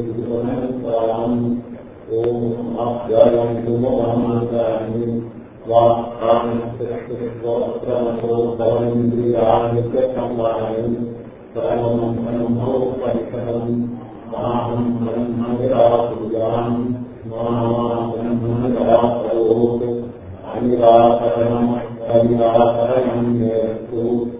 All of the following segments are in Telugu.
గురుపరంపరాం ఓం ఆప్యాయంతు మహామంత్రాన్ని వాక్కాంద్రియాన్ని సంవాణి సర్వం బ్రహ్మో పరిసరం మాహం బ్రహ్మనిరాకుర్యాం మా బ్రహ్మనిరాకరోత్ అనిరాకరణం అనిరాకరణం నేర్పు సదాత్మనిరతేజస్సు బ్రహ్మాస్మయి సంతు దేవయి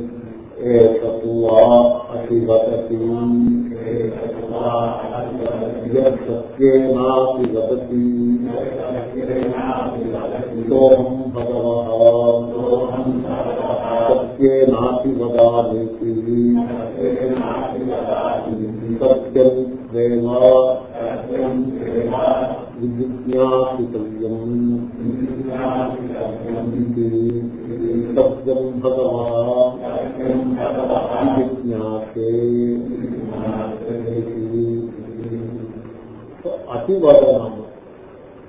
ఏతతు వా అతివదతి సత్యేనాపి వదతి సోహం భగవహం సత్యేనాపి వదామీతి సత్యం ప్రేమ విజిజ్ఞాసితవ్యం సత్యం భగవజ్ఞాసే అతివదనము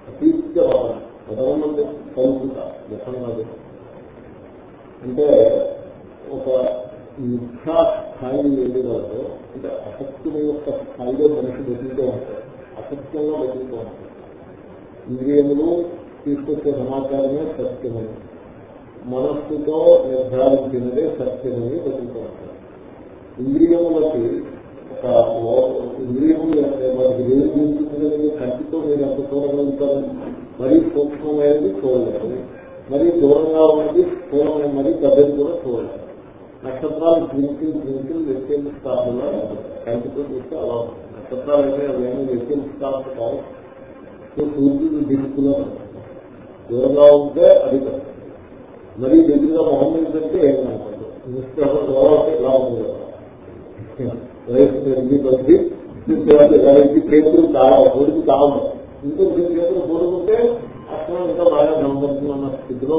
అతీత్యవదనం వదనం అంటే కలుపుట వ్యసనాలు అంటే ఒక మిథ్యా స్థాయి వెళ్ళగలదు అంటే అసత్యం యొక్క స్థాయిలో మనిషి బతుకుతూ ఉంటాడు అసత్యంలో బతుకుతూ ఉంటాడు ఇంద్రియములు తీసుకొచ్చే సమాచారమే సత్యమని. మనస్సుతో నిర్ధారించినదే సత్యమని బతుకుతూ ఇంద్రియములకి ఒక ఇంద్రియములు మనకి ఏం చూపించగలిగి కంటితో మీరు ఎంత దూరంగా ఉంటారు. మరీ సూక్ష్మమైనది చూడలేదు మరీ దూరంగా ఉన్నది స్థూలమైన మరీ పెద్దది కూడా చూడలేదు నక్షత్రాలు ట్వింకిల్ ట్వింకిల్ వ్యక్తిగత స్థానంలో కంటితో చూస్తే అలా ఉంటుంది. నక్షత్రాలు అయితే అవేమీ వ్యక్తిగత స్థానం కావచ్చు సూర్యుడు దిక్కులో దూరంగా ఉంటే అది మరీ దగ్గరగా మొహం మీద పెడితే ఏం కనపడదు నిష్ఠ దూరం ఇలా ఉంది వయసు పెరిగి కొద్ది చేతులు కావాలి కొడుకు కావాలి ఇంకో చేతులు కొడుకుంటే అసలు ఇంకా బాగా గమనిస్తున్న స్థితిలో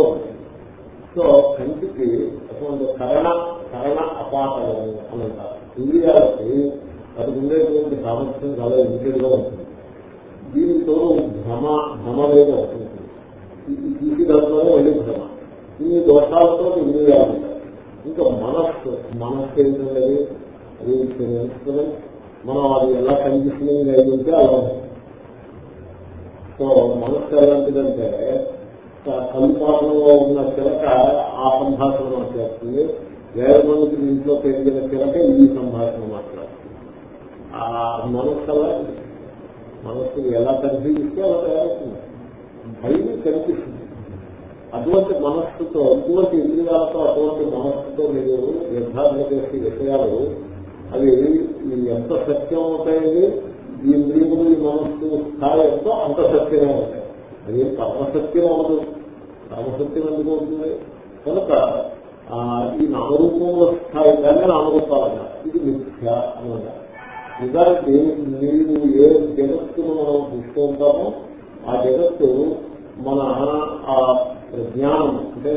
సో కంటికి అటువంటి కరణ కరణ అపాటము అని అంటారు. ఇంద్రియాలకి అది ఉండేటువంటి సామర్థ్యం చాలా లిమిటెడ్గా ఉంటుంది. దీనితో భ్రమ భ్రమ అనేది అవుతుంది తీసి దాంట్లోనే వెళ్ళి భ్రమ. ఇన్ని దోషాలతో ఇంద్రియాలు ఇంకా మనస్సు మనస్సు ఏంటంటే అది ఇన్స్ట్రుమెంట్ మనం అది ఎలా కండిషనింగ్ అయి అలా సో మనస్సు ఎలాంటిదంటే కలుపాటంలో ఉన్న చిలక ఆ సంభాషణ మాట్లాడుతుంది. వేరే మనకి ఇంట్లో పెరిగిన చిలక ఈ సంభాషణ మాట్లాడుతుంది. ఆ మనస్సు అలా మనస్సు ఎలా కనిపిస్తే అలా తయారవుతుంది. భయం కనిపిస్తుంది. అటువంటి మనస్సుతో అటువంటి ఇంద్రియాలతో అటువంటి మనస్సుతో మీరు నిర్ధారణ చేసే విషయాలు అవి ఎంత సత్యం అవుతాయి ఈ ఇంద్రియములు ఈ మనస్సు స్థాయి ఎంతో అంత సత్యమే ఉంటాయి అది కర్మసత్యం అవ్వదు. కర్మసత్యం ఎందుకు అవుతుంది? కనుక ఈ నామరూపముల స్థాయి కానీ నామరూపాలన్న ఇది మిథ్య అన్నమాట నిజానికి మీరు ఏ జగత్తును మనం చూస్తూ ఉంటామో ఆ జగత్తు మన ఆ ప్రజ్ఞానం అంటే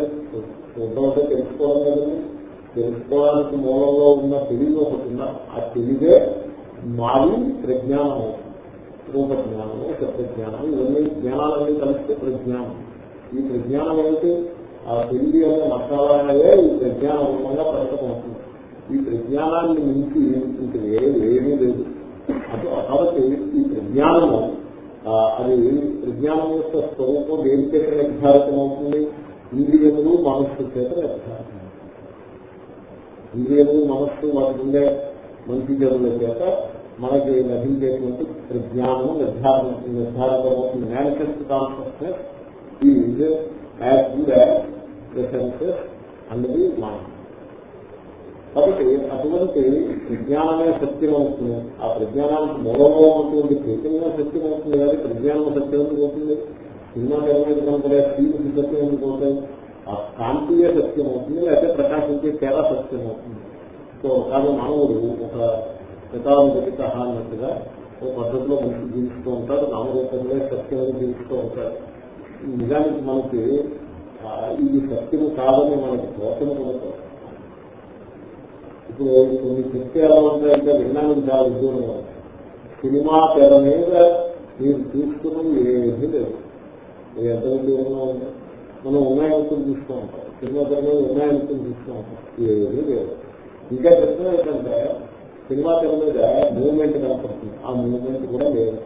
చూద్దామంటే తెలుసుకోవాలి తెలుసుకోవడం కదండి. తెలుసుకోవడానికి మూలంలో ఉన్న తెలివి ఒకటి ఉన్న ఆ తెలివే మారి ప్రజ్ఞానం రూప జ్ఞానము సత్యజ్ఞానము ఇవన్నీ జ్ఞానాలన్నీ కలిస్తే ప్రజ్ఞానం. ఈ ప్రజ్ఞానం ఏమిటి? ఆ తెలివి అనే మసాలాయే ఈ ప్రజ్ఞాన రూపంగా ప్రకటమవుతుంది ఈ ప్రజ్ఞానాన్ని మించి ఇంక ఏమీ లేదు. అటు కాబట్టి ఈ ప్రజ్ఞానము అది ప్రజ్ఞానం యొక్క స్వరూపం దేని చేత నిర్ధారితం అవుతుంది ఇంద్రియములు మనస్సు చేత నిర్ధారితం ఇంద్రియములు మనస్సు వాటి ఉండే మంచి జనుల చేత మనకి లభించేటువంటి ప్రజ్ఞానము నిర్ధారణ నిర్ధారితమవుతుంది. Manifest consciousness is as good as senses అన్నది మనం కాబట్టి అటువంటి విజ్ఞానమే సత్యం అవుతుంది ఆ ప్రజ్ఞానానికి మూలంలో ఉన్నటువంటి చైతన్యం సత్యం అవుతుంది కానీ ప్రజ్ఞానం సత్యం అవుతుంది? సినిమా నిర్వహించినప్పుడే స్త్రీలు సత్యం ఎందుకు అవుతాయి? ఆ కాంతియే సత్యం అవుతుంది లేకపోతే ప్రకాశించే తేడా సత్యం అవుతుంది. సో కాదు మానవుడు ఒక శతాధిపతి అన్నట్టుగా ఓ పద్ధతిలో మనిషి జీవిస్తూ ఉంటారు నామరూపంలో సత్యం జీవిస్తూ ఉంటారు నిజానికి మనకి ఇది సత్యము కాదని మనకి దోషము కూడా ఇప్పుడు కొన్ని చెప్తే ఎలా ఉంటాయంటే వినడానికి చాలా దూరం సినిమా తెర మీద మీరు చూసుకున్నది ఏమీ లేదు. ఇది ఎంత దూరంగా ఉంది మనం ఉన్నాయనుకుని చూస్తూ ఉంటాం సినిమా తెర మీద ఉన్నాయనుకుని చూస్తూ ఉంటాం ఏమీ లేదు. ఇంకా ప్రశ్న ఏంటంటే సినిమా తెర మీద మూవ్మెంట్ కనపడుతుంది. ఆ మూవ్మెంట్ కూడా లేదు.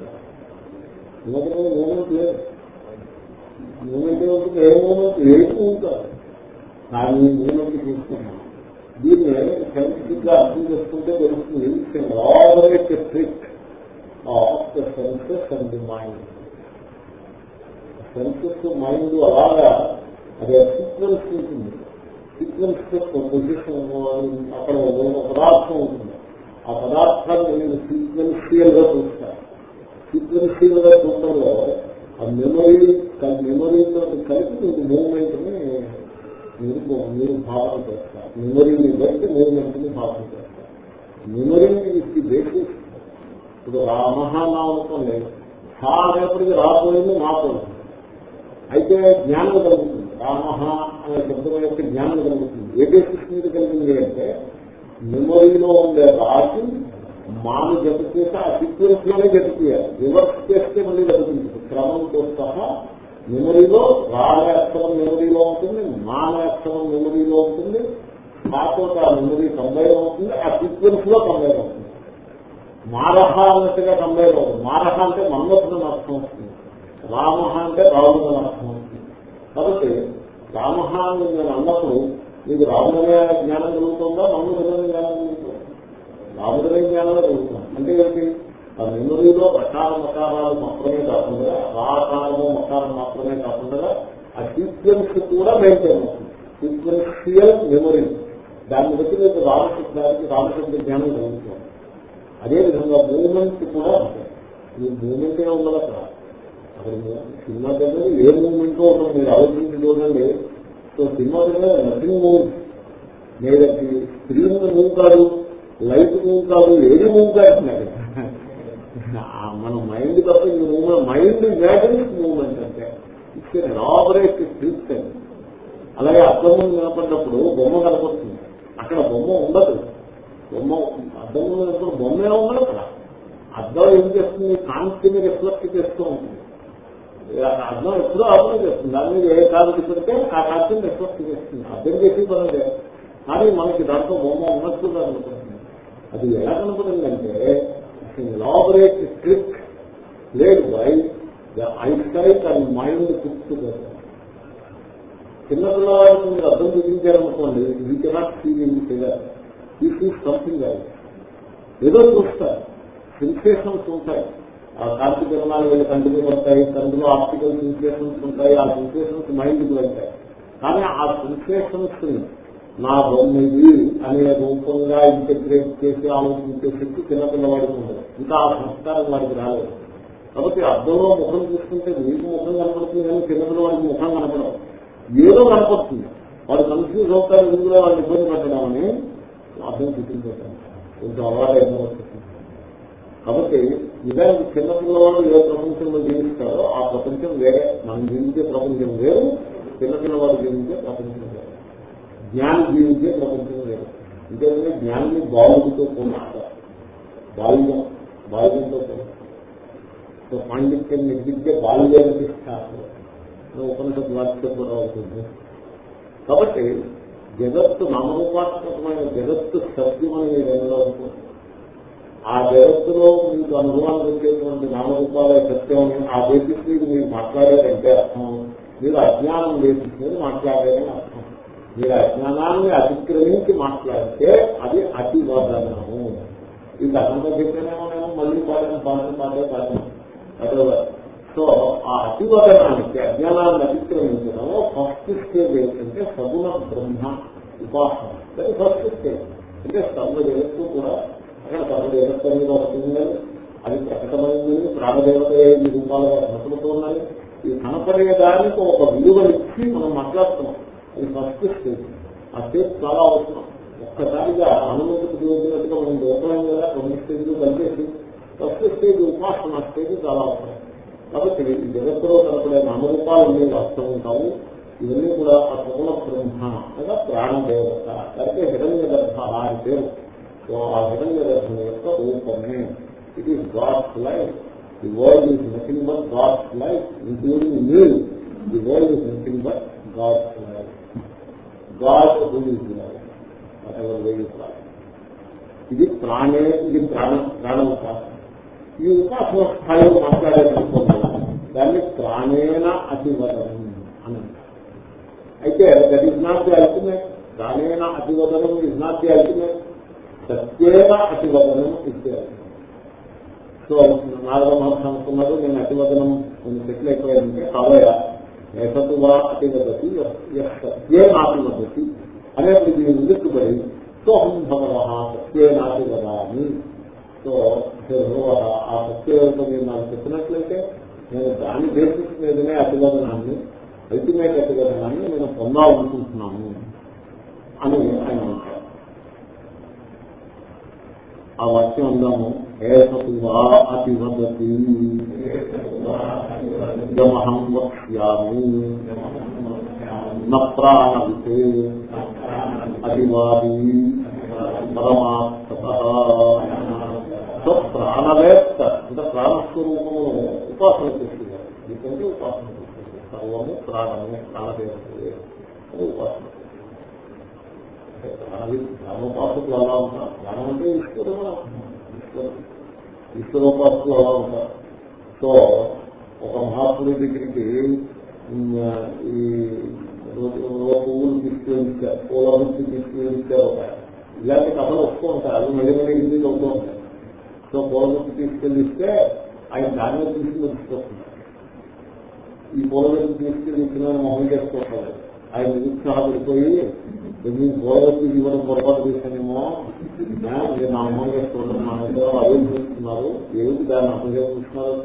సినిమా తెర మీద మూవ్మెంట్ లేదు. మూమెంట్ ఉంటుంది ఏ మూమెంట్ ఏది ఉంటారు కానీ మూమెంట్ చూసుకున్నాం దీన్ని సైంటిఫిక్గా అర్థం చేసుకుంటే తెలుస్తుంది operate trick of the senses and the mind senses mind అలాగా అది సీక్వెన్స్ ఉంటుంది. సీక్వెన్స్ పొజిషన్ అక్కడ ఏదైనా పదార్థం ఉంటుంది. ఆ పదార్థాన్ని నేను సీక్వెన్షియల్గా చూస్తాను సీక్వెన్షియల్గా చూడడంలో ఆ మెమరీ మెమరీతో కలిపి మీకు మూవ్మెంట్ని మీరు మీరు భావన చేస్తారు. మెమరీని బట్టి మూమెంట్ని ని భావన చేస్తారు మెమరీ ఇస్ ది బేసిస్ ఇప్పుడు రామహానామకం లేదు. హా అనేప్పటికీ రాబోయింది మాపోయింది అయితే జ్ఞానం కలుగుతుంది. రామ అనే శబ్దం యొక్క జ్ఞానం కలుగుతుంది. ఏ బేసిస్ మీద కలిగింది అంటే మెమరీలో ఉండే రాజు మాను జత చేసి ఆ సిక్యూరిటీనే జత చేయాలి. రివర్స్ చేస్తే మళ్ళీ జరుగుతుంది. క్రమంతో సహా మెమరీలో రాగక్షరం మెమరీలో ఉంటుంది మానక్షరం మెమరీలో ఉంటుంది. నాతో ఆ మెమరీ కంబైన్ అవుతుంది ఆ సీక్వెన్స్లో కంబైన్ అవుతుంది మారహ అన్నట్టుగా కంబైన్ అవుతుంది మారహ అంటే మన్మథుని అర్థం వస్తుంది రామ అంటే రాముడు అర్థం వస్తుంది కాబట్టి రామ అని నేను అన్నప్పుడు మీకు రాముడనే జ్ఞానం కలుగుతుందా? మన్మథుడనే జ్ఞానం కలుగుతుందా? రాముడనే జ్ఞానం కలుగుతుంది? అంటే ఏంటి? ఆ మెమరీలో ప్రకార మకారాలు మాత్రమే కాకుండా రాకారము మకారం మాత్రమే కాకుండా ఆ సీక్వెన్స్ కూడా మెయింటైన్ అవుతుంది. Sequential memory. దాన్ని బట్టి మీకు రామకృష్ణానికి రామకృష్ణ జ్ఞానం కలుగుతుంది అదేవిధంగా మూమెంట్ కూడా ఉంటాయి ఈ మూమెంట్ ఏ ఉండదు అక్కడ. అక్కడ సినిమా దగ్గర ఏ మూమెంట్ ఉండదు మీరు ఆలోచించి చూడండి. సో సినిమా దగ్గర నథింగ్ మూవ్. మీరు స్క్రీన్ మూవ్ కాదు. లైట్ మూవ్ కాదు. ఏది మూవ్ కాదు. మన మైండ్ తప్ప ఈ మూవ్మెంట్ మైండ్ ఇమాజిన్స్ మూవ్మెంట్ అంటే ఇట్స్ ఎలాబరేట్ ట్రిక్ అండి అలాగే అర్థం ముందు వినపడినప్పుడు బొమ్మ కనపడుతుంది. అక్కడ బొమ్మ ఉండదు. బొమ్మ అద్దం ఉన్నప్పుడు బొమ్మే ఉండదు అక్కడ అద్దం ఏం చేస్తుంది? కాంతిని రిఫ్లెక్ట్ చేస్తూ ఉంటుంది. అర్థం ఎప్పుడో అర్థం చేస్తుంది. దాని మీద ఏ కాదు పెడితే ఆ కాంతిని రిఫ్లెక్ట్ చేస్తుంది. అర్థం చేసి పనులే కానీ మనకి దాంట్లో బొమ్మ ఉన్నట్టుగా కనపడుతుంది అది ఎలా కనపడిందంటే elaborate trick laid by the sight and mind పుట్టుగారు చిన్నపిల్లవాడికి మీరు అర్థం చూపించారనుకోండి వీ కెనాట్ ఫీలింగ్ ఫిగర్ ఈ ఫీల్ సంథింగ్ అది ఏదో చూస్తారు సెన్సేషన్స్ ఉంటాయి. ఆ కాంతి కిరణాలు వెళ్ళి కంటికి వస్తాయి కంటిలో ఆప్టికల్ సెన్సేషన్స్ ఉంటాయి ఆ సెన్సేషన్స్ మైండ్కి వెళ్తాయి. కానీ ఆ సెన్సేషన్స్ నా బొమ్మది అనే రూపంగా ఇంటిగ్రేట్ చేసి ఆలోచించే శక్తి చిన్నపిల్లవాడికి ఉండదు. ఇంకా ఆ సంస్కారం వాడికి రాలేదు. కాబట్టి అర్థంలో ముఖం చూసుకుంటే మీకు ముఖం కనపడుతుంది కానీ చిన్నపిల్లవాడికి ముఖం కనపడదు. ఏదో కనపడుతుంది వాడు కన్ఫ్యూజ్ అవుతారు ఇందులో వాళ్ళు ఇబ్బంది పెట్టడమని అర్థం చూపించారు కొంచెం అలవాటు కాబట్టి నిజానికి చిన్నపిల్లవాడు ఏ ప్రపంచంలో జీవిస్తారో ఆ ప్రపంచం వేరే. మనం జీవించే ప్రపంచం వేరు చిన్నపిల్లవాడు జీవించే ప్రపంచం వేరు. జ్ఞానం జీవించే ప్రపంచం వేరు. ఇంకేంటంటే జ్ఞానాన్ని బాలుడితో పోలిస్తారు బాల్యం బాల్యంతో పోలిస్తారు సో పాండిత్యం నిర్మించే బాల్యానికి ఇస్తారు ఉపనిషత్ వాక్యం కూడా అవుతుంది? కాబట్టి జగత్తు నామరూపాత్మకమైన జగత్తు సత్యమని మీరు ఎలా అనుకుంటున్నారు ఆ జగత్తులో మీకు అనుభవాలు వచ్చేటువంటి నామరూపాల సత్యం ఆ బేసిస్ మీద మీరు మాట్లాడారంటే అర్థం. మీరు అజ్ఞానం బేసిస్ మీద మాట్లాడారని అర్థం. మీరు అజ్ఞానాన్ని అతిక్రమించి మాట్లాడితే అది అతివాదనము. ఇది అర్థంగా చెప్పినా మళ్ళీ పాడిన పాటలు పాడే పాడిన అదే సో ఆ అతివదనానికి అజ్ఞానాన్ని అతిక్రమించడం ఫస్ట్ స్టేజ్ ఏంటంటే సగుణ బ్రహ్మ ఉపాసన. అది ఫస్ట్ స్టేజ్ అంటే సర్వ కూడా అక్కడ సర్వదేవత మీద వస్తుంది అది ప్రకటమైంది. ప్రాణదేవత ఈ రూపాలుగా కనపడుతున్నాయి ఈ కనపడే దానికి ఒక విలువనిచ్చి మనం మాట్లాడుతున్నాం. అది ఫస్ట్ స్టేజ్ ఆ స్టేజ్ చాలా అవసరం. ఒక్కసారిగా అనుమతికి వచ్చినట్టుగా మనం దూరం కదా. రెండు స్టేజ్లు కలిపేసి. ఫస్ట్ స్టేజ్ ఉపాసన స్టేజ్ చాలా అవసరం. కాబట్టి ఈ జగత్తులో కనపడే నామరూపాలు అన్ని వాస్తవం కావు. ఇవన్నీ కూడా ఆ సగుణ బ్రహ్మ అనగా ప్రాణదేవత అయితే హిరణ్య గర్భ అని పేరు. సో ఆ హిరణ్య గర్భం యొక్క రూపమే. It is God's life the world is nothing but God's life including me the world is nothing but God's life God who is life ever way life ఇది ప్రాణే ఇది ప్రాణ ప్రాణ ఉపాసన ఈ ఉపాసన స్థాయిలో మాట్లాడేటనుకుంటున్నాను దాన్ని ప్రాణేన అతివదనం అని అయితే that is not the ultimate. ప్రాణేన అతివదనం ఇస్ నాట్ ది అల్టిమేట్. సత్యేన అతివదనం ఇస్తే సో నాలుగో మాసం అనుకున్నారు నేను అతివదనం కొన్ని సెటిల్ అయిపోయానంటే కావయా ఏసత్వా అతివదతి సత్యే నాతివదతి అనేప్పుడు దీన్ని నిలుక్కుబడి సోహం భగవ సత్యే నాతివదామి సో ఆ సత్యంతో మీరు నాకు చెప్పినట్లయితే నేను దాని బేసిస్ మీదనే అతివదనాన్ని అల్టిమేట్ అతివదనాన్ని నేను పొందాలనుకుంటున్నాను అని ఆయన అంటారు. ఆ వాక్యం అందాము. ఏసతువా అతివదతి యమహం వక్ష్యామి. ప్రాణవితే అతివాది పరమాత్మ సో ప్రాణవేత్త అంటే ప్రాణస్వరూపమును ఉపాసన చేస్తున్నారు ఎందుకంటే ఉపాసన చేస్తున్నారు సర్వము ప్రాణము ప్రాణదేవతలే అని ఉపాసన ప్రాణోపాసకులు అలా ఉంటారు. ప్రాణం అంటే ఈశ్వరం ఈశ్వరోపాసకులు అలా ఉంటారు. సో ఒక మహాత్ముడి దగ్గరికి ఈ పువ్వులు తీసుకెళ్ళించారు పూల నుంచి తీసుకెళ్ళించారు ఒక ఇలాంటి కథలు వస్తూ ఉంటాయి. అవి మళ్ళీ మళ్ళీ ఇంటికి అవుతూ ఉంటాయి. సో పూలముక్తి తీసుకెళ్ళిస్తే ఆయన దానిలో తీసుకుని వచ్చుకొస్తున్నారు ఈ పూలముక్తి తీసుకెళ్ళి ఇచ్చిన మొహం చేసుకుంటారు ఆయన నిరుత్సాహపడిపోయి మీరు పూలవత్తి ఇవ్వడం పొరపాటు చేశానేమో. నేను నా మొహం చేసుకుంటారు మా ఇద్దరు అదే చూస్తున్నారు. ఏమిటి దాన్ని అప్పచేస్తున్నారు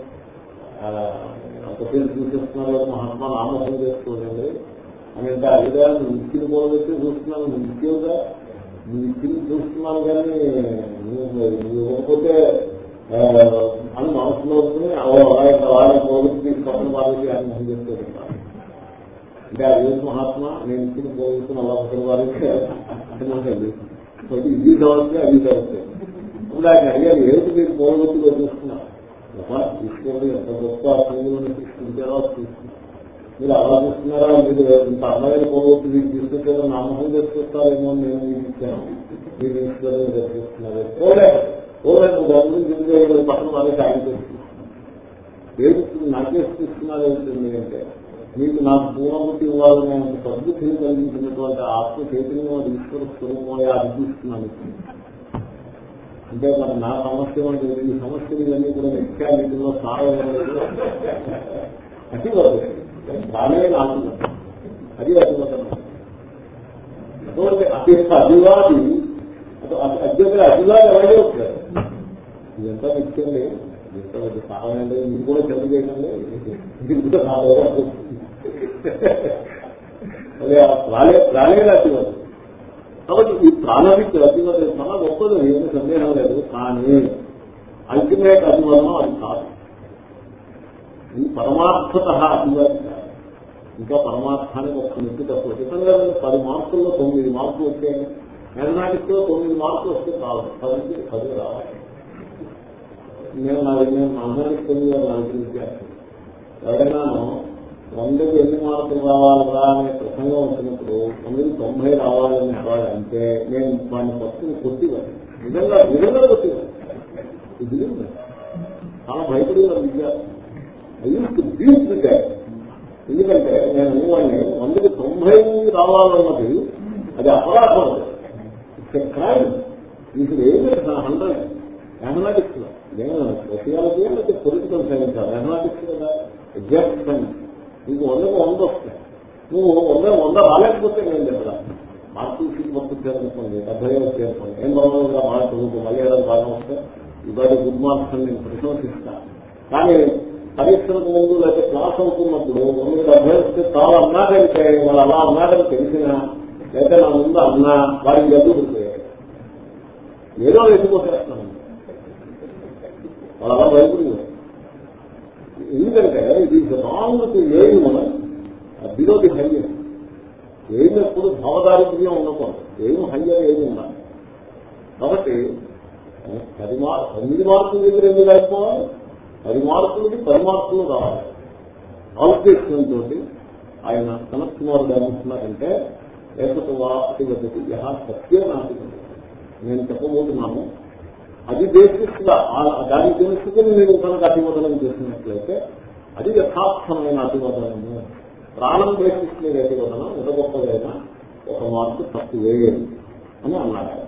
చేసుకుంటున్నారు పేరు చూసేస్తున్నారు మహాత్మా నామోహం చేసుకోండి అని అంటే అదిగా నువ్వు ఇచ్చిన పూలవత్తి చూస్తున్నాను నిత్యంగా నువ్వు ఇచ్చింది చూస్తున్నాను కానీ నువ్వు ఇవ్వకపోతే అని మనసులో వస్తుంది కోవిడ్ ఆయన చేస్తూ ఉంటాను అంటే ఆ యోగ మహాత్మ నేను ఇచ్చిన కోవిడ్ని అలా ఒకరి వారికి అంటున్నాను ఇది కావచ్చు అది కావచ్చు ఇప్పుడు ఆయన అడిగారు ఏమిటి మీరు పూర్వగతిలో చూస్తున్నారు తీసుకెళ్ళి ఎంత గొప్ప సృష్టించారో మీరు అలా చూస్తున్నారా మీరు ఇంత అన్నమైన పోగొట్టు మీకు తీసుకొచ్చారో నామహం చేసుకొస్తారేమో నేను మీకు ఇచ్చాను మీరు ఇస్తారని చేసుకొస్తున్నారు పోలే. పోలే నువ్వు దాని పక్కన వాళ్ళకి ఆయన చేస్తుంది ఏది నాకే తీసుకున్నారు ఏమిటండి అంటే. మీకు నాకు పూర్వముతి ఇవ్వాలనే అంత సద్బుద్ధిని కలిగించినటువంటి ఆత్మ చైతన్యం ఈశ్వర స్వరూపమే అది అంటే మరి నా సమస్య అంటే ఈ సమస్యలు ఇవన్నీ కూడా నిత్యాన్నిటిలో సాయం అతి వరకు బాగానే నాకు అది అతిమతం అతి అభివాది అధ్యక్షులు అభివాది ఎవరే వస్తారు? ఇదంతా నిత్యండి ఇంత పెద్ద ఇది కూడా చెత్త చేయకండి ఇది కూడా సాధన అదే రాలే కాబట్టి ఈ ప్రాణవిక్ అతివది చాలా గొప్పది. ఏమి సందేహం లేదు. కానీ అల్టిమేట్ అతివదనం అది కాదు. ఇది పరమార్థత అతివది ఇంకా పరమార్థానికి ఒక్క మెట్టు తక్కువ నిజంగా పది మార్కుల్లో తొమ్మిది మార్కులు వచ్చాయి. మ్యాథమెటిక్స్లో తొమ్మిది మార్కులు వస్తే కావాలి పదికి పది రావాలి. నేను నా నేను మ్యాథమెటిక్స్ తొమ్మిది నాకు విద్యార్థి. ఎవరైనా వందకి ఎన్ని మార్కులు రావాలరా అనే ప్రసంగం వచ్చినప్పుడు వందకి తొంభై రావాలని అవ్వాలి అంటే నేను వాడిని పట్టుకుని కొట్టివాడు నిజంగా నిజంగా కొట్టివాడు ఇది చాలా భయపడిన విద్యార్థి ఐ యూస్ టు అయ్యి బీచ్ ఎందుకంటే నేను అనేవాడిని వందకి తొంభై రావాలన్నది అది అపరాధం. ఇట్స్ క్రైమ్ ఇది ఏమి హండ్రెడ్ మ్యాథమెటిక్స్లో. నేను సోషియాలజీ లేకపోతే పొలిటికల్ సైన్స్ మ్యాథమెటిక్స్ కదా. ఎగ్జాక్ట్ సైన్స్ నీకు వందకు వంద వస్తాయి. నువ్వు వంద వంద రాలేకపోతే నేను చెప్పరా. మార్కులు సీట్ పంపించాలనుకోండి డెబ్బై వచ్చేసుకోండి ఏం బాగుంది బాగా చదువుకో మళ్ళీ ఏదైనా బాగా వస్తే ఇవాళ గుడ్ మార్క్స్ అని నేను ప్రశంసిస్తాను కానీ పరీక్షలకు ముందు లేకపోతే క్లాస్ అవుతున్నప్పుడు మీరు అభ్యర్థిస్తే చాలా అన్నాడంటే వాళ్ళు అలా అన్నాడని తెలిసినా లేకపోతే నా ముందు అన్నా వారికి జరుగుతుంది ఏదో ఎత్తుకొట్టేస్తున్నాను వాళ్ళు అలా భయపడింది ఎందుకంటే ఇది రాంగ్కి ఏమి మనం బిలో హయ్య ఏమినప్పుడు భావదారిద్ర్యం ఉండకూడదు. ఏమి హయ్య ఏమి ఉండాలి కాబట్టి పది మార్కు తొమ్మిది మార్కుల దగ్గర ఎందుకు అయిపోవాలి పది మార్కులకి పది మార్కులు రావాలి. ఆలోచించడం ఆయన సనత్ కుమార్ గారు ఏకత ఏకత్వ వద్దతి యహా సత్యం నాటి నేను చెప్పబోతున్నాను అది బేసిస్గా దాని తెలుసుకుని నేను కనుక అతివదనం చేసినట్లయితే అది యథార్థమైన అతివదనము. ప్రాణం బేసిస్ మీద అతివదనం ఎంత గొప్పదైనా ఒక మార్పు తక్కువే అని అన్నారు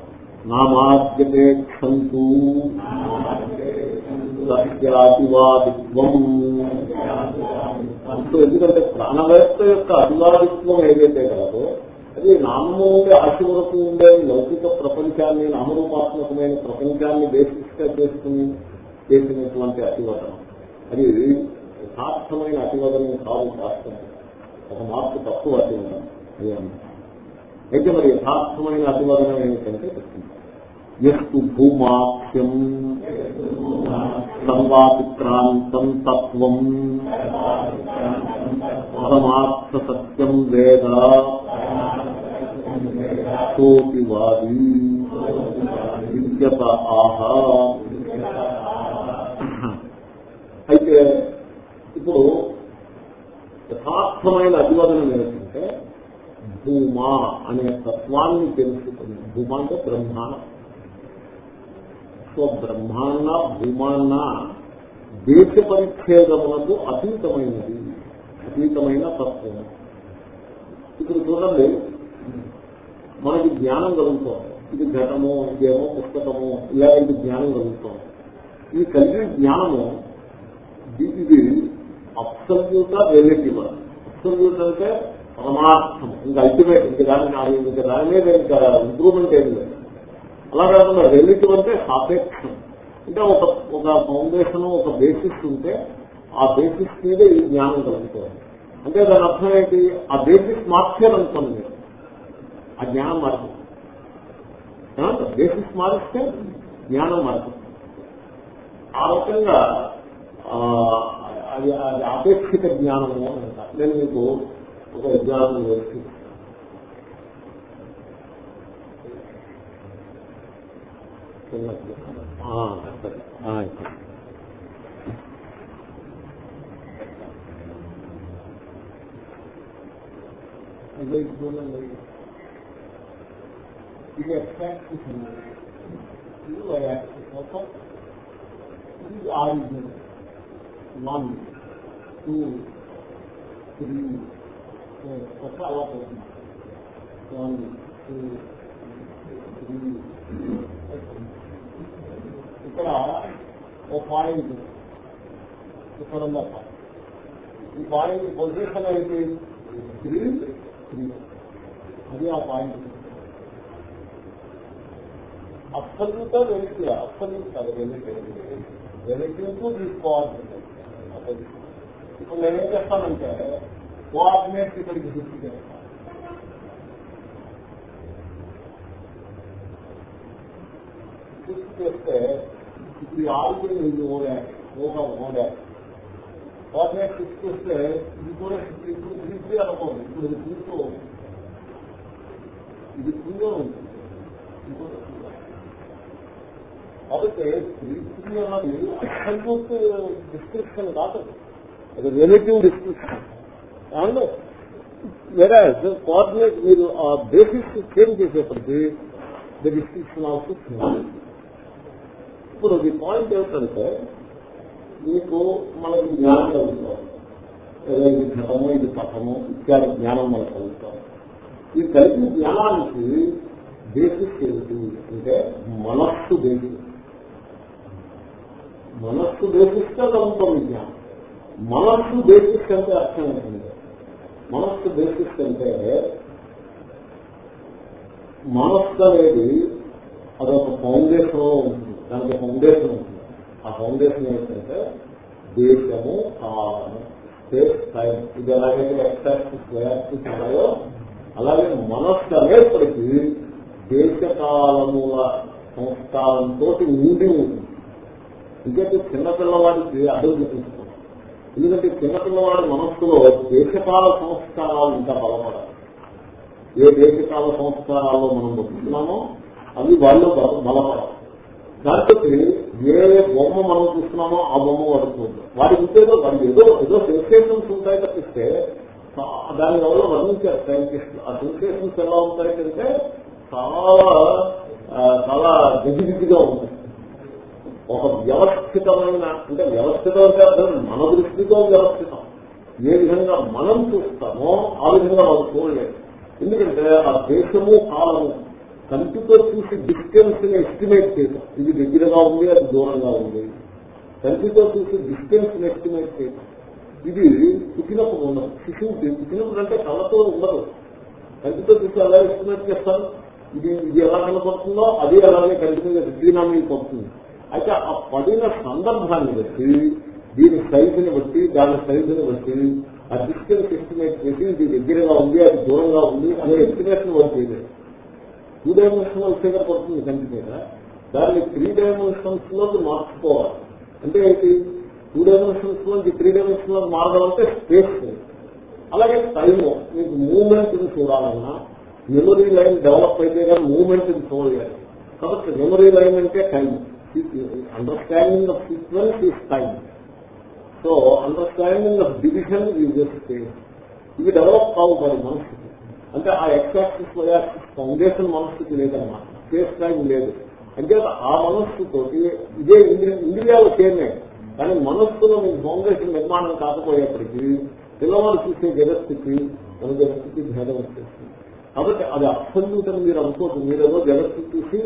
నా మార్గపేక్షంతు ఇప్పుడు ఎందుకంటే ప్రాణవేత్త యొక్క అతివాదిత్వం ఏదైతే కలదో అది నామము ఉండే ఆశ వరకు ఉండే లౌకిక ప్రపంచాన్ని నామరూపాత్మకమైన ప్రపంచాన్ని బేసిస్గా చేసుకుని చేసినటువంటి అతివదనం అది యథార్థమైన అతివదనం కాదు శాస్త్రం. ఒక మార్పు తక్కువ అతివదనం అది అయితే మరి యథార్థమైన అతివదనం ఏమిటంటే చెప్తుంది ఎస్తు భూమాఖ్యం. సర్వాతిక్రాంతం తత్వం పరమార్థ సత్యం వేద. సోపివాది విద్యత ఆహ. అయితే ఇప్పుడు యథార్థమైన అభివదనం ఏమిటంటే భూమా అనే తత్వాన్ని తెలుసుకుంది భూమా అంటే బ్రహ్మాండం. సో బ్రహ్మాన్న భూమాన్న దేశ పరిచ్ఛేదములకు అతీతమైనది. అతీతమైన తత్వం. ఇప్పుడు చూడండి మనకి జ్ఞానం కలుగుతోంది. ఇది ఘటము ఇదేమో పుస్తకము ఇలా ఇది జ్ఞానం కలుగుతోంది. ఇది కలిగిన జ్ఞానము ఇది అప్సల్యూట రిలేటివ్ అప్సల్యూట్ అంటే పరమార్థం ఇంకా అల్టిమేట్ ఇంకా దాని ఇంకా దాని మీద ఇంకా ఇంప్రూవ్మెంట్ ఏం లేదు. అలా కాకుండా రెలిటివ్ అంటే సాపేక్షం. అంటే ఒక ఒక ఫౌండేషన్ ఒక బేసిస్ ఉంటే ఆ బేసిస్ మీద ఈ జ్ఞానం కలుగుతుంది. అంటే దాని అర్థం ఏంటి? ఆ బేసిస్ మార్చాలనుకోండి మీరు ఆ జ్ఞానం మారుతుంది బేసిస్ మారిస్తే జ్ఞానం మారుతుంది ఆ రకంగా అది అది అపేక్షిత జ్ఞానము అని నేను మీకు ఒక ఉదాహరణ వేసి సరే ఇది చూడండి. ఇది ఎక్స్ట్రాక్ట్ ఇది వైయాక్సిస్ మొత్తం. ఇది ఆరిజిన్. వన్ టూ త్రీ కొత్త అలా పోతుంది. వన్ టూ త్రీ ఇక్కడ ఓ పాయింట్ ఇక్కడ ఉన్న ఈ పాయింట్ పొజిషన్ ఏంటి త్రీ త్రీ అది ఆ పాయింట్. అప్పల్యూట వెలిటివ్ అప్పల్యూట్ కాదు వెలిటివ్ తీసుకోవాల్సింది. ఇప్పుడు నేనేం చేస్తానంటే కోఆర్డినేట్ ఇక్కడికి దృష్టి చేస్తాను షిఫ్ట్ చేస్తే ఇప్పుడు ఈ ఆరు ఇది ఓడే ఓగా ఓడే కోఆర్డినేట్ షిఫ్ట్ చేస్తే ఇది కూడా ఇప్పుడు త్రీ అనుకోండి ఇప్పుడు ఇది త్రీతో ఇది ఫ్రీగా ఉంది. కాబట్టి త్రీ అన్నది అసల్యూట్ డిస్క్రిప్షన్ కాదు. అది రిలేటివ్ డిస్క్రిప్షన్ అండ్ వేరే కోఆర్డినేట్ మీరు ఆ బేసిస్ చేంజ్ చేసేప్పటికీ ది డిస్క్రిప్షన్ ఆల్సో ఇప్పుడు ది పాయింట్ ఏమిటంటే మీకు మనకి జ్ఞానం కలుగుతాం ఏదో ఇది ఘటము ఇది పథము ఇత్యాది జ్ఞానం మనకు కలుగుతాం ఈ కలిగిన జ్ఞానానికి బేసిస్ ఏమిటి? అంటే మనస్సు బేసిస్ మనస్సు బేసిస్గా కలుగుతుంది జ్ఞానం. మనస్సు బేసిస్ అంటే అర్థం ఏంటంటే మనస్సు బేసిస్ అంటే మనస్సు అనేది అదొక ఫౌండేషన్ ఉంటుంది. దానికి ఫౌండేషన్ ఉంటుంది. ఆ ఫౌండేషన్ ఏంటంటే దేశము కాలము స్పేస్ టైం ఇది ఎలాగైతే ఎక్సాక్సిస్ వయాక్సిస్ ఉన్నాయో అలాగే మనస్సు అనేప్పటికీ దేశకాలముల సంస్కారంతో ఉండి ఉంటుంది. ఇంకైతే చిన్నపిల్లవాడికి అర్థం చూపిస్తుంది ఎందుకంటే చిన్నపిల్లవాడి మనస్సులో దేశకాల సంస్కారాలు ఇంకా బలపడాలి. ఏ దేశకాల సంస్కారాల్లో మనం బతుకుతున్నామో అవి వాళ్ళు బలపడాలి. దాంతో ఏ బొమ్మ మనం చూస్తున్నామో ఆ బొమ్మ పడుతుంది వాడి ఉద్దేశం వాడికి ఏదో ఏదో సెన్సేషన్స్ ఉంటాయి తప్పిస్తే దాని వల్ల వర్ణించారు సైంటిస్టులు ఆ సెన్సేషన్స్ ఎలా ఉంటాయంటే చాలా చాలా గజిబిజిగా ఉంటాయి. ఒక వ్యవస్థితమైన అంటే వ్యవస్థితం అంటే అర్థం మన దృష్టితో వ్యవస్థితం. ఏ విధంగా మనం చూస్తామో ఆ విధంగా మనం చూడలేదు ఎందుకంటే ఆ దేశము కాలము కంటితో చూసి డిస్టెన్స్ని ఎస్టిమేట్ చేయటం. ఇది దగ్గరగా ఉంది అది దూరంగా ఉంది. కంటితో చూసి డిస్టెన్స్ని ఎస్టిమేట్ చేయటం. ఇది పుట్టినప్పుడు ఉండదు. శిశువుకి పుట్టినప్పుడు అంటే కళ్ళతో ఉండదు. కంటితో చూసి ఎలా ఎస్టిమేట్ చేస్తారు. ఇది ఇది ఎలా కనపడుతుందో అది అలాగే కంటి మీద పడుతుంది అయితే ఆ పడిన సందర్భాన్ని బట్టి దీని సైజుని బట్టి దాని సైజుని బట్టి ఆ డిస్టెన్స్ ఎస్టిమేట్ చేసి ఇది దగ్గరగా ఉంది అది దూరంగా ఉంది అనే ఎస్టిమేషన్ వర్క్ చేయలేదు. టూ డైమెన్షనల్ ఫిగర్ పడుతుంది కంటి మీద. దాన్ని త్రీ డైమెన్షన్స్లోకి మార్చుకోవాలి. అంటే ఏంటి? టూ డైమెన్షన్స్ నుంచి త్రీ డైమెన్షన్లోకి స్పేస్ అలాగే టైమ్ మీకు మూవ్మెంట్ చూడాలన్నా మెమరీ లైన్ డెవలప్ అయితే కానీ మూవ్మెంట్ చూడలేదు కాబట్టి మెమరీ లైన్ అంటే time understanding of sequence is time so understanding of division uses space ఇవి డెవలప్ కావు కానీ మనసుకి అంటే ఆ ఎక్సాక్సిస్ ఫౌండేషన్ మనస్సుకి లేదన్నమాట. స్పేస్ టైం లేదు. అంటే ఆ మనస్సుతో ఇదే ఇండియాలో చేరినాయి కానీ మనస్సులో మీకు ఫౌండేషన్ నిర్మాణం కాకపోయేప్పటికీ పిల్లవాడు చూసే జగత్తుకి మన జగత్తుకి భేదం వచ్చేస్తుంది. కాబట్టి అది అబ్సల్యూట్ మీరు అనుకోవద్దు మీరేదో జగత్తు చూసి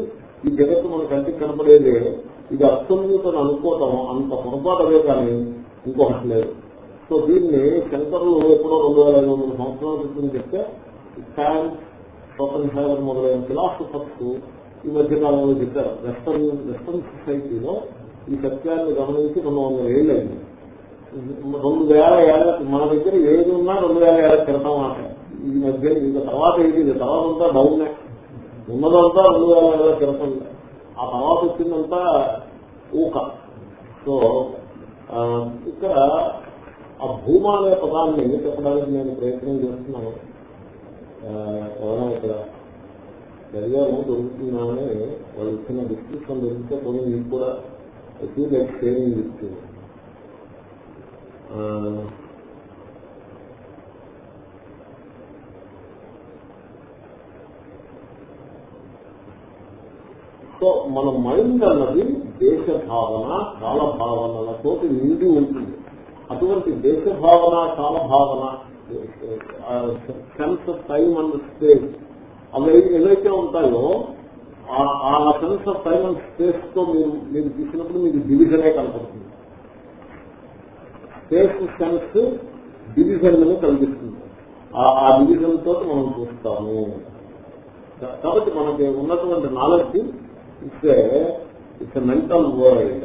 ఈ జగత్తు మన కంటికి కనపడేదే. ఇది అబ్సల్యూట్ అనుకోవటం అంత పొరపాటు అదే కానీ ఇంకొకటి లేదు. సో దీన్ని శంకరులు ఎప్పుడో రెండు వేల ఐదు వందల సంవత్సరాల క్రితం చెప్తే ఫ్యాన్స్ స్వతంత్ర హైవర్ మొదలైన ఫిలాసఫర్స్ ఈ మధ్య కాలంలో చెప్పారు వెస్టర్న్ వెస్టర్న్ సొసైటీలో ఈ సత్యాన్ని గమనించి రెండు వందల ఏళ్ళు అయింది రెండు వేల ఏళ్ళ మన దగ్గర ఏది ఉన్నా రెండు వేల ఏళ్ళ క్రితం మాట ఈ మధ్య ఇంకా తర్వాత ఏది తర్వాత అంతా డౌన్ ఉన్నదంతా రెండు వేల ఏళ్ళ క్రితం ఆ తర్వాత వచ్చిందంతా ఊక సో ఇక్కడ ఆ భూమా అనే పదాన్ని చెప్పడానికి నేను ప్రయత్నం చేస్తున్నాను ఎవరైనా ఇక్కడ జరిగాము దొరుకుతున్నామని వాళ్ళు ఇచ్చిన వ్యక్తిత్వం దొరికితే కొన్ని మీకు కూడా ఎక్కువ లైక్ షేరింగ్ ఇస్తుంది సో మన మైండ్ అన్నది దేశ భావన కాల భావనలతో నిండి ఉంటుంది. అటువంటి దేశ భావన కాల భావన sense of time and space. అవి ఏవైతే ఉంటాయో ఆ సెన్స్ ఆఫ్ టైమ్ అండ్ స్పేస్తో మీరు మీరు చూసినప్పుడు మీకు డివిజనే కనపడుతుంది. స్పేస్ సెన్స్ డివిజన్ని కలిగిస్తుంది ఆ డివిజన్తో మనం చూస్తాము. కాబట్టి మనకి ఉన్నటువంటి knowledge it's it's mental world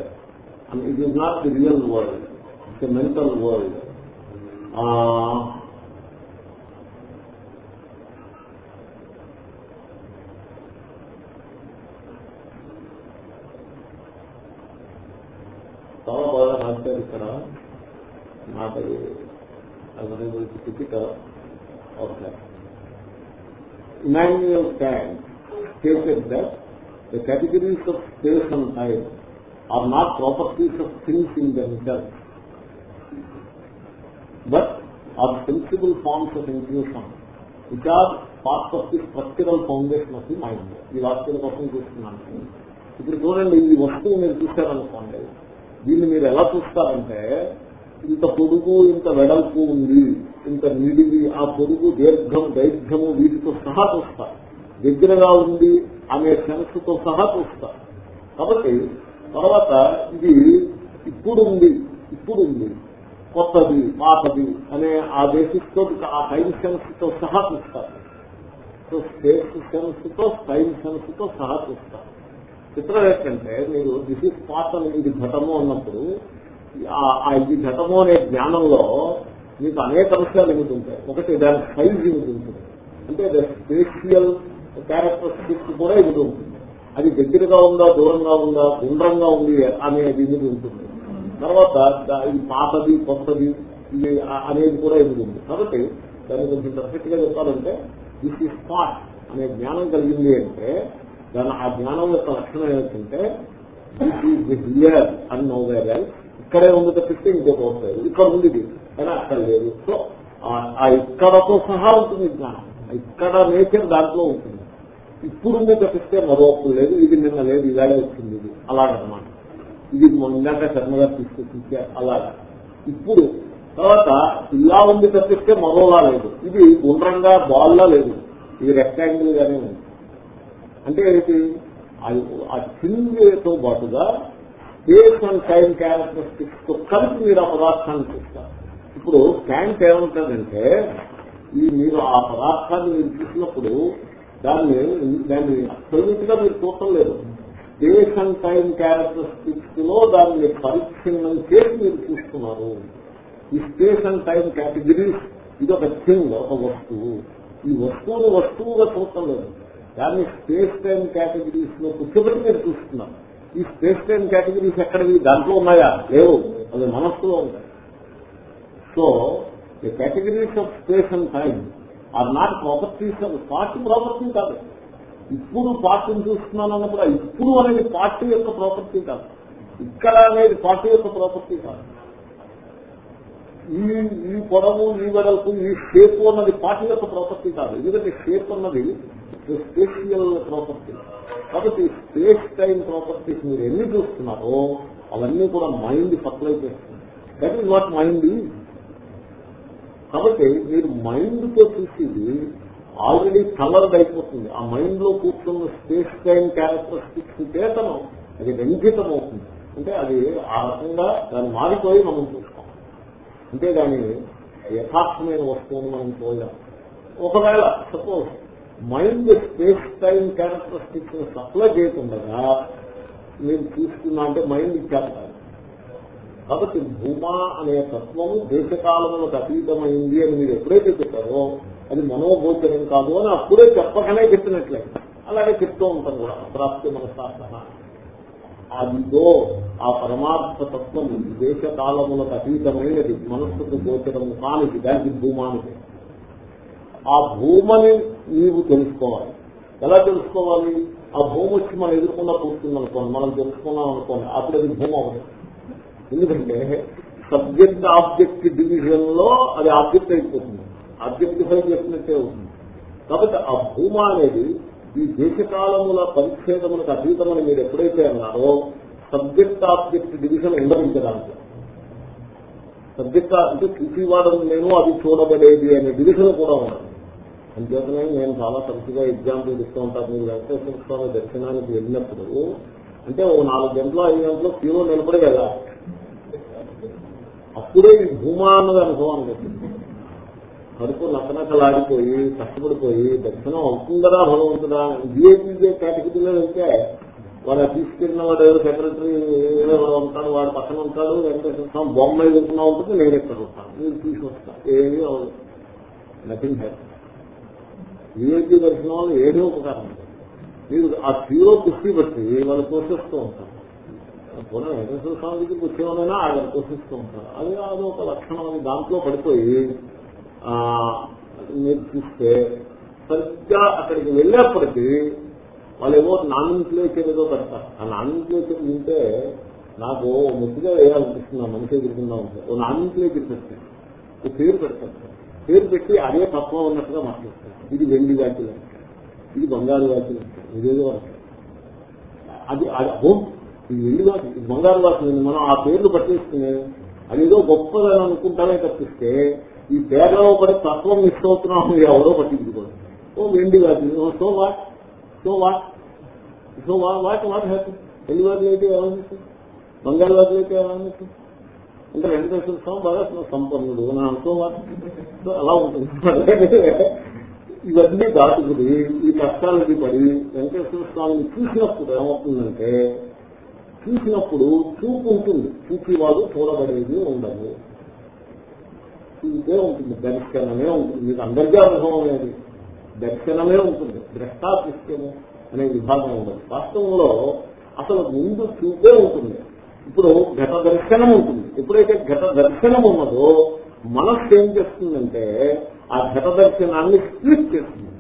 and it is not the real world it's mental world చాలా బాగా రాశారు ఇక్కడ నాకు ticket okay Immanuel Kant stated that the categories of space and time are not properties of things in themselves, but are sensible forms of intuition, which are part of the structural foundation of the mind. ఈ వాక్యం కోసం చూస్తున్నాను ఇప్పుడు చూడండి ఈ వస్తువు మీరు చూశారనుకోండి దీన్ని మీరు ఎలా చూస్తారంటే ఇంత పొడుగు ఇంత వెడల్పు ఉంది ఇంత నిడివి ఆ పొడుగు దీర్ఘం దైర్ఘ్యము వీటితో సహా చూస్తారు. దగ్గరగా ఉంది అనే సెన్స్తో సహా చూస్తారు. కాబట్టి తర్వాత ఇది ఇప్పుడు ఉంది ఇప్పుడు ఉంది కొత్తది పాతది అనే ఆ బేసిస్తో ఆ టైం సెన్స్తో సహా చూస్తారు. సో స్పేస్ సెన్స్తో టైం సెన్స్తో సహా చూస్తారు. చిత్రం ఏంటంటే మీరు దిస్ ఇస్ పార్ట్ అని ఇది ఘటము అన్నప్పుడు ఇది ఘటము అనే జ్ఞానంలో మీకు అనేక అంశాలు లిమిట్ ఉంటాయి ఒకటి దాని సైజ్ లిమిట్ ఉంటుంది అంటే స్పేషియల్ క్యారెక్టరిస్టిక్స్ కూడా ఇది ఉంటుంది. అది దగ్గరగా ఉందా దూరంగా ఉందా గుండ్రంగా ఉంది అనేది ఇది ఉంటుంది. తర్వాత ఇది పాతది కొత్తది ఇది అనేది కూడా ఇది ఉంది. కాబట్టి దాన్ని కొంచెం పర్ఫెక్ట్గా చెప్పాలంటే దిస్ ఇస్ పార్ట్ అనే జ్ఞానం కలిగింది అంటే దాని ఆ జ్ఞానం యొక్క లక్షణం ఏమిటంటే హియర్ అని నోవేరే ఇక్కడే ఉంది తప్పిస్తే ఇంకోటి వస్తుంది ఇక్కడ ఉంది ఇది కానీ అక్కడ లేదు. సో ఆ ఇక్కడతో సహా ఉంటుంది జ్ఞానం. ఇక్కడ నేచర్ దాంట్లో ఉంటుంది. ఇప్పుడు ఉంది తప్పిస్తే మరోపు లేదు. ఇది నిన్న లేదు ఇలాగే వచ్చింది ఇది. అలాగనమాట. ఇది ఇందాక శర్మగా తీసుకొచ్చి అలాగా. ఇప్పుడు తర్వాత ఇలా ఉంది తప్పిస్తే మరోలా లేదు. ఇది గుండ్రంగా బాల్లా లేదు. ఇది రెక్టాంగిల్ గానే ఉంది. అంటే ఏంటి? ఆ తో పాటుగా స్పేస్ అండ్ టైం క్యారెక్టరిస్టిక్స్తో కలిపి మీరు ఆ పదార్థాన్ని చూస్తారు. ఇప్పుడు క్యాంట్ ఏమంటుందంటే ఈ మీరు ఆ పదార్థాన్ని మీరు చూసినప్పుడు దాన్ని దాన్ని అబ్సల్యూట్గా మీరు చూడటం లేదు స్పేస్ అండ్ టైం క్యారెక్టరిస్టిక్స్లో దాన్ని పరిచ్ఛిన్నం చేసి మీరు చూస్తున్నారు. ఈ స్పేస్ అండ్ టైం కేటగిరీస్ ఇది ఒక థింగ్ ఒక వస్తువు. ఈ వస్తువుని వస్తువుగా చూడటం లేదు దాన్ని స్పేస్ టైం కేటగిరీస్లో కూర్చోబెట్టి మీరు చూస్తున్నాం ఈ స్పేస్ టైం కేటగిరీస్ ఎక్కడవి? దాంట్లో ఉన్నాయా? లేవు. అది మనస్సులో ఉంటాయి so the categories of space and time are not properties of party property కాదు. ఇప్పుడు పార్టీని చూస్తున్నాను అన్నప్పుడు ఇప్పుడు అనేది పార్టీ యొక్క ప్రాపర్టీ కాదు. ఇక్కడ అనేది పార్టీ యొక్క ప్రాపర్టీ కాదు. ఈ ఈ పొడవు ఈ వెడల్పు ఈ షేప్ అన్నది పార్టీ యొక్క ప్రాపర్టీ కాదు. ఎందుకంటే షేప్ అన్నది స్పేషియల్ ప్రాపర్టీ కాబట్టి స్పేస్ టైం ప్రాపర్టీస్ మీరు ఎన్ని చూస్తున్నారో అవన్నీ కూడా మైండ్ సప్లై చేస్తుంది. దట్ ఈస్ వాట్ మైండ్ కాబట్టి మీరు మైండ్తో చూసేది ఆల్రెడీ కలర్డ్ అయిపోతుంది. ఆ మైండ్లో కూర్చున్న స్పేస్ టైం క్యారెక్టరిస్టిక్స్ చేతనం అది రంజితం అవుతుంది అంటే అది ఆ రకంగా దాన్ని మారిపోయి మనం చూస్తాం. అంతేగాని యథార్థమైన వస్తువుని మనం పోయాం ఒకవేళ suppose mind space time characteristics supply చేయకుండా మీరు చూస్తున్నా అంటే మైండ్ ఇచ్చేస్తారు. కాబట్టి భూమా అనే తత్వము దేశకాలములకు అతీతమైంది అని మీరు ఎప్పుడైతే చెప్పారో అది మనోగోచరం కాదు అని అప్పుడే చెప్పకనే చెప్పినట్లే. అలాగే చెప్తూ ఉంటాం కూడా అప్రాప్తి మనసార్థ అదిగో ఆ పరమార్థ తత్వం దేశకాలములకు అతీతమైనది. మనస్సుకు గోచరము కానిది దానికి భూమానికి ఆ భూమని నీవు తెలుసుకోవాలి. ఎలా తెలుసుకోవాలి? ఆ భూమి వచ్చి మనం ఎదుర్కొన్న కూర్చుంది అనుకోండి. మనం తెలుసుకున్నాం అనుకోండి. అప్పుడు అది భూమి అవ్వదు. ఎందుకంటే సబ్జెక్ట్ ఆబ్జెక్ట్ డివిజన్లో అది ఆబ్జెక్ట్ అయిపోతుంది. ఆబ్జెక్టిఫై చేసినట్టే అవుతుంది? కాబట్టి ఆ భూమా అనేది ఈ దేశకాలముల పరిచ్ఛేదములకు అతీతమని మీరు ఎప్పుడైతే అన్నారో సబ్జెక్ట్ ఆబ్జెక్ట్ డివిజన్ ఉండవించడానికి సబ్జెక్ట్ అంటే చూసివాడని నేను అది చూడబడేది అనే డివిజన్ కూడా ఉండదు. అంతేతనే నేను చాలా తరచుగా ఎగ్జాంపుల్ ఇస్తూ ఉంటాను మీరు వెంకటేశ్వర స్వామి దర్శనానికి వెళ్ళినప్పుడు అంటే ఓ నాలుగు గంటలు ఐదు గంటలు క్యూలో నిలబడి కదా అప్పుడే ఈ భూమా అన్నది అనుభవం చెప్పింది కడుపు నక్కనక్కలాడిపోయి కష్టపడిపోయి దర్శనం అవుతుందా భగవంతుడా? విఐపీ కేటగిరీలో వెళ్తే వాడు తీసుకెళ్ళిన వాడు ఎవరు? సెక్రటరీ ఏదో ఉంటాడు వాడు పక్కన ఉంటాడు వెంకటేశ్వర స్వామి బొమ్మ ఎదుర్కొన్నా ఉంటుంది నేను ఎక్కడ ఉంటాను. నేను తీసుకొస్తాను ఏమీ అవ్వదు. నథింగ్ హెల్ప్ విఐపీ దర్శనం వల్ల ఏమీ ఉపకారం మీరు ఆ క్యూలో కుస్తీ పెట్టి వాళ్ళు పోషిస్తూ ఉంటారు. పూర్ణ వెంకటేశ్వర స్వామి దగ్గరికి వచ్చేవాళ్ళైనా ఆయన పోషిస్తూ ఉంటారు. అది అదొక లక్షణం. అని దాంట్లో పడిపోయి మీరు చూస్తే సరిగ్గా అక్కడికి వెళ్ళేప్పటికీ వాళ్ళు ఏవో నామినిక్లేచర్ ఏదో పెడతారు. ఆ నామినిక్లేచర్ వింటే నాకు ముద్దుగా వేయాలనిపిస్తుంది ఆ మనిషి ఎదుర్కొందా ఉంటే. ఓ నామినిక్లేచర్ పెడతాను ఓ పేరు పెడతాను. పేరు పెట్టి అదే తత్వం ఉన్నట్టుగా మాట్లాడతారు ఇది వెండి వ్యాఖ్యలు ఇది బంగారు వ్యాఖ్యలు ఇదేదో వరకు అది అబ్బో ఇది వెండి వాకి ఇది బంగారు వాసన మనం ఆ పేర్లు పట్టేసుకుని అదేదో గొప్పదని అనుకుంటానే తప్పిస్తే ఈ పేదలో పడి తత్వం మిస్ అవుతున్నాం ఎవరో పట్టించుకోరు. ఓ వెండి వాటి so what so what so what what happy. వెండి వాకులు అయితే ఏమనిస్తుంది బంగారు వాకులు అయితే ఏమనిస్తుంది అంటే వెంకటేశ్వర స్వామి బాగా సంపన్నుడు. నా సో వాట్ అలా ఉంటుంది. ఇవన్నీ దాటుకుని ఈ కష్టాలకి పడి వెంకటేశ్వర స్వామిని చూసినప్పుడు ఏమవుతుందంటే చూసినప్పుడు చూపు ఉంటుంది. చూపి వాళ్ళు చూడబడేది ఉండదు. ఇదే ఉంటుంది దర్శనమే ఉంటుంది. మీకు అందరికీ అనుభవం అనేది దర్శనమే ఉంటుంది. ద్రష్టాదృశ్యము అనే విభాగం ఉండదు. వాస్తవంలో అసలు ముందు చూపే ఉంటుంది. ఇప్పుడు ఘట దర్శనం ఉంటుంది. ఎప్పుడైతే ఘట దర్శనం ఉన్నదో మనస్సు ఏం చేస్తుందంటే ఆ ఘట దర్శనాన్ని స్ప్లిట్ చేస్తుంది.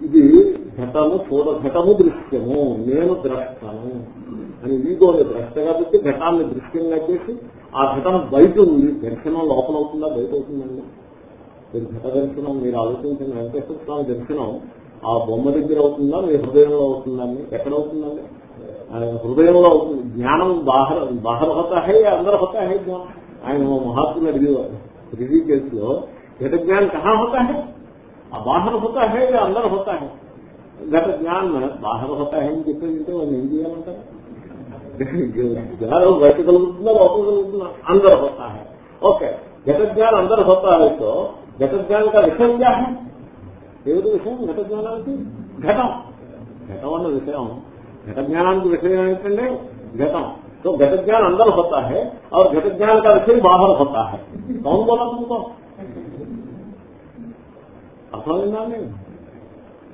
ఇది ఘటము చూడ ఘటము దృశ్యము నేను ద్రష్టను అని ఈగోని ద్రష్ట కాబట్టి ఘటాన్ని దృశ్యంగా చేసి ఆ ఘటన బయట ఉంది. దర్శనం లోపల అవుతుందా? బయట అవుతుందండి. మీరు ఘట దర్శనం మీరు ఆలోచించిన వెంకటేశ్వర స్వామి దర్శనం ఆ బొమ్మ దగ్గర అవుతుందా? మీ హృదయంలో అవుతుందండి ఎక్కడ అవుతుందండి? హృదయంలో అవుతుంది. జ్ఞానం బాహర బాహర హోతా హై అందరూ హోతా హై జ్ఞానం ఆయన మహాత్ములు అడిగేవారు. రివ్యూ కేసులో ఘట జ్ఞానం కహా హోతా హై ఆ బాహర హోతా హై అందరూ హోతా హై ఘట జ్ఞానం బాహర హోతా హై అని చెప్పేది వాళ్ళు ఏం చేయాలంటారు జ్ఞానం బయట కలుగుతుందా లోపల కలుగుతుందా అందరూ హోతా హై ఓకే ఘట జ్ఞానం అందరూ హోతా హై తో ఘట జ్ఞానం కా విషయం క్యా హై ఏమిటి విషయం ఘట జ్ఞానానికి ఘటం ఘటం అన్న విషయం घट ज्ञान की विषय ఏంటంటే घटम तो घट ज्ञान अंदर होता है और घट ज्ञान का विषय बाहर होता है कौन बोला तुमको అర్థమైందా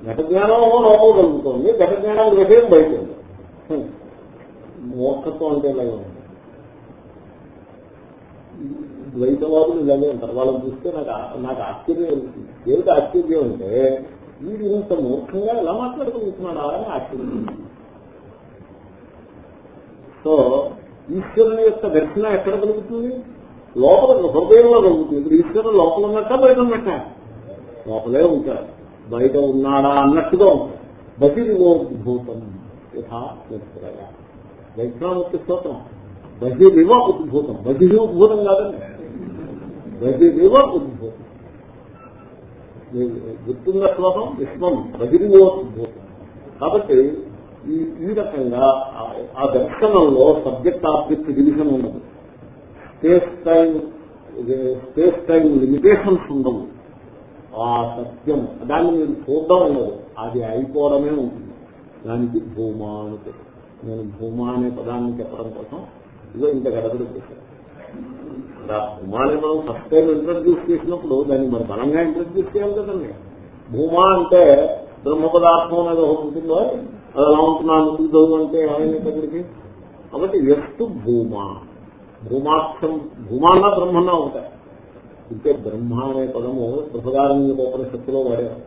ఘట జ్ఞానం లోపల కలుగుతోంది ఘట జ్ఞానం విషయం బయట ఉంది మోక్షత్వం అంటే ఇలాగే ఉంది? ద్వైతవాదులు ఇలాగే ఉంటారు వాళ్ళని చూస్తే నాకు నాకు ఆశ్చర్యం ఏమిటి? ఆశ్చర్యం అంటే వీడు ఇంత మూర్ఖంగా ఎలా మాట్లాడుకుంటున్నాడా అని ఆశ్చర్యం. సో ఈశ్వరుని యొక్క దర్శనం ఎక్కడ కలుగుతుంది? లోపల హృదయంలో కలుగుతుంది. ఇప్పుడు ఈశ్వరుడు లోపల ఉన్నట్ట బయట ఉన్నట్ట? లోపలే ఉంటాడు. బయట ఉన్నాడా అన్నట్టుగా ఉంటాడు. బహిర్వోద్భూతం యథా వైష్ణవతి స్తోత్రం బహిరివ ఉద్భూతం. బహిరి ఉద్భూతం కాదండి. బహిరివ ఉద్భూతం. గుర్తున్న శ్లోకం? విశ్వం బహిరివోద్భూతం కాబట్టి ఈ ఈ రకంగా ఆ దర్శనంలో సబ్జెక్ట్ ఆబ్జెక్ట్ డివిజన్ ఉండదు. Space time space time limitations ఉండవు. ఆ సత్యం. దాన్ని మీరు చూడడం ఉండదు అది అయిపోవడమే ఉంటుంది. దానికి భూమా అని నేను భూమా అనే పదాన్ని చెప్పడం కోసం ఇదో ఇంత గడపడి చేశాను. భూమాని మనం ఫస్ట్ టైం ఇంట్రడ్యూస్ చేసినప్పుడు దాన్ని మరి బలంగా ఇంట్రడ్యూస్ చేయాలి కదండి. భూమా అంటే బ్రహ్మ పదార్థం అనేది ఒకటి ఉంటుందో? అది ఎలా ఉంటున్నాను చదువు అంటే ఆయన దగ్గరికి కాబట్టి ఎస్టు భూమా. భూమాక్షం భూమాన్న బ్రహ్మన్నా ఉంటాయి ఇంకే బ్రహ్మ అనే పదము. బృహదారణ ఉపనిషత్తులో వాడేవారు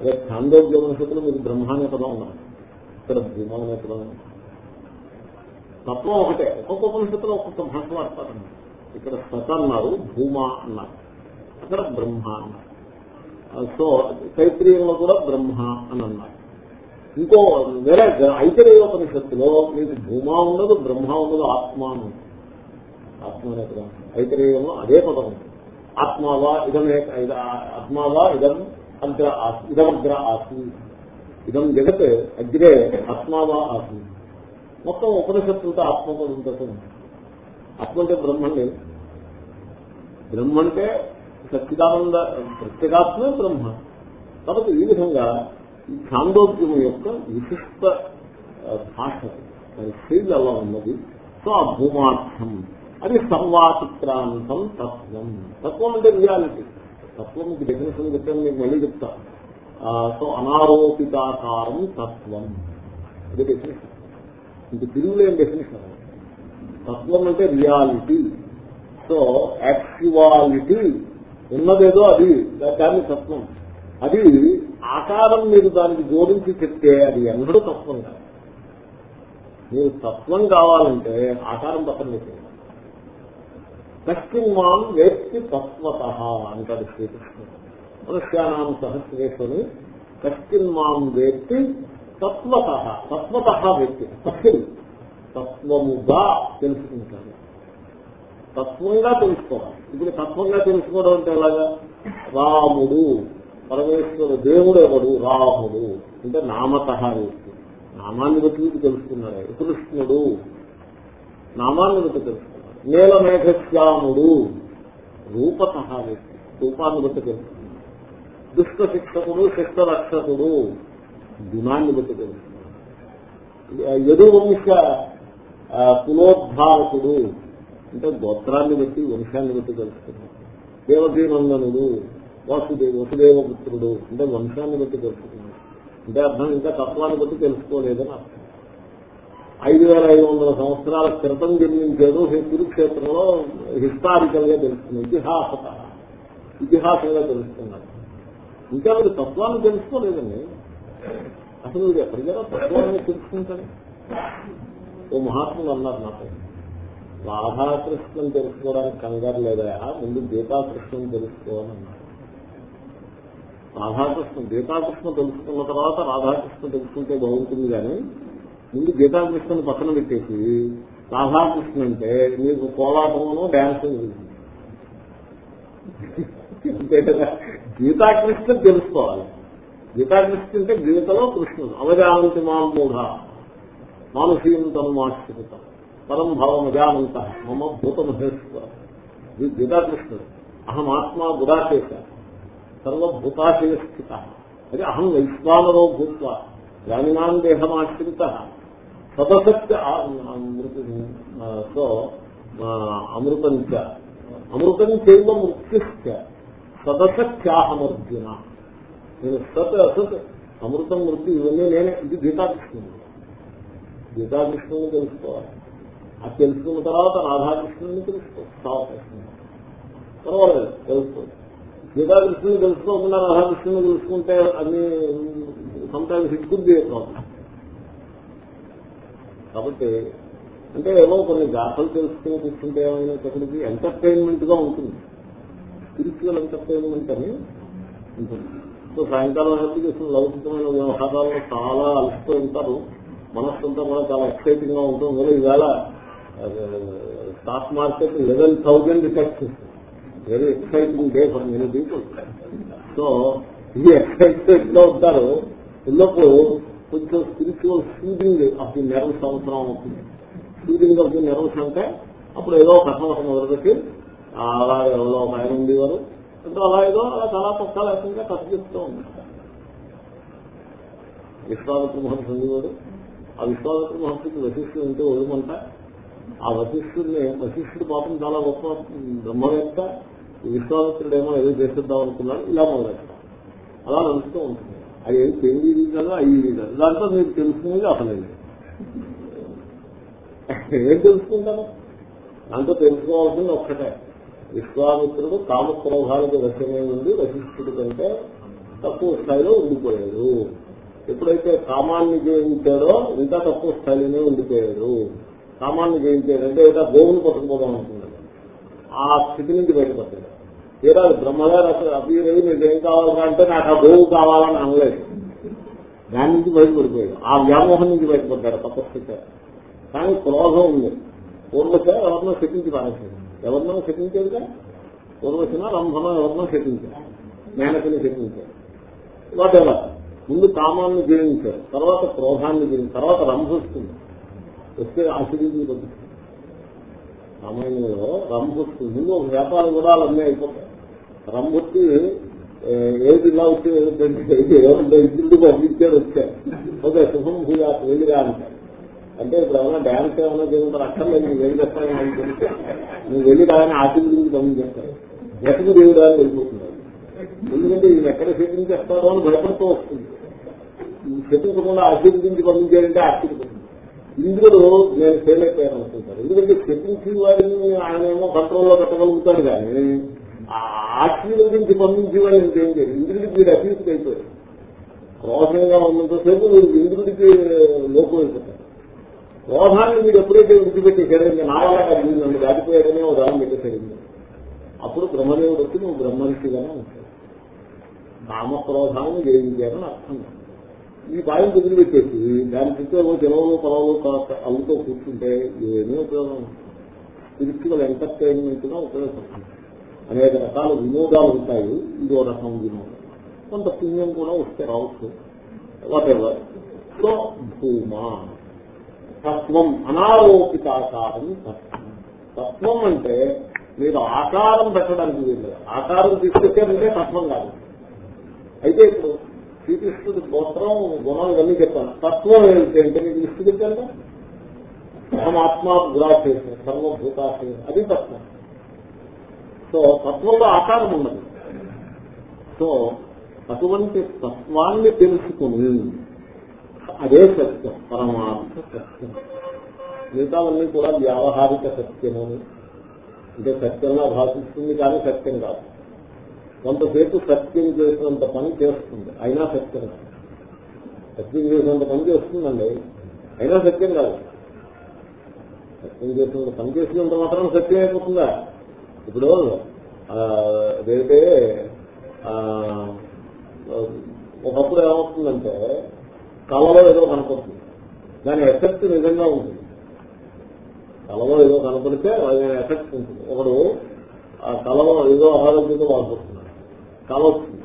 అదే ఛాందోగ్య ఉపనిషత్తులో మీకు బ్రహ్మ అనే పదం ఉన్నారు ఇక్కడ భూమా అనే పదం తత్వం ఒకటే. ఒక్కొక్క ఉపనిషత్తులో ఒక్కొక్క భాష వాడతారు ఇక్కడ సత అన్నారు భూమా అన్నారు. అక్కడ బ్రహ్మ అన్నారు. సో తైత్రీయంలో కూడా బ్రహ్మ అని అన్నారు. ఇంకో వేరే ఐతరేయోపనిషత్తులో మీకు భూమా ఉండదు బ్రహ్మ ఉండదు ఆత్మ అని ఆత్మ అనే పదం. ఐతరేయంలో అదే పదం ఉంది. ఆత్మావా ఇదం ఆత్మావా ఇదం అగ్ర ఇదమగ్ర ఆసి ఇదం జగత్ అగ్రే ఆత్మావా ఆసి మొత్తం ఉపనిషత్తులతో ఆత్మపదంతో ఆత్మ అంటే బ్రహ్మండి. బ్రహ్మ అంటే సచ్చిదానంద ప్రత్యేగాత్మే బ్రహ్మ. కాబట్టి ఈ విధంగా ఈ ఛాందోద్యమం యొక్క విశిష్ట భాష దాని శైలి అలా ఉన్నది. సో ఆ భూమార్థం. అది సర్వాతిక్రాంతం తత్వం. తత్వం అంటే రియాలిటీ. తత్వం మీకు డెఫినేషన్ చెప్పాను మీకు మళ్ళీ చెప్తా. సో అనారోపితాకారం తత్వం. ఇది డెఫినేషన్ ఇది తిరుగులేని డెఫినేషన్ తత్వం అంటే రియాలిటీ. సో యాక్చువాలిటీ ఉన్నదేదో అది దాన్ని తత్వం. అది ఆకారం మీరు దానికి జోడించి చెప్తే అది ఎన్నడూ తత్వం కాదు. మీరు తత్వం కావాలంటే ఆకారం తప్పని పెట్టండి కష్టిన్ మాం వేత్తి తత్వత అంటాడు శ్రీకృష్ణుడు. మనుష్యానాం సహస్రేశ్వని కష్టిన్ మాం వేత్తి తత్వత. తత్వత వ్యక్తి కష్టిన్ తత్వముగా తెలుసుకుంటాడు తత్వంగా తెలుసుకోవాలి. ఇప్పుడు తత్వంగా తెలుసుకోవడం అంటే ఎలాగా? రాముడు పరమేశ్వరు దేవుడు ఎవడు? రాముడు. అంటే నామత వ్యక్తి నామాన్ని బట్టి తెలుసుకున్నాడు. కృష్ణుడు. నామాన్ని బట్టి తెలుసుకున్నాడు నీలమేఘశ్యాముడు. రూపత వ్యక్తి రూపాన్ని బట్టి దుష్ట శిక్షకుడు శిక్ష రక్షకుడు గుణాన్ని బట్టి యదు యదువంశ కులోద్ధారకుడు అంటే గోత్రాన్ని బట్టి వంశాన్ని బట్టి తెలుసుకున్నాడు. దేవకీనందనుడు వాసుదేవ వసుదేవపుత్రుడు. అంటే వంశాన్ని బట్టి తెలుసుకున్నాడు. అంటే అర్థం ఇంకా తత్వాన్ని బట్టి తెలుసుకోలేదని అర్థం. ఐదు వేల ఐదు వందల సంవత్సరాల క్రితం జన్మించాడు కురుక్షేత్రంలో హిస్టారికల్గా తెలుస్తుంది. ఇతిహాసత ఇతిహాసంగా తెలుస్తున్నాడు ఇంకా మీరు తత్వాన్ని తెలుసుకోలేదండి. అసలు మీరు ఎక్కడికైనా తత్వాన్ని తెలుసుకుంటారు. ఓ మహాత్ములు అన్నారు నాకు రాధాకృష్ణం తెలుసుకోవడానికి కంగారు లేదా? ముందు గీతాకృష్ణం తెలుసుకోవాలని అన్నారు. రాధాకృష్ణ గీతాకృష్ణ తెలుసుకున్న తర్వాత రాధాకృష్ణ తెలుసుకుంటే బాగుంటుంది కానీ ముందు గీతాకృష్ణను పక్కన పెట్టేసి రాధాకృష్ణ అంటే మీకు కోలాటమును డ్యాన్స్ అంతే కదా గీతాకృష్ణ తెలుసుకోవాలి. గీతాకృష్ణ అంటే గీతలో కృష్ణుడు. అవజానంతి మామూఢ మానసీయం తనుమాశ్రిత పరం భావమజానంత మమ భూతమహేశ్వర. ఇది గీతాకృష్ణుడు. అహమాత్మా గుడాకేశ సర్వభూతాశయ స్థిత అది అహం వైశ్వానరో భూత్వ. జ్ఞానినాం దేహమాశ్రిత. సదసత్య సో అమృతంచ. అమృతం చైవ మృత్యుశ్చ సదసత్యాహమర్జున నేను సత్ అసత్ అమృతం మృత్యు ఇవన్నీ నేనే ఇది గీతాకృష్ణుడు. గీతాకృష్ణుని తెలుసుకోవాలి. అది తెలుసుకున్న తర్వాత రాధాకృష్ణుని తెలుసుకోవాలి పర్వాలేదు తెలుసుకోండి గీతాకృష్ణుని తెలుసుకోకుండా రాధాకృష్ణుని తెలుసుకుంటే అన్ని సంతానికి హిట్కుద్ది ప్రాబ్లం కాబట్టి అంటే ఏవో కొన్ని గాథలు తెలుసుకుని తీసుకుంటే ఏమైనా ఒకరికి ఎంటర్టైన్మెంట్గా ఉంటుంది. స్పిరిచువల్ ఎంటర్టైన్మెంట్ అని ఉంటుంది. సో సాయంకాలం అయితే లౌకికమైన వ్యవహారాల్లో చాలా అలసిపోయి ఉంటారు. మనస్సంతా కూడా చాలా ఎక్సైటింగ్గా ఉంటుంది. మరి ఈవేళ stock market eleven thousand రిటెక్ట్ very exciting day for many people so ఇది ఎక్సైటెడ్గా ఉంటారు. ఉన్నప్పుడు కొంచెం spiritual soothing of the nerves అవసరం అవుతుంది. సూదింగ్ ఆఫ్ ది నెర్వ్స్ అంటే అప్పుడు ఏదో కథ ఒక మొదలుపెట్టి అలా ఎవరో ఒక ఆయన ఉండేవారు. అంటే అలా ఏదో అలా చాలా పక్క లేకుండా కథ చెప్తూ ఉన్నారు విశ్వామిత్ర మహర్షి ఉండేవాడు. ఆ విశ్వామిత్ర మహర్షికి వశిష్ఠుడు ఉంటే వదలమంట ఆ వశిష్ఠుడిని వశిష్ఠుడు పాపం చాలా గొప్ప బ్రహ్మవేత్త. విశ్వామిత్రుడేమో ఏదో చేసేద్దాం అనుకున్నాడు. ఇలా మొదలెట్టాం అలా నడుస్తూ ఉంటుంది. అది ఏం తెలియదు కదా అయ్యి కాదు. దాంట్లో మీరు తెలుసుకునేది అసలు ఏం తెలుసుకుంటాను దాంతో తెలుసుకోవాల్సింది ఒక్కటే. విశ్వామిత్రుడు కామక్రోధాలకు వశమై ఉంది వశిష్ఠుడి కంటే తక్కువ స్థాయిలో ఉండిపోయాడు. ఎప్పుడైతే కామాన్ని జయించాడో ఇంకా తక్కువ స్థాయిలోనే ఉండిపోయాడు. కామాన్ని జయించాడంటే ఏదో గోవును పట్టుకుపోదాం అనుకున్నాడు. ఆ స్థితి నుంచి బయటపడ్డాడు. తీరా బ్రహ్మగారు అసలు అభిరవి మీకు ఏం కావాలంటే అంటే నాకు ఆ గోవు కావాలని అనలేదు. దాని నుంచి బయటపడిపోయాడు. ఆ వ్యామోహం నుంచి బయటపడ్డాడు తపస్సు కానీ క్రోధం ఉంది. పూర్వశ ఎవరినో శపించి పారేసాడు ఎవరినో శపించేదిగా పూర్వశన రంభన ఎవరినో శపించారు మేనకని శపించారు వాట్ ఎవర్ ముందు కామాన్ని జయించారు తర్వాత క్రోధాన్ని జీవించారు తర్వాత రంభ వస్తుంది వస్తే ఆశీర్వదించి పంపిస్తుంది సమయంలో రంభ వస్తుంది ముందు ఒక వ్యాపారం కూడా అన్నీ అయిపోతాయి. రంభొచ్చి ఏది ఇలా వచ్చేది ఎవరంటే ఇంద్రుడు పంపించాడు వచ్చారు. ఓకే శుభం భూయా వెళ్ళిరా అంటారు అంటే ఇప్పుడు ఏమైనా డ్యాన్స్ ఏమైనా చేయమంటారు అక్కర్లేదు నువ్వు ఏం చెప్తాను తెలిస్తే నువ్వు వెళ్ళి రాని ఆశీర్వదించి పంపించేస్తాడు ఎక్కడికి దేవుడు అని వెళ్ళిపోతున్నాడు ఎందుకంటే ఈయన ఎక్కడ శపించేస్తాడో అని భయపడుతూ వస్తుంది. శత్రుకుండా ఆశీర్వదించి పంపించాడంటే ఆశ్చర్యపోతుంది. ఇంద్రుడు నేను ఫెయిల్ అయిపోయాను అనుకుంటారు. ఎందుకంటే శపించి వారిని ఆయన ఏమో కంట్రోల్లో పెట్టగలుగుతాడు కానీ ఆత్మీయుల గురించి పంపించేవాడు ఇంకేం చేయదు ఇంద్రుడికి వీడు అభివృద్ధి అయిపోయాడు క్రోధంగా ఉన్నంతసేపు ఇంద్రుడికి లోపం అయిపోతాడు. క్రోధాన్ని మీరు ఎప్పుడైతే విడిచిపెట్టేశారో ఇంకా నా వల్ల కాదు నన్ను దాటిపోయాడనే ఒక దానం పెట్టేసరింది అప్పుడు బ్రహ్మదేవుడు వచ్చి నువ్వు బ్రహ్మనిషిగానే ఉంటాడు కామక్రోధాన్ని జయించారని అర్థం ఈ బాయం కుదిరి పెట్టేసి దాని చుట్టూ జనంలో పొలంలో అల్లుతో కూర్చుంటే ఏమీ ఉపయోగం స్పిరిచువల్ ఎంటర్టైన్మెంట్గా ఉపయోగపడుతుంది అనేక రకాల వినోదాలు ఉంటాయి. ఇదో రకం వినోదం. కొంత పుణ్యం కూడా వస్తే రావచ్చు. వాటెవర్ సో భూమా. తత్వం అనారోపితాకారం తత్వం. తత్వం అంటే మీరు ఆకారం పెట్టడానికి వీళ్ళు ఆకారం తీసుకొచ్చారంటే తత్వం కాదు. అయితే ఇప్పుడు శ్రీకృష్ణుడి గోత్రం గుణాలు ఇవన్నీ చెప్పాను. తత్వం ఏంటంటే మీకు ఇష్టం చెప్పాను అహమాత్మా గురాశేషం సర్వభూతాశేషం అది తత్వం. సో తత్వంలో ఆకారం ఉన్నది. సో అటువంటి తత్వాన్ని తెలుసుకుని అదే సత్యం పరమాత్మ సత్యం. మిగతావన్నీ కూడా వ్యావహారిక సత్యము. అంటే సత్యంగా భాషిస్తుంది కానీ సత్యం కాదు. కొంతసేపు సత్యం చేసినంత పని చేస్తుంది అయినా సత్యం కాదు. సత్యం చేసినంత పని చేస్తుందండి అయినా సత్యం కాదు. సత్యం చేసినంత పని చేసినంత మాత్రం సత్యం అయిపోతుందా? ఇప్పుడు అదైతే ఒకప్పుడు ఏమవుతుందంటే కళలో ఏదో కనపడుతుంది. దాని ఎఫెక్ట్ నిజంగా ఉంటుంది. కళలో ఏదో కనపడితే దాని ఎఫెక్ట్ ఉంటుంది. ఒకడు ఆ కళలో ఏదో ఆరోగ్యంతో బాధపడుతున్నాడు. కళ వస్తుంది.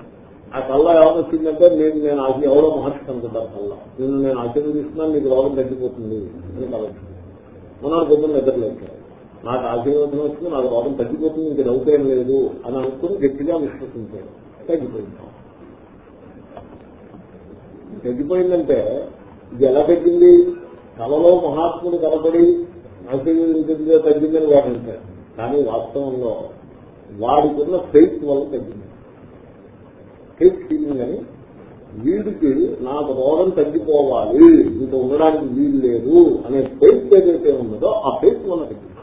ఆ కళ్ళ ఏమొచ్చిందంటే నేను నేను అది ఎవరో మహర్షి అనుకుంటాను కళ్ళ. నేను నేను ఆశీర్వదిస్తున్నాను నీకు రోగం తగ్గిపోతుంది అని కళ వచ్చింది మన పొద్దున్న నిద్రలేదు నాకు ఆశీర్వాదం వచ్చింది నాకు రోగం తగ్గిపోతుంది ఇంక నవ్వుతేం లేదు అని అనుకుని గట్టిగా విశ్వసించాడు. తగ్గిపోయింది. తగ్గిపోయిందంటే ఇది ఎలా తగ్గింది? కళలో మహాత్ముడు కలబడి ఆశీర్వదించిందో తగ్గిందని వాడు అంటారు కానీ వాస్తవంలో వాడికున్న ఫెయిత్ వల్ల తగ్గింది. ఫెయిత్ ఫీలింగ్ అని వీడికి నాకు రోగం తగ్గిపోవాలి ఇంకా ఉండడానికి వీలు లేదు అనే ఫెయిత్ ఏదైతే ఉన్నదో ఆ ఫెయిత్ వల్ల తగ్గింది.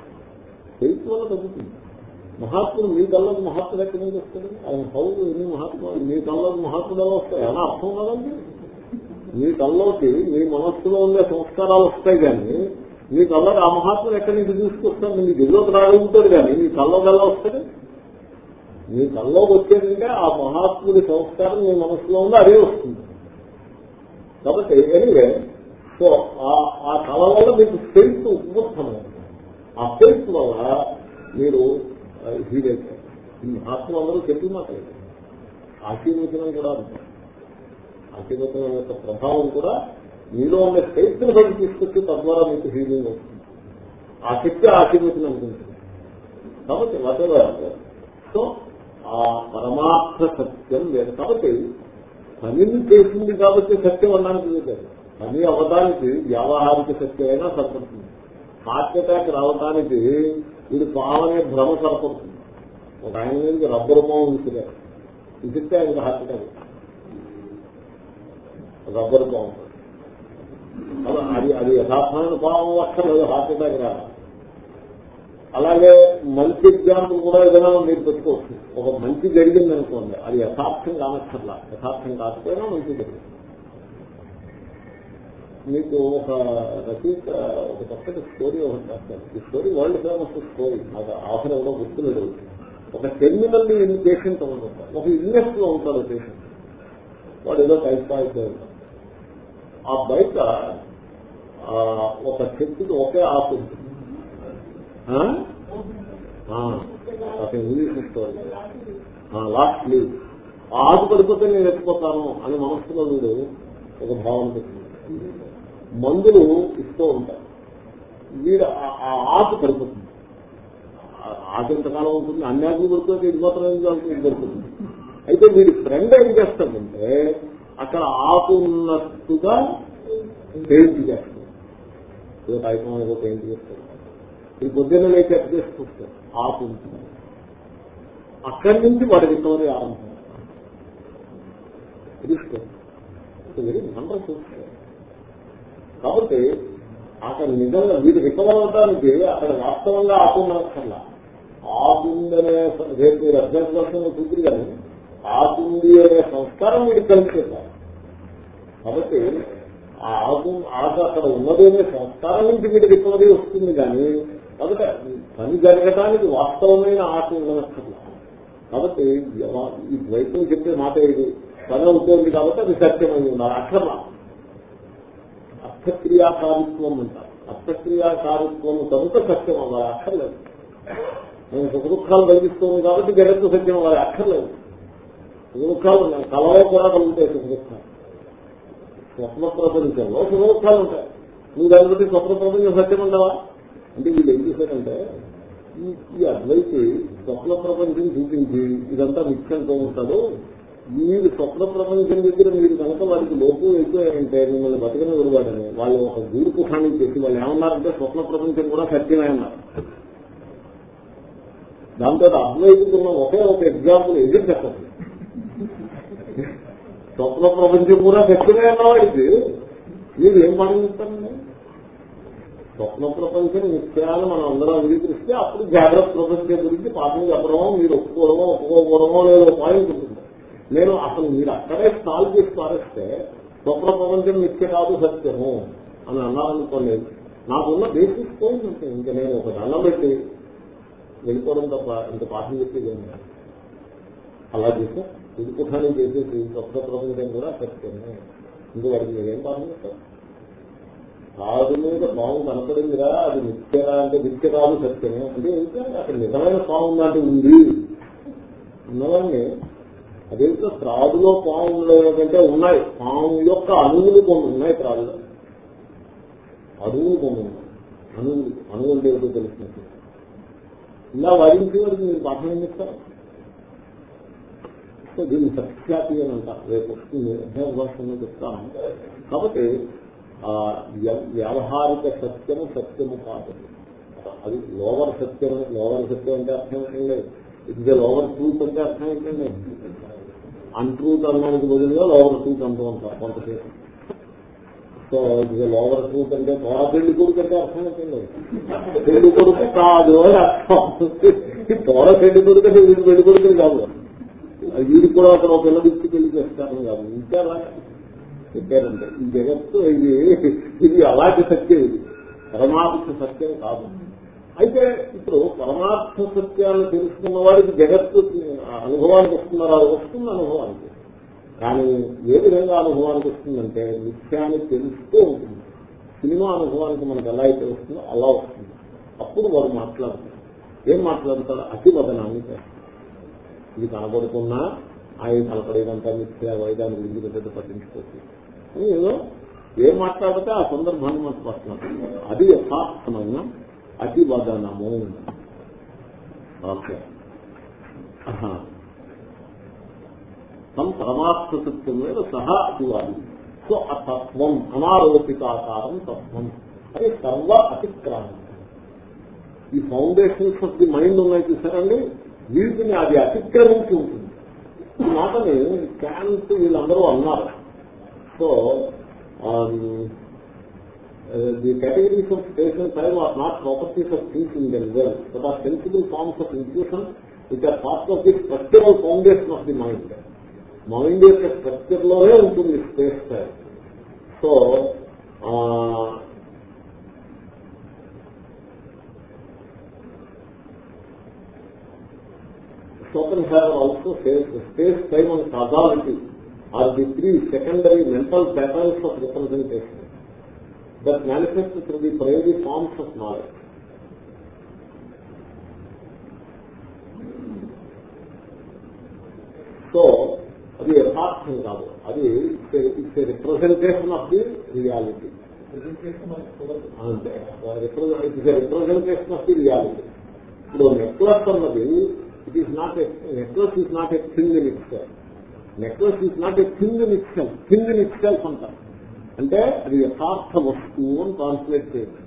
ఫెయిత్ వల్ల తగ్గుతుంది. మహాత్ముడు మీ కళ్ళకు మహాత్ముడు ఎక్కడ నుంచి వస్తాడు? ఆయన హౌస్ ఎన్ని మహాత్ముడు మీ కళ్ళకు మహాత్ముడు ఎలా వస్తాయి ఎలా అర్థం కదండి? మీ కల్లోకి మీ మనస్సులో ఉండే సంస్కారాలు వస్తాయి కానీ మీ కళ్ళకి ఆ మహాత్ముడు ఎక్కడి నుంచి తీసుకొస్తాడు? మీ ఎదురుకు రాగలుగుతాడు కానీ మీ కల్లోకి ఎలా వస్తాడు? మీ కల్లోకి వచ్చేదంటే ఆ మహాత్ముడి సంస్కారం మీ మనస్సులో ఉంది అదే వస్తుంది. కాబట్టి ఎనివే సో ఆ కళ వల్ల మీకు ఫెయిత్ ఉత్పన్నమైంది. ఆ ఫేస్ వల్ల మీరు హీల్ అవుతారు ఈ మహాత్ములు అందరూ చెప్పి మాట్లాడారు ఆశీర్వచనం కూడా అంటారు ఆశీర్వచనం యొక్క ప్రభావం కూడా మీలో ఉండే శక్తిని బట్టి తీసుకొచ్చి తద్వారా మీకు హీలింగ్ వస్తుంది. ఆ శక్తి ఆశీర్వచనం అనుకుంటుంది కాబట్టి వదలవారు సో ఆ పరమార్థ సత్యం లేదు. కాబట్టి పనిని చేసింది కాబట్టి సత్యం అనడానికి లేదు. పని అవ్వడానికి వ్యావహారిక సత్యమైనా సరిపడుతుంది. హార్ట్ అటాక్ వీడు పావనే భ్రమ సరిపడుతుంది ఒక ఆయన నుంచి రబ్బరు మో ఉంచుతారు. ఇదిస్తే ఆయన హార్ట్ అటాక్ రబ్బరు బాగుంటుంది అది అది యథార్థమైన భావం అక్కర్లేదు హార్ట్అటాక్ అలాగే మంచి ఎగ్జాంపుల్ కూడా ఏదైనా మీరు పెట్టుకోవచ్చు. ఒక మంచి జరిగింది అనుకోండి అది యథార్థం కానక్కర్లా. యథార్థం కాకపోయినా మంచి జరిగింది. మీకు ఒక రచయిత ఒక చక్కటి స్టోరీ ఒకటి రాస్తారు ఈ స్టోరీ వరల్డ్ ఫేమస్ స్టోరీ. నాకు ఆఫర్ ఎవరో గుర్తులేదు. ఒక టెర్మినల్ పేషెంట్ అనుకుంటారు ఒక ఇన్వెస్ట్లో ఉంటాడు పేషెంట్. వాడు ఏదో టైఫాయిడ్ ఆ బయట ఒక చెట్టుకి ఒకే ఆఫ్ ఉంటుంది. ఒక ఇంగ్లీష్ స్టోరీ. Last leaf. ఆకు పడిపోతే నేను ఎత్తిపోతాను అని మనస్సులో వీడు ఒక భావన పెట్టింది మందులు ఇస్తూ ఉంటారు. వీడు ఆ ఆకు పడిపోతుంది ఆకు ఎంతకాలం ఉంటుంది? అన్ని ఆకులు పడిపోతే ఇది మాత్రం ఇది పడుతుంది అయితే వీడి ఫ్రెండ్ ఏం చేస్తాడంటే అక్కడ ఆకు ఉన్నట్టుగా పెయింట్ చేస్తాడు. ఏదో టైపం ఏదో పెయింట్ చేస్తాడు. ఈ పొద్దున్న లేచి ఎట్ చేసుకుంటాడు ఆకు ఉంటుంది. అక్కడి నుంచి వాడి రికవరీ ఆరంభం. వెరీ వండర్ఫుల్ కాబట్టి అక్కడ నిజంగా వీడు రికవర్ అవడానికి అక్కడ వాస్తవంగా ఆకుందనక్కర్లా ఆకుందనే రేపు మీరు అభ్యాసంలో చూద్దరు కానీ ఆకుంది అనే సంస్కారం వీడు కలిసేస్తారు కాబట్టి ఆకు ఆట అక్కడ ఉన్నదేనే సంస్కారం నుంచి వీడి రికవరీ వస్తుంది కానీ కాబట్టి పని జరగడానికి వాస్తవమైన ఆకు ఉండనక్కర్లా కాబట్టి ఈ ద్వైతం చెప్పే మాట ఇది. పని అవుతుంది కాబట్టి అది సత్యమై ఉండాలి. అక్కర్లా అర్థక్రియాకారిత్వం అంటారు. అర్థక్రియాకారిత్వం కనుక సత్యం అవ్వాలి అక్కర్లేదు. నేను సుఖదుఖాలు కలిగిస్తుంది కాబట్టి జగత్తు సత్యం అవ్వాలి అక్కర్లేదు. సుఖదుఖాలు ఉన్నాయి. కళలో కూడా కలుగుతాయి సుఖదుఖాలు స్వప్న ప్రపంచంలో సుఖదుఖాలు ఉంటాయి. నువ్వు దాన్ని బట్టి స్వప్న ప్రపంచం సత్యం ఉండవా అంటే వీళ్ళు ఏం చేశారంటే ఈ అద్వైతి స్వప్న ప్రపంచం చూపించి ఇదంతా మిథ్యంతో ఉంటాడు మీరు స్వప్న ప్రపంచం దగ్గర మీరు కనుక వారికి లోపు ఎక్కువంటే మిమ్మల్ని బతకన విలువాడని వాళ్ళు ఒక గూడు కుఖాన్ని చేసి వాళ్ళు ఏమన్నారంటే స్వప్న ప్రపంచం కూడా సత్యమే అన్నారు. దాంతో అద్వైతున్న ఒకే ఒక ఎగ్జాంపుల్ ఎదురు చెప్పండి. స్వప్న ప్రపంచం కూడా సత్యమే అన్నవాడికి మీరు ఏం పాటిస్తారండి స్వప్న ప్రపంచం నిత్యాలు మనం అందరం అంగీకరిస్తే అప్పుడు జాగ్రత్త ప్రపంచం గురించి పాఠం చెప్పడమో మీరు ఒప్పుకోవడమో ఒప్పుకోకపోవడమో లేదో పాయింట్ ఉంటుంది. నేను అసలు మీరు అక్కడే స్టాల్ చేసి పారేస్తే స్వప్న ప్రపంచం నిత్య కాదు సత్యము అని అన్నారనుకోండి. నాకున్న బేసిక్ పాయింట్ అంటే ఇంకా నేను ఒక దండం పెట్టి వెళ్ళిపోవడం తప్ప ఇంత పాఠం చెప్పేది అలా చేస్తే తిరుగుతాన్ని చేసేసి స్వప్న ప్రపంచం కూడా సత్యమే. ఇంక వాడికి మీరేం పాఠం చెప్తారు కాదు మీద పాము కనపడిందిరా అది నిత్యరా అంటే నిత్య కాదు సత్యమే. అంటే ఏంటంటే అక్కడ నిజమైన పాము లాంటి ఉంది. ఉన్నవాడిని అదేంటో త్రాదులో పాము కంటే ఉన్నాయి. పాము యొక్క అణువులు కొన్ని ఉన్నాయి త్రాదులో అణువులు కొన్ని ఉన్నాయి. అణువులు అణువులు లేదో తెలిసినట్టు ఇలా వాడించే వారికి మీరు పాఠం ఏం చెప్తారు? సో దీన్ని సత్యాతి అని అంటారు. రేపు వస్తుంది. అధ్యాభాషంలో చెప్తాను. కాబట్టి ఆ వ్యావహారిక సత్యము సత్యము కాదు. అది లోవర్ సత్యం లోవర్ సత్యం అంటే అర్థం ఏంటండి ఇది లోవర్ ట్రూత్ అంటే అర్థం ఏంటండి అన్ట్రూత్ అనడానికి బదులుగా లోవర్ ట్రూత్ అంటూ ఉంటారు కొంతసేపు. సో ఇది లోవర్ ట్రూత్ అంటే తోడ పెళ్ళి కొడుకు అంటే అర్థం ఏంటండి పెళ్ళి కొడుకు కాదు అని అర్థం. తోడ పెళ్ళి కొడుకు అంటే వీడి పెళ్ళి కొడుకుని కాదు. వీడికి కూడా అక్కడ ఒక పిల్లడికి పెళ్ళి చేస్తారని కాదు. ఇంకా చెప్పారంటే ఈ జగత్తు ఇది ఇది అలాంటి సత్యం ఇది. పరమాత్మ సత్యం కాదు. అయితే ఇప్పుడు పరమార్థ సత్యాన్ని తెలుసుకున్న వాడికి జగత్తు అనుభవానికి వస్తున్నారా వస్తుంది అనుభవానికి. కానీ ఏ విధంగా అనుభవానికి వస్తుందంటే నిత్యాన్ని తెలుస్తూ ఉంటుంది. సినిమా అనుభవానికి మనకు ఎలా అయితే వస్తుందో అలా వస్తుంది. అప్పుడు వాడు మాట్లాడతాడు. ఏం మాట్లాడతాడు? అతి వదనాన్ని ఇది కనబడుతున్నా ఆయన కనపడేదంతా మిథ్యా వైదాన్ని గురించి పెద్ద పట్టించుకోవచ్చు ఏదో ఏం మాట్లాడితే ఆ సందర్భాన్ని మనకు పడుతున్నారు అది యథార్థమైన అతివదనము. ఓకే. ఆహా. తం పరమార్థ సత్యం మీద సహా అతివాది. సో ఆ తత్వం అనారోపితాకారం తత్వం. అది సర్వ అతిక్రాంతి ఈ ఫౌండేషన్స్ ఆఫ్ ది మైండ్ ఉన్నాయి చూసారండి? వీటిని అది అతిక్రమించి ఉంటుంది. ఈ మాటని క్యాంట్ వీళ్ళందరూ అన్నారు. So the categories of station time are not properties of thinking and well but are sensible forms of institution which are part of the structural foundation of the mind mind యొక్క స్ట్రక్చర్లోనే ఉంటుంది space time so Schopenhauer also says space, time and causality are the three secondary mental patterns of representation. That manifest through the primary forms of knowledge. So అది యథార్థం కాదు. అది it's representation of the reality it's representation of the reality ఇప్పుడు నెక్లెస్ అన్నది it is not necklace is not a thing in itself necklace is not a thing in itself thing in itself అంటారు. అంటే అది యథార్థ వస్తువు అని ట్రాన్స్లేట్ చేయండి.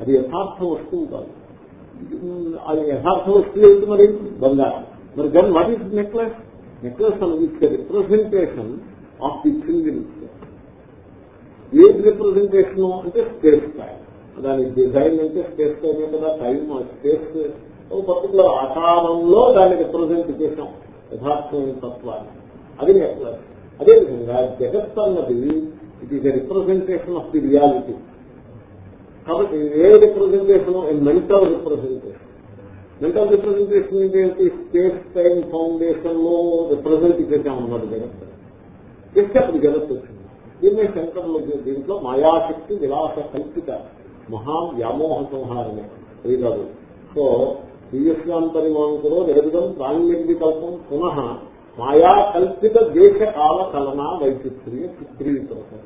అది యథార్థ వస్తువు కాదు. అది యథార్థ వస్తువు ఏంటి మరి? బంగారం. మరి then what is necklace necklace అనేది it's representation of the thing ఏది రిప్రజెంటేషన్ అంటే స్పేస్ టైం దాని డిజైన్ అంటే స్పేస్ టైం కదా టైం స్పేస్ ఒక పర్టికులర్ ఆకారంలో దాన్ని రిప్రజెంట్ చేసాం యథార్థమైన తత్వాన్ని. అది నెక్లెస్ అదేవిధంగా జగత్ అన్నది it is a representation of the reality కాబట్టి ఏ representation mental representation mental representation ఏంటి? స్పేస్ టైం ఫౌండేషన్లో రిప్రజెంట్ చేశామన్నది జగత్ చేస్తే అప్పుడు జగత్ వచ్చింది. దీన్నే శంకర్లు దీంట్లో మాయాశక్తి విలాస కల్పిత మహా వ్యామోహ సంహారమే. ఇది కాదు. సో దివ్యస్వాంతరిమాంకులో నిరవిధం ప్రాణ్యకల్పం పునః మాయా కల్పిత దేశ కాల కలనా వైచిత్ర్య చిత్రీకృతం.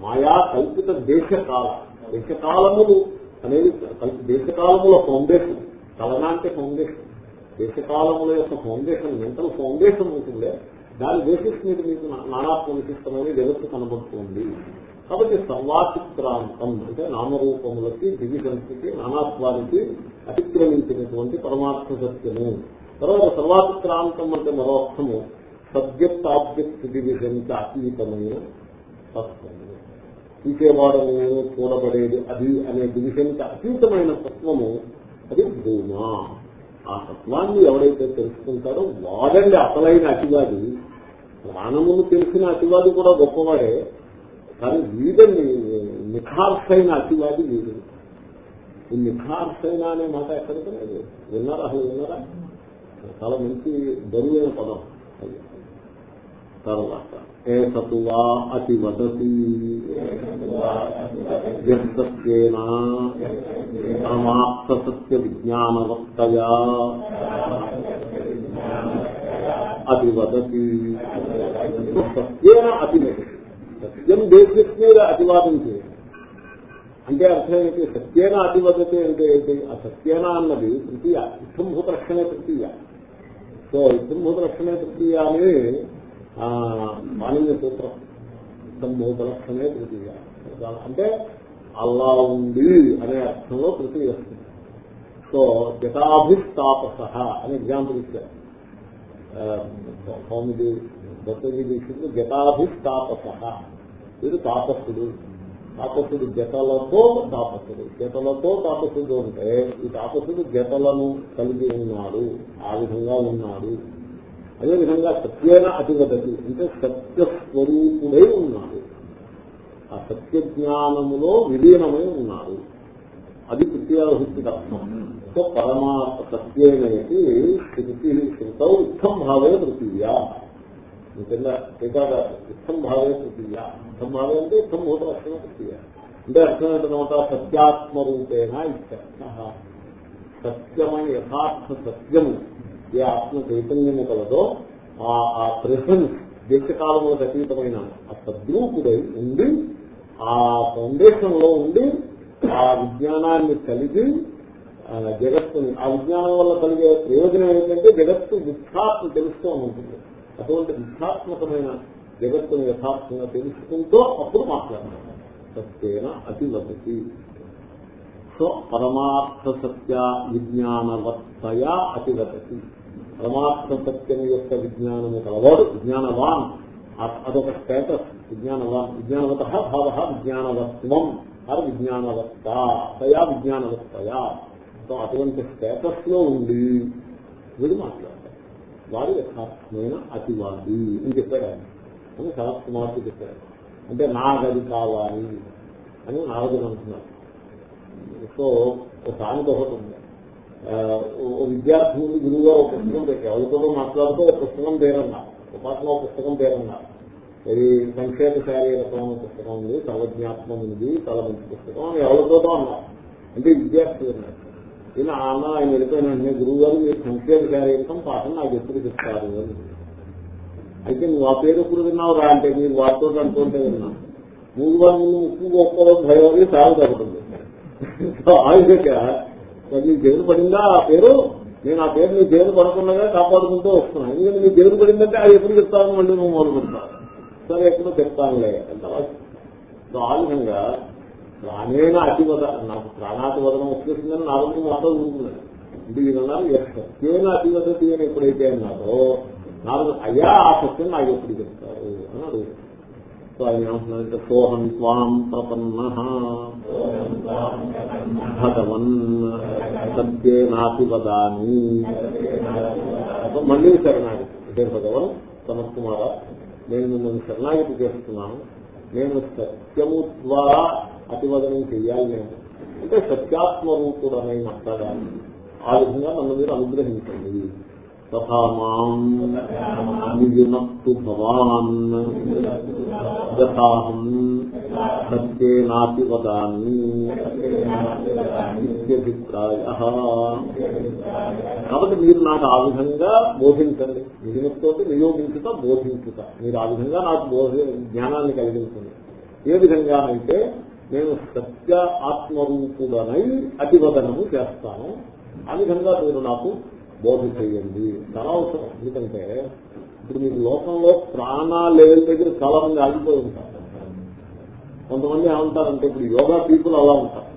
మాయా కల్పిత దేశ కాల దేశకాలములు అనేది దేశకాలముల ఫౌండేషన్. కలన అంటే ఫౌండేషన్. దేశకాలముల యొక్క ఫౌండేషన్ మెంటల్ ఫౌండేషన్ ఉంటుందే దాని బేసిస్ మీద మీకు నానాత్మ విశిష్టమైన జగత్తు కనబడుతుంది. కాబట్టి సర్వాతిక్రాంతం అంటే నామరూపములకి డివిజన్స్కి నానాత్వానికి అతిక్రమించినటువంటి పరమార్థ సత్యము. తర్వాత సర్వాతిక్రాంతం అంటే మరో అర్థము సబ్జెక్ట్ ఆబ్జెక్ట్ డివిజన్కి అతీతమైన తత్వము. తీసేవాడు నేను చూడబడేది అది అనే డివిజన్కి అతీతమైన తత్వము అది భూమ. ఆ తత్వాన్ని ఎవరైతే తెలుసుకుంటారో వాడండి అసలైన అతివాది. ప్రాణమును తెలిసిన అతివాది కూడా గొప్పవాడే కానీ వీడని నిఖార్సైన అతివాది వీడు. ఈ నిఖార్సైన అనే మాట ఎక్కడికి లేదు. విన్నారా? అసలు విన్నారా? చాలా మంచి బరువైన పదం తర్వాత ఏ సతు వా అతి వదతి. వ్యక్తత్వేన పరమాప్త సత్య విజ్ఞానవక్తయా. అతి వదతి. సత్యేన అతి సత్యం బేసిస్ మీద అతివాదం చేయాలి అంటే అర్థం ఏంటి? సత్యేన అతివదతి అంటే ఏంటి? ఆ సత్యేన అన్నది తృతీయ. ఇష్టంభూత రక్షణే తృతీయ. సో ఇష్టంభూత లక్షణే తృతీయ అని మాలిన్య సూత్రం. ఇష్టంభూత లక్షణే తృతీయ. అంటే అల్లా ఉంది అనే అర్థంలో తృతీయ వస్తుంది. సో జటాభిస్తాపస అని ఎగ్జాంపుల్ ఇచ్చారు. స్వామిది దత్తజీ దీక్షితుడు జటాభిస్తాపస వీడు తాపస్సుడు తాపస్సుడు జతలతో తాపస్సుడు జతలతో తాపస్సుడు అంటే ఈ తాపస్సుడు జతలను కలిగి ఉన్నాడు. ఆ విధంగా ఉన్నాడు. అదేవిధంగా సత్యేన అతివదతి అంటే సత్యస్వరూపుడై ఉన్నాడు. ఆ సత్య జ్ఞానములో విలీనమై ఉన్నాడు. అది తృతీయాభివృద్ధి అర్థం. సో పరమా సత్యేనైతే శృతి శృతౌ ఇష్టం భావే తృతీయా. నిజంగా టీకాగా ఇష్టం భావే తృతీయ ఇష్టం భావే అంటే ఇష్టం భూత లక్షణ తృతీయ అంటే అర్థం ఏంటనమాట సత్యాత్మరూపేణ ఇత్యర్థ సత్యమైన యథార్థ సత్యము ఏ ఆత్మ చైతన్యము కలదో ఆ ప్రెసెన్స్ దేశకాలంలో అతీతమైన ఆ సద్రూపుడై ఉండి ఆ ఫౌండేషన్లో ఉండి ఆ విజ్ఞానాన్ని కలిగి జగత్తుని ఆ విజ్ఞానం వల్ల కలిగే ప్రయోజనం ఏంటంటే జగత్తు మిథ్యాత్మ తెలుస్తూ ఉంటుంది. అటువంటి మిథ్యాత్మకమైన జగత్తును యథార్థంగా తెలుసుకుంటూ అప్పుడు మాట్లాడతాం. సత్యేన అతి వసతి సో పరమార్థ సత్య విజ్ఞానవత్తయ అతి వసతి పరమార్థ సత్యం యొక్క విజ్ఞానము కలవాడు విజ్ఞానవాన్. అదొక స్టేటస్. విజ్ఞానవాన్. విజ్ఞానవత భావ విజ్ఞానవత్వం. అది విజ్ఞానవత్త. తయా విజ్ఞానవత్తయా. సో అటువంటి స్టేటస్లో ఉండి వీడు మాట్లాడు. వారు యథార్థమైన అతివాది అని చెప్పాడు ఆయన. అని శరత్ కుమార్కి చెప్పాడు. అంటే నాగది కావాలి అని నారదుడు అంటున్నారు సో ఒక సామెత ఒకటి ఉంది ఓ విద్యార్థి నుండి గురువుగా ఒక పుస్తకం పెట్టారు. ఎవరితో మాట్లాడుతూ ఒక పుస్తకం పేరన్నారు. ఉపాసన ఒక పుస్తకం పేరన్నారు. ఇది సంక్షేమ శారీరకమైన పుస్తకం ఉంది సర్వజ్ఞాత్మం ఉంది చాలా మంచి పుస్తకం అని ఎవరితో అన్నారు. అంటే విద్యార్థి ఉన్నారు. ఈయన అన్న ఆయన వెళ్ళిపోయిన వెంటనే గురువు గారు మీరు సంక్షేమ కార్యక్రమం పాఠం నాకు ఎప్పుడు చెప్తారు అని. అయితే నువ్వు ఆ పేరు ఎప్పుడు విన్నావు రా అంటే మీరు వాటితో అనుకుంటే విన్నా. మూడు వారి ముందు ముక్కు గొప్ప భయం అని సాగు తగ్గుతుంది సో ఆ విధంగా నీ జైలు పడిందా ఆ పేరు? నేను ఆ పేరు నీ జైలు పడకుండా కాపాడుకుంటూ వస్తున్నాను. ఎందుకంటే నీ జైలు పడిందంటే అది ఎప్పుడు చెప్తాను? మళ్ళీ నువ్వు మొదలు పెడతావు సరే ఎప్పుడు చెప్తానులే. సో ఆ విధంగా ప్రాణేన అతివద నాకు ప్రాణాతివదనం వచ్చేసిందని నాలుగు వరకు మాతో ఉంటున్నాను ఇది విధంగా సత్యేన అతివదతి అని ఎప్పుడైతే అన్నారో నాలుగు అయ్యా ఆ సత్యం నాకు ఎప్పుడు చెప్తారు అని అడుగుతారు సో ఆయన ఏమంటున్నారంటే సోహం త్వాం ప్రపన్న. భగవన్ సత్యేనాతి వదాని మళ్ళీ శరణాగతి. అంటే భగవన్ సనత్ కుమార నేను మిమ్మల్ని శరణాగతి చేస్తున్నాను. నేను సత్యము ద్వారా ప్రతివదనం చెయ్యాలి నేను అంటే సత్యాత్మరూపుడు అనే మాట్లాడాలి ఆ విధంగా నన్ను మీరు అనుగ్రహించండి. తథామాజునక్తు మాం నియునక్తు భవాన్. యథాహం సత్యేనాపి వదామి ఇత్యభిప్రాయ కాబట్టి మీరు నాకు ఆ విధంగా బోధించండి. నియమతో నియోగించుట బోధించుట. మీరు ఆ విధంగా నాకు బోధ జ్ఞానాన్ని కలిగించండి. ఏ విధంగానైతే నేను సత్య ఆత్మరూపుడనై అతివదనము చేస్తాను. ఆ విధంగా మీరు నాకు బోధ చేయండి. చాలా అవసరం. ఎందుకంటే ఇప్పుడు మీకు లోకంలో ప్రాణ లెవెల్ దగ్గర చాలా మంది ఆగిపోయి ఉంటారు. కొంతమంది ఏమంటారంటే ఇప్పుడు యోగా పీపుల్ అలా ఉంటారు.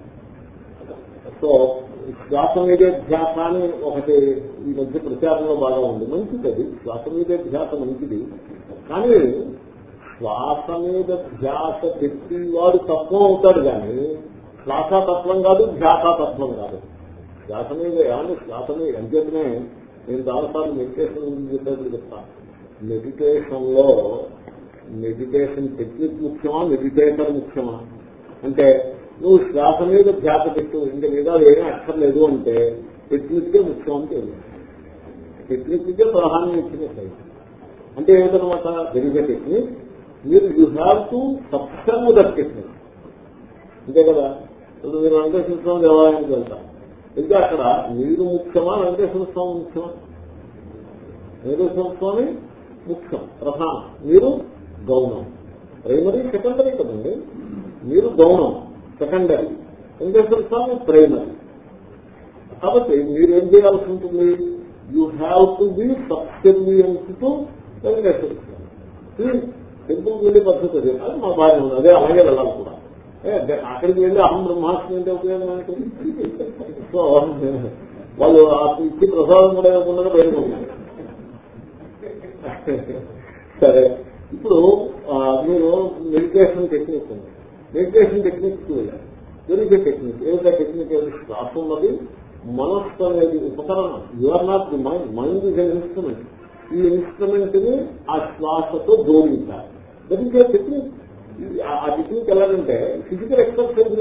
సో శ్వాస మీదే ధ్యాస అని ఒకటి ఈ మధ్య ప్రచారంలో బాగా ఉంది. మంచిది. అది శ్వాస మీదే ధ్యాస మంచిది. కానీ శ్వాస మీద ధ్యాస వాడు తత్వం అవుతాడు కానీ శ్వాస తత్వం కాదు ధ్యాస తత్వం కాదు. ధ్యాస మీద ఏమన్నా శ్వాస మీద అంచేతనే నేను దానిసార్లు మెడిటేషన్ గురించి చెప్పేప్పుడు చెప్తాను. మెడిటేషన్లో మెడిటేషన్ టెక్నిక్ ముఖ్యమా మెడిటేటర్ ముఖ్యమా? అంటే నువ్వు శ్వాస మీద ధ్యాస పెట్టు ఇంకా మీద ఏమీ అక్కర్లేదు అంటే టెక్నిక్కే ముఖ్యం అని తెలియదు. టెక్నిక్కే ప్రధానం ఇచ్చినట్లయితే అంటే ఏమిటనమాట జరిగే టెక్నిక్ మీరు యూ హ్యావ్ టు సత్సంగ్ దక్కిస్తుంది అంతే కదా? ఇప్పుడు మీరు వెంకటేశ్వర స్వామి దేవాలయానికి వెళ్తారు. ఇంకా అక్కడ మీరు ముఖ్యమా? వెంకటేశ్వర స్వామి ముఖ్యమా? వెంకటేశ్వర స్వామి ముఖ్యం ప్రధానం. మీరు గౌణం. ప్రైమరీ సెకండరీ కదండి? మీరు గౌణం సెకండరీ. వెంకటేశ్వర స్వామి ప్రైమరీ. కాబట్టి మీరేం చేయాల్సి ఉంటుంది? You have to be subservient to Venkateswara Swamy. Temple వెళ్ళే పద్ధతి అది. మా భార్య ఉంది. అదే అలాగే వెళ్ళాలి కూడా. అక్కడికి వెళ్ళి అహం బ్రహ్మాస్మి అంటే ఉపయోగం అంటే సో వాళ్ళు ఇచ్చి ప్రసాదం కూడా ఇవ్వకుండా బయటకున్నారు సరే. ఇప్పుడు మీరు మెడిటేషన్ టెక్నిక్ ఉంది. మెడిటేషన్ టెక్నిక్ వెళ్ళారు టెక్నిక్ ఏదైతే టెక్నిక్ ఏది శ్వాస ఉన్నది. మనస్సు అనేది ఉపకరణం. Your not the mind mind is instrument ఈ ఇన్స్ట్రుమెంట్ని ఆ శ్వాసతో జోడించాలి. దట్ ఈస్ టెక్నిక్ ఆ టెక్నిక్ ఎలాగంటే ఫిజికల్ ఎక్సర్సైజ్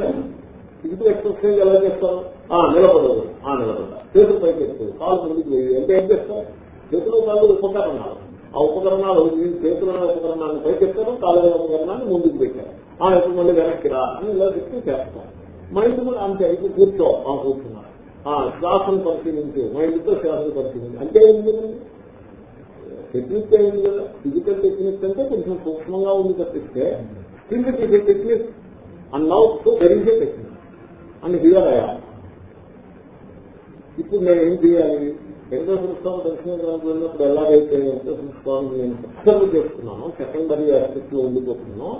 ఫిజికల్ ఎక్సర్సైజ్ ఎలా చేస్తారు ఆ నిలబడదు. ఆ నిలబడ చేతులు పైకి ఎత్తుంది కాలు ముందుకు వేయాలి అంటే ఏం చేస్తారు చేతులు కాళ్ళు ఉపకరణాలు. ఆ ఉపకరణాలు చేతుల ఉపకరణాన్ని పైకి ఎత్తారు కాలు ఉపకరణాన్ని ముందుకు పెట్టారు ఆ ఇప్పుడు మళ్ళీ వెనక్కి రా అని ఇలా చెప్తూ చేస్తాం. మైండ్ కూడా అంతే. ఇప్పుడు కూర్చో. ఆ కూర్చున్నారు ఆ శ్వాసను పరిశీలించి. మైండ్తో శ్వాసను పరిశీలించి. అంటే ఏంటి టెక్నిక్ అయింది కదా ఫిజికల్ టెక్నిక్స్ అంటే కొంచెం సూక్ష్మంగా ఉంది తప్పిస్తే feel it is technique and now so there technique and here అయ్యా ఇప్పుడు నేను ఏం చేయాలి? వెంకటేశ్వర స్వామి దర్శనం వెళ్ళినప్పుడు ఎలాగైతే వెంకటేశ్వర స్వామి నేను అబ్జర్వ్ చేస్తున్నాను సెకండరీ ఆస్పెక్ట్లో ఉండిపోతున్నానో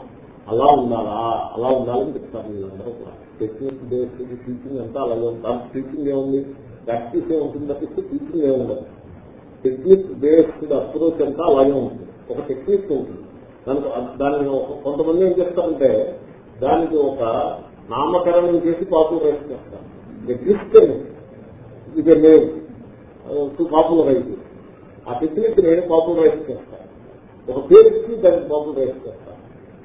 అలా ఉండాలా? అలా ఉండాలని చెప్తారు వీళ్ళందరూ కూడా. టెక్నిక్ బేస్డ్ టీచింగ్ అంతా అలాగే ఉంటారు టీచింగ్ ఏముంది? ప్రాక్టీస్ ఏముంటుంది తప్పిస్తే టీచింగ్ ఏముండదు టెక్నిక్ బేస్డ్ అప్రోచ్ అంతా అలాగే ఉంటుంది. ఒక టెక్నిక్ ఉంటుంది. దానికి దానిని కొంతమంది ఏం చేస్తారంటే దానికి ఒక నామకరణం చేసి పాపులరైజ్ చేస్తారు. క్రిస్టియన్ ఇది నేమ్ టు పాపులరైజ్ ఆ టెక్నిక్ నేను పాపులరైజ్ చేస్తాను. ఒక పేరు ఇచ్చి దానికి పాపులరైజ్ చేస్తాను.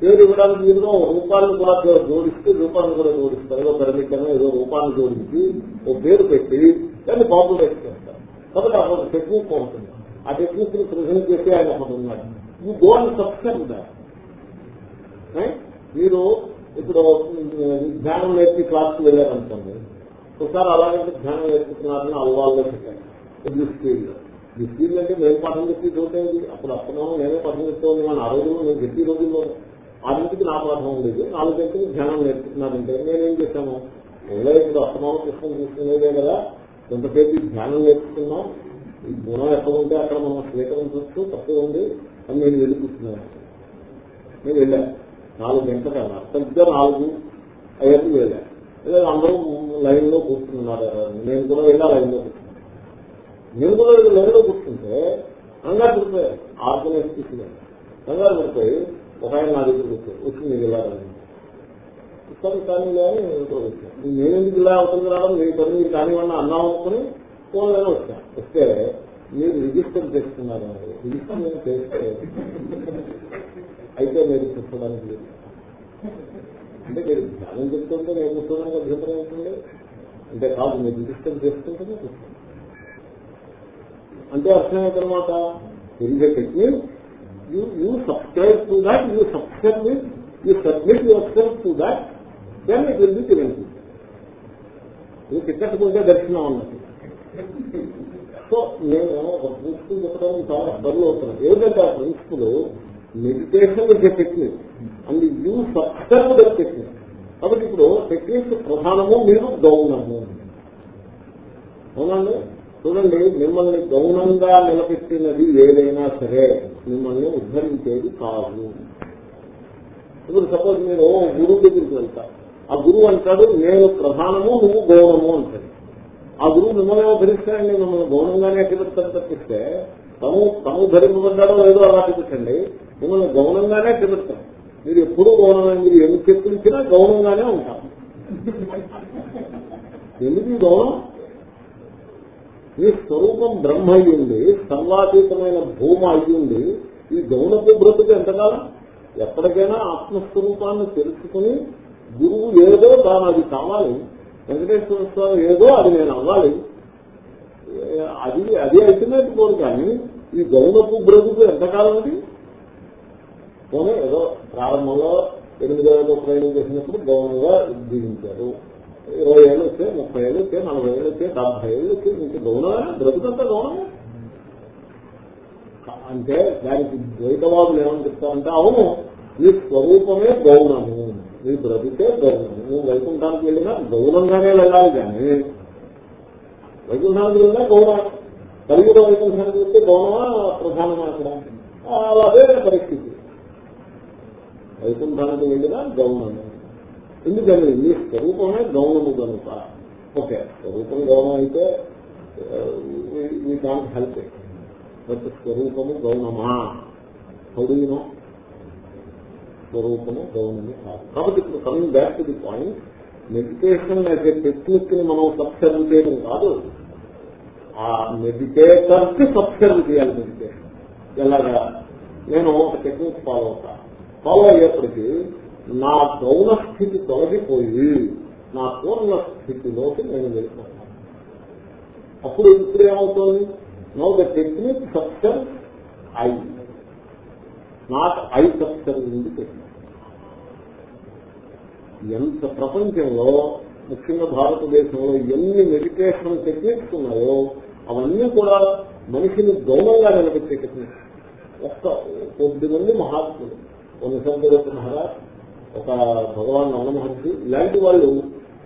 పేరు ఇవ్వడానికి మీరు రూపాన్ని కూడా జోడిస్తే రూపాన్ని కూడా జోడిస్తారు. ఏదో పరిమితంగా ఏదో రూపాన్ని జోడించి ఓ పేరు పెట్టి దాన్ని పాపులరైజ్ చేస్తారు. కాబట్టి ఆ అక్కడ టెక్నిక్ ఉంటుంది ఆ టెక్నిక్ని ప్రజెంట్ చేసి ఆయన ఒకటి ఉన్నాడు. ఈ గోల్ అండ్ మీరు ఇప్పుడు ధ్యానం నేర్పి క్లాస్కి వెళ్ళారనుకోండి. ఒకసారి అలాగే ధ్యానం నేర్పుతున్నారని అల్వాల్లో చెప్పాను కొద్ది స్పీడ్ ఈ స్పీడ్ అంటే మేము పాఠం చెప్పి చూడేది అప్పుడు అప్పుడు నేనే పాఠం చెప్తూ ఉన్నాను ఆ రోజుల్లో నేను చెప్పి రోజుల్లో ఆరింటికి నా పాఠం ఉండేది. నాలుగు గంటలకి ధ్యానం నేర్పుతున్నారంటే నేనేం చేశాను? ఏదో ఇప్పుడు అస్తమానం పుస్తకం తీసుకునేదే కదా. కొంతసేపు ధ్యానం నేర్చుకున్నాం. ఈ గుణం ఎక్కడ ఉంటే అక్కడ మనం స్వీకరించవచ్చు తక్కువ ఉంది. అని నేను వెళ్ళి కూర్చున్నాను. నేను వెళ్ళా. నాలుగు గంటల కన్నా సరిగ్గా నాలుగు ఐదు వెళ్ళా. లేదా అందరూ లైన్లో కూర్చున్నారు. నేను కూడా వెళ్ళా లైన్లో కూర్చున్నాను. నేను కూడా లైన్లో కూర్చుంటే కంగారు పడిపోయారు. ఆర్గనైజ్ తీసుకున్నాను కంగారు పడిపోయి ఒక ఆయన నా దగ్గర కూర్చోరు వచ్చి మీరు వెళ్ళాలని. ఇస్తాను కానీ కానీ నేనెందుకు ఇలా అవుతుంది రావడం మీ పని మీరు కానివ్వండి అన్నాం అనుకుని ఫోన్లోనే వచ్చాను వస్తే మీరు రిజిస్టర్ చేస్తున్నారు రిజిస్టర్ నేను చేస్తే అయితే మీరు చెప్పడానికి లేదు. అంటే మీరు ధ్యానం చెప్తుంటే నేను కూర్చోడానికి అభ్యంతరం అవుతుంది అంటే కాదు మీరు రిజిస్టర్ చేసుకుంటేనే కూర్చోండి అంటే అర్థమేటనమాట తెలియ technique you you subscribe to that you subscribe you submit yourself to that then it will be తిరిగి నువ్వు తిట్టకుంటే దర్శనం ఉన్నది సో నేను ఒక ప్రిన్సిపల్ చెప్పడం చాలా బరువు అవుతున్నాను ఏదంటే ఆ principle meditation is technique and you subscribe the technique కాబట్టి ఇప్పుడు టెక్నిక్ ప్రధానము మీరు గౌనము అవునండి? చూడండి మిమ్మల్ని గౌనంగా నిలబెట్టినది ఏదైనా సరే మిమ్మల్ని ఉద్ధరించేది కాదు. ఇప్పుడు సపోజ్ మీరు గురువు దగ్గరికి వెళ్తారు. ఆ గురువు అంటాడు నేను ప్రధానము నువ్వు గౌరవము అంటాడు. ఆ గురువు మిమ్మల్ని ధరిస్తాడండి మిమ్మల్ని గౌనంగానే ఎక్కడెత్తాడు తప్పిస్తే తను తను ధరింపబడ్డాడో లేదో అలా చూపించండి మిమ్మల్ని గౌనంగానే తిరుగుతాం మీరు ఎప్పుడూ గౌరవం మీరు ఎందుకు చెప్పించినా గౌనంగానే ఉంటారు ఎందుకు ఈ ఈ స్వరూపం బ్రహ్మ అయ్యింది సర్వాతీతమైన భూమ అయ్యింది ఈ గౌనపు బ్రతుకు ఎంతకాలం? ఎప్పటికైనా ఆత్మస్వరూపాన్ని తెలుసుకుని గురువు ఏదో తాను అది కావాలి. వెంకటేశ్వర స్వామి ఏదో అది నేను అవ్వాలి. అది అది అయితేనేది పోదు కానీ ఈ గౌనపు బ్రతుకు ఎంతకాలం అది? పోనీ ఏదో ప్రారంభంలో ఎనిమిది ఏళ్ళలో ప్రయాణం చేసినప్పుడు గౌనంగా జీవించారు. ఇరవై ఏళ్ళు వస్తే ముప్పై ఏళ్ళు వస్తే నలభై ఏళ్ళు వస్తే డెబ్బై ఏళ్ళు వస్తే మీకు గౌనమే బ్రతుకంతా గౌనమే అంటే దానికి ద్వైతవాదులు ఏమని చెప్తారంటే అవును ఈ స్వరూపమే గౌనము నీ బ్రతికే గౌరవం నువ్వు వైకుంఠానికి వెళ్ళినా గౌరవంగానే వెళ్ళాలి కానీ. వైకుంఠానికి వెళ్ళినా గౌరవం కలిగిన వైకుంఠానికి వెళ్తే గౌరవమా ప్రధానమా అక్కడ? అదే పరిస్థితి. వైకుంఠానికి వెళ్ళినా గౌనము ఎందుకని నీ స్వరూపమే గౌరవము కనుక. ఓకే స్వరూపం గౌరవం అయితే ఈ దానికి హెల్ప్ బట్ స్వరూపము గౌనమా హౌడీనో స్వరూపము గౌనము కాదు. కాబట్టి ఇప్పుడు coming back to the point meditation అనే టెక్నిక్ని మనం సబ్సర్వ్ చేయడం కాదు. ఆ మెడిటేటర్కి సబ్సర్వ్ చేయాలి మెడిటేషన్ ఎలాగా? నేను ఒక టెక్నిక్ ఫాలో అవుతా. ఫాలో అయ్యేప్పటికీ నా గౌణ స్థితి తొలగిపోయి నా పూర్ణ స్థితిలోకి నేను వెళ్ళిపోతాను. అప్పుడు ఇప్పుడు ఏమవుతుంది? No the technique subserve I not I subserve నుండి టెక్నిక్ ఎంత ప్రపంచంలో ముఖ్యంగా భారతదేశంలో ఎన్ని మెడిటేషన్ టెక్నిక్స్ ఉన్నాయో అవన్నీ కూడా మనిషిని గౌరవంగా నిలబెట్టే టెక్నిక్స్ ఒక్క కొద్ది మంది మహాత్ములు. ఒక నిసందరత్న మహారాజ్ ఒక భగవాన్ రమణ ఇలాంటి వాళ్ళు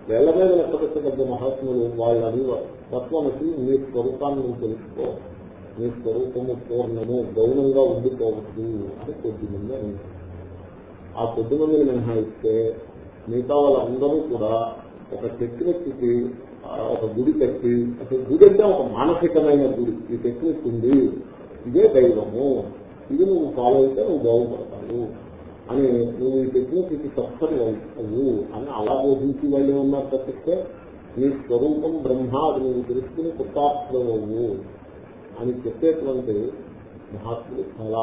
వేల మీద లెక్కపెట్టగద్ద మహాత్ములు వాళ్ళు అనేవారు తత్వమసి మీ స్వరూపాన్ని తెలుసుకో. మీ స్వరూపము పూర్ణము గౌనంగా ఉండిపోవద్దు అని కొద్ది మంది ఆ కొద్ది మందిని మినహాయిస్తే మిగతా వాళ్ళందరూ కూడా ఒక టెక్నిక్కి ఒక గుడి కట్టి అసలు గుడి అంటే ఒక మానసికమైన గుడి. ఈ టెక్నిక్ ఉంది. ఇదే దైవము. ఇది నువ్వు ఫాలో అయితే నువ్వు బాగుపడతావు అని నువ్వు ఈ టెక్నిక్కి సత్సరి అవ్వు అని అలా బోధించి వాళ్ళే ఉన్నారు తప్పిస్తే నీ స్వరూపం బ్రహ్మ అది నువ్వు తెలుసుకుని కృతార్థమవు అని చెప్పేటువంటి మహాత్ములు చాలా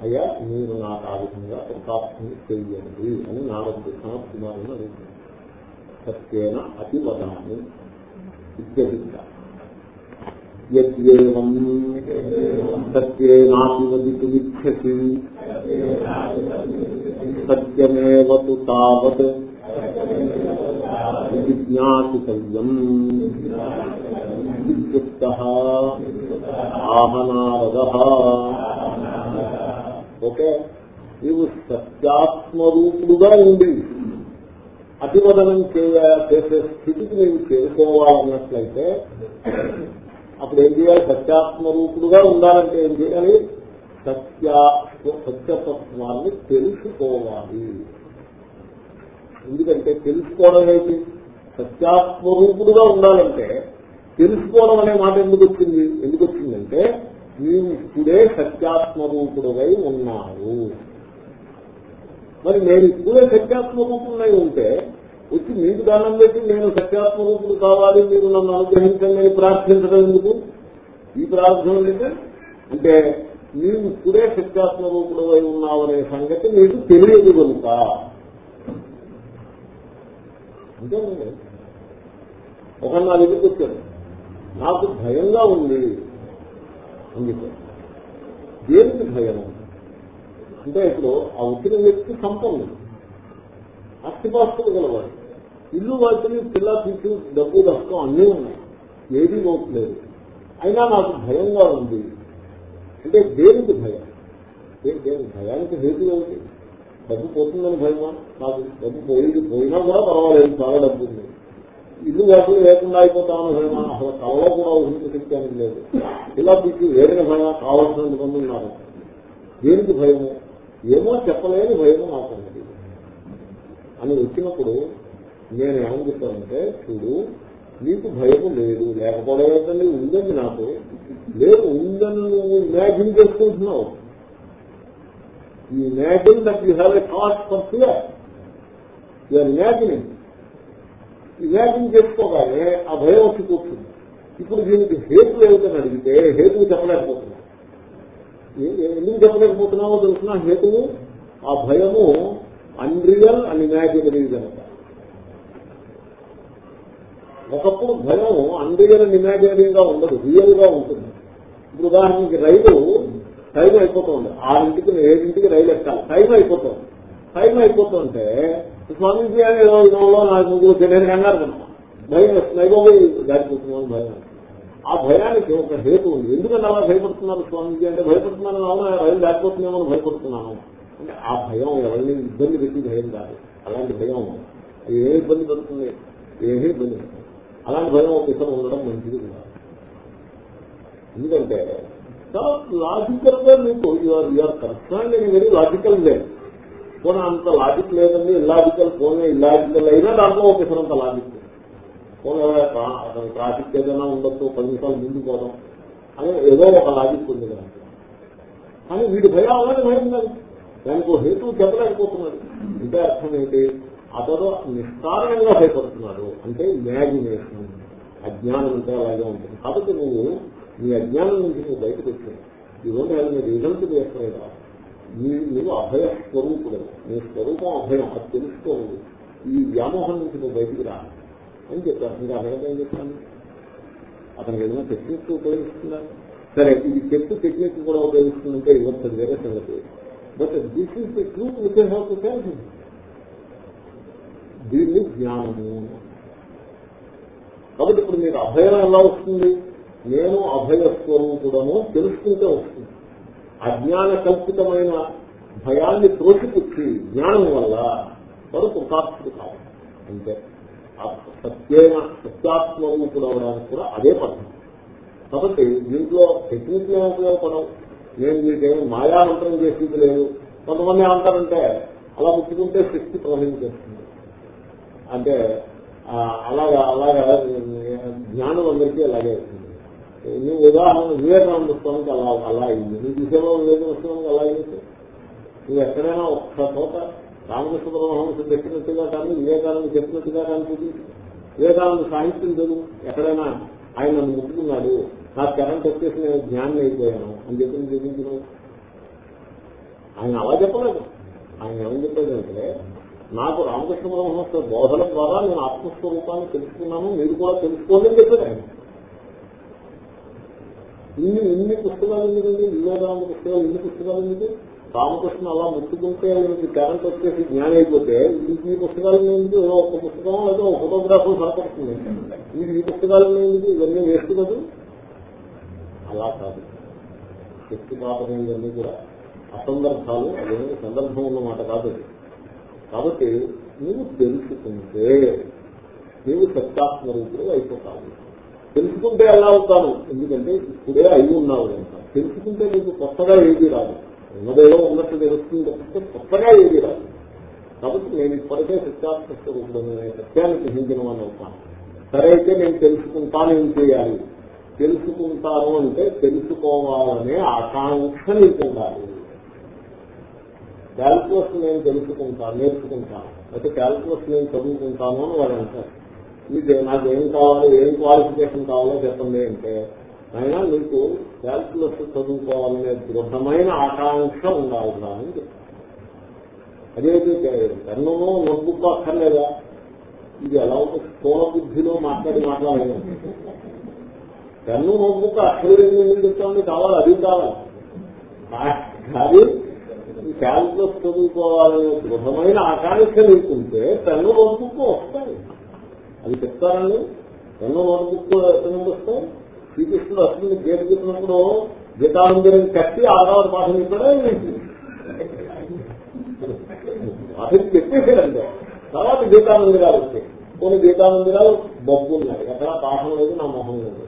అయ్యా మీరు నాకు ఆ విధంగా ప్రతాప్తిని చెయ్యండి అని నారదు సనత్ కుమారుని అడుగుతుంది సత్యేన అతివదాన్ని ఇత్యధిక. యద్యేవం సత్యేనాపివదితుమిచ్చసి సత్యమేవ తు తావత్ జిజ్ఞాసితవ్యం విద్యుక్త ఆహనారద ఓకే? నీవు సత్యాత్మరూపుడుగా ఉండి అతివదనం చేయ చేసే స్థితికి నీవు చేరుకోవాలన్నట్లయితే అప్పుడు ఏం చేయాలి? సత్యాత్మరూపుడుగా ఉండాలంటే ఏం చేయాలి? సత్య సత్యతత్వాన్ని తెలుసుకోవాలి. ఎందుకంటే తెలుసుకోవడం ఏంటి? సత్యాత్మరూపుడుగా ఉండాలంటే తెలుసుకోవడం అనే మాట ఎందుకు వచ్చింది? ఎందుకు వచ్చిందంటే నీవు ఇప్పుడే సత్యాత్మరూపుడువై ఉన్నావు మరి నేను ఇప్పుడే సత్యాత్మరూపుడై ఉంటే వచ్చి మీకు దానం పెట్టి నేను సత్యాత్మరూపుడు కావాలి మీరు నన్ను అనుగ్రహించండి అని ప్రార్థించడం ఎందుకు? ఈ ప్రార్థన అంటే అంటే నీవు ఇప్పుడే సత్యాత్మరూపుడు అయి ఉన్నావనే సంగతి నీకు తెలియదు కనుక. అంతేనండి ఒక నా దగ్గరికి వచ్చాడు నాకు భయంగా ఉంది. అని చెప్పారు దేనికి భయం అంటే ఇప్పుడు ఆ వచ్చిన వ్యక్తి సంపన్నుడు. అస్థిపాస్తులు గలవాడు. ఇల్లు వాటిని పిల్ల తీసి డబ్బు దక్కం అన్నీ ఉన్నాయి. ఏది పోట్లేదు అయినా నాకు భయంగా ఉంది. అంటే దేనికి భయం? దేని భయానికి హేతు ఏమిటి? డబ్బు పోతుందని భయమా? నాకు డబ్బు పోయి పోయినా కూడా పర్వాలేదు చాలా డబ్బు ఉంది. ఇల్లు వాటిని లేకుండా అయిపోతామని భయమా? అసలు కళలో కూడా ఊహించడానికి లేదు. ఇలా మీకు వేరే భయం కావాల్సినంత మంది ఉన్నారు దేనికి భయము? ఏమో చెప్పలేని భయము మాకున్నది అని వచ్చినప్పుడు నేను ఏమని చెప్తానంటే చూడు నీకు భయము లేదు. లేకపోవడం ఉందండి నాకు. లేదు ఉందని నువ్వు ఇమాజిన్ చేసుకుంటున్నావు. ఈ imagine that you have a cast for fear you're imagining imagine చేసుకోగానే ఆ భయం వచ్చి కూర్చుంది ఇప్పుడు దీనికి హేతులు ఏమిటని అడిగితే హేతువు చెప్పలేకపోతున్నాం. ఎందుకు చెప్పలేకపోతున్నావో తెలిసిన హేతువు? ఆ భయము అన్రియల్ అండ్ ఇమాజినరీ కనుక ఒకప్పుడు భయం అన్రియల్ అండ్ ఇమాజినరీగా ఉండదు రియల్గా ఉంటుంది. ఇప్పుడు ఉదాహరణకి రైలు టైం అయిపోతుంది ఆరింటికి ఏడింటికి రైలు ఎక్కాలి. టైం అయిపోతుంది. టైం అయిపోతుంటే స్వామీజీ అని ఏదో ఇదంలో నాకు ముందు తెలియని కంగారు కనుక భయం వస్తుంది. దారిపోతున్నాను భయం ఆ భయానికి ఒక హేతు ఉంది. ఎందుకంటే అలా భయపడుతున్నారు స్వామీజీ అంటే భయపడుతున్నాను అవునా? రైలు దాటిపోతున్నామో భయపడుతున్నాను. అంటే ఆ భయం ఎవరిని ఇబ్బంది పెట్టి భయం కాదు. అలాంటి భయం ఏ ఇబ్బంది పడుతుంది? ఏమీ ఇబ్బంది అలాంటి భయం ఒక ఇతరం ఉండడం మంచిది కూడా ఎందుకంటే చాలా లాజికల్గా మీకు you're you're correct in very logical way పోనీ అంత లాజిక్ లేదండి ఇల్లాజికల్ పోనీ ఇల్లాజికల్ అయినా దాంట్లో ఒక ఇతరంత లాజిక్. పోనీ అతను ట్రాఫిక్ ఏదైనా ఉండొచ్చు పది నిమిషాలు ముందు పోదాం. అని ఏదో ఒక లాజిక్ ఉంది కదా కానీ వీడి భయం అలాగే భయం కాదు దానికి ఒక హేతు చెప్పలేకపోతున్నాడు. ఇదే అర్థం ఏంటి? అతను నిస్సారణంగా భయపడుతున్నాడు. అంటే ఇమాజినేషన్ అజ్ఞానం అంటే అలాగే ఉంటుంది. కాబట్టి నువ్వు నీ అజ్ఞానం నుంచి నువ్వు బయటకు వచ్చావు. ఈ రోజు నీ రిజల్ట్ చేస్తున్నాయి నువ్వు అభయ స్వరూపుడు నీ స్వరూపం అభయం అది తెలుసుకోవు ఈ వ్యామోహం నుంచి నువ్వు బయటికి రా అని చెప్పాను ఇంకా అడగడం ఏం చెప్పాను అతనికి ఏదైనా టెక్నిక్ ఉపయోగిస్తున్నాను సరే ఇది చెప్పు టెక్నిక్ కూడా ఉపయోగిస్తుందంటే ఇవ్వచ్చు వేరే సంగతి. But this is the truth with how to tell him దీన్ని జ్ఞానము కాబట్టి ఇప్పుడు మీకు అభయం ఎలా వస్తుంది? నేను అభయ స్వరూపుడము తెలుసుకుంటే వస్తుంది. అజ్ఞాన కల్పితమైన భయాన్ని తోసిపుచ్చి జ్ఞానం వల్ల వాడు కృతార్థుడు కాదు అంటే ఆ సత్యైన సత్యాత్మరూపుడు అవడానికి కూడా అదే పద్ధతి. కాబట్టి దీంట్లో టెక్నిక్ ఉపయోగపడవు. నేను మీకేమి మాయామంత్రం చేసేది లేదు. కొంతమంది ఏమంటారంటే అలా ముట్టుకుంటే శక్తి ప్రవహించేస్తుంది. అంటే అలాగా అలాగా జ్ఞానం అందరికీ అలాగే అవుతుంది నువ్వు ఉదాహరణ వివేకానంద స్వామికి అలా అలా అయింది. నువ్వు దిశలో వివేకానంద స్వామికి అలా అయింది? నువ్వు ఎక్కడైనా ఒక్క చోట రామకృష్ణ పరమహంస చెప్పినట్టుగా కానీ వివేకానంద చెప్పినట్టుగా కానీ వివేకానంద సాహిత్యం చదువు. ఎక్కడైనా ఆయన నన్ను ముట్టుకున్నాడు. నా కరెంట్ వచ్చేసి నేను జ్ఞానం అయిపోయాను అని చెప్పి చూపించిన ఆయన అలా చెప్పలేదు. ఆయన ఏమని చెప్పేదంటే నాకు రామకృష్ణ పరమహంస బోధల ద్వారా నేను ఆత్మస్వరూపాన్ని తెలుసుకున్నాను మీరు కూడా తెలుసుకోండి అని చెప్పారు ఆయన. ఇన్ని ఇన్ని పుస్తకాలు ఎందుకండి వివేకానంద పుస్తకాలు ఇన్ని పుస్తకాలు ఎందుకు? రామకృష్ణ అలా ముట్టుకుంటే ఆయనకి కరెంట్ వచ్చేసి జ్ఞానం అయిపోతే ఇంక ఈ పుస్తకాలు ఎందుకు? ఒక పుస్తకం లేదా ఒక ఫోటోగ్రాఫర్ సరిపడుతుంది. మీరు ఈ పుస్తకాలు ఎందుకు? ఇవన్నీ వేస్ట్ కదా. అలా కాదు. శక్తి పాపం ఇవన్నీ కూడా. అసందర్భాలు అదే సందర్భం ఉన్నమాట కాదు కాబట్టి నువ్వు తెలుసుకుంటే నీవు సత్యాత్మ రూపుడు అయిపోతావు. తెలుసుకుంటే ఎలా అవుతాను ఎందుకంటే ఇప్పుడే అయి ఉన్నావు కనుక తెలుసుకుంటే నీకు కొత్తగా ఏది రాదు. ఉన్నదేదో ఉన్నట్టు తెలుస్తుంది తప్పితే కొత్తగా ఏది రాదు. కాబట్టి నేను ఇప్పటికే సత్యాత్మ స్వరూపుడు అనే సత్యాన్ని గ్రహించిన వాడిని అవుతాను. సరే అయితే నేను తెలుసుకుంటాను ఏం చేయాలి? తెలుసుకుంటాను అంటే తెలుసుకోవాలనే ఆకాంక్ష నీకు ఉండాలి. క్యాల్కులస్ నేను తెలుసుకుంటాను నేర్చుకుంటాను. అయితే క్యాల్కులస్ నేను చదువుకుంటాను అని వాడు అంటారు మీకు నాకు ఏం కావాలి ఏం క్వాలిఫికేషన్ కావాలో చెప్పండి అంటే అయినా నీకు క్యాల్కులస్ చదువుకోవాలనే దృఢమైన ఆకాంక్ష ఉండాలి అని చెప్తాను అదేవిధంగా పెన్నమో నోట్బుక్ అక్కర్లేదా ఇది ఎలా ఉంటుంది స్థూల బుద్ధిలో మాట్లాడి మాట్లాడలేదు పెన్ను నోట్బుక్ అక్కర్లేదు ఎందుకు చెప్తామని కావాలి అది కావాలి. కానీ క్యాల్కులస్ చదువుకోవాలనే దృఢమైన ఆకాంక్ష నీకుంటే పెన్ను నోట్బుక్ వస్తాయి. అది చెప్తారండి. ఎన్నో నోట్బుక్ ఎక్కడి వస్తాయి శ్రీకృష్ణుడు అసలు గీత చెప్పినప్పుడు గీతానందరం కట్టి ఆరావత పాఠం ఇక్కడే పాఠం చెప్పేసాడంటే తర్వాత గీతానందిరాలు వచ్చాయి. కొన్ని గీతానందిరాలు బొబ్బు ఉన్నాయి. ఎక్కడ పాఠం లేదు నా మొహం లేదు.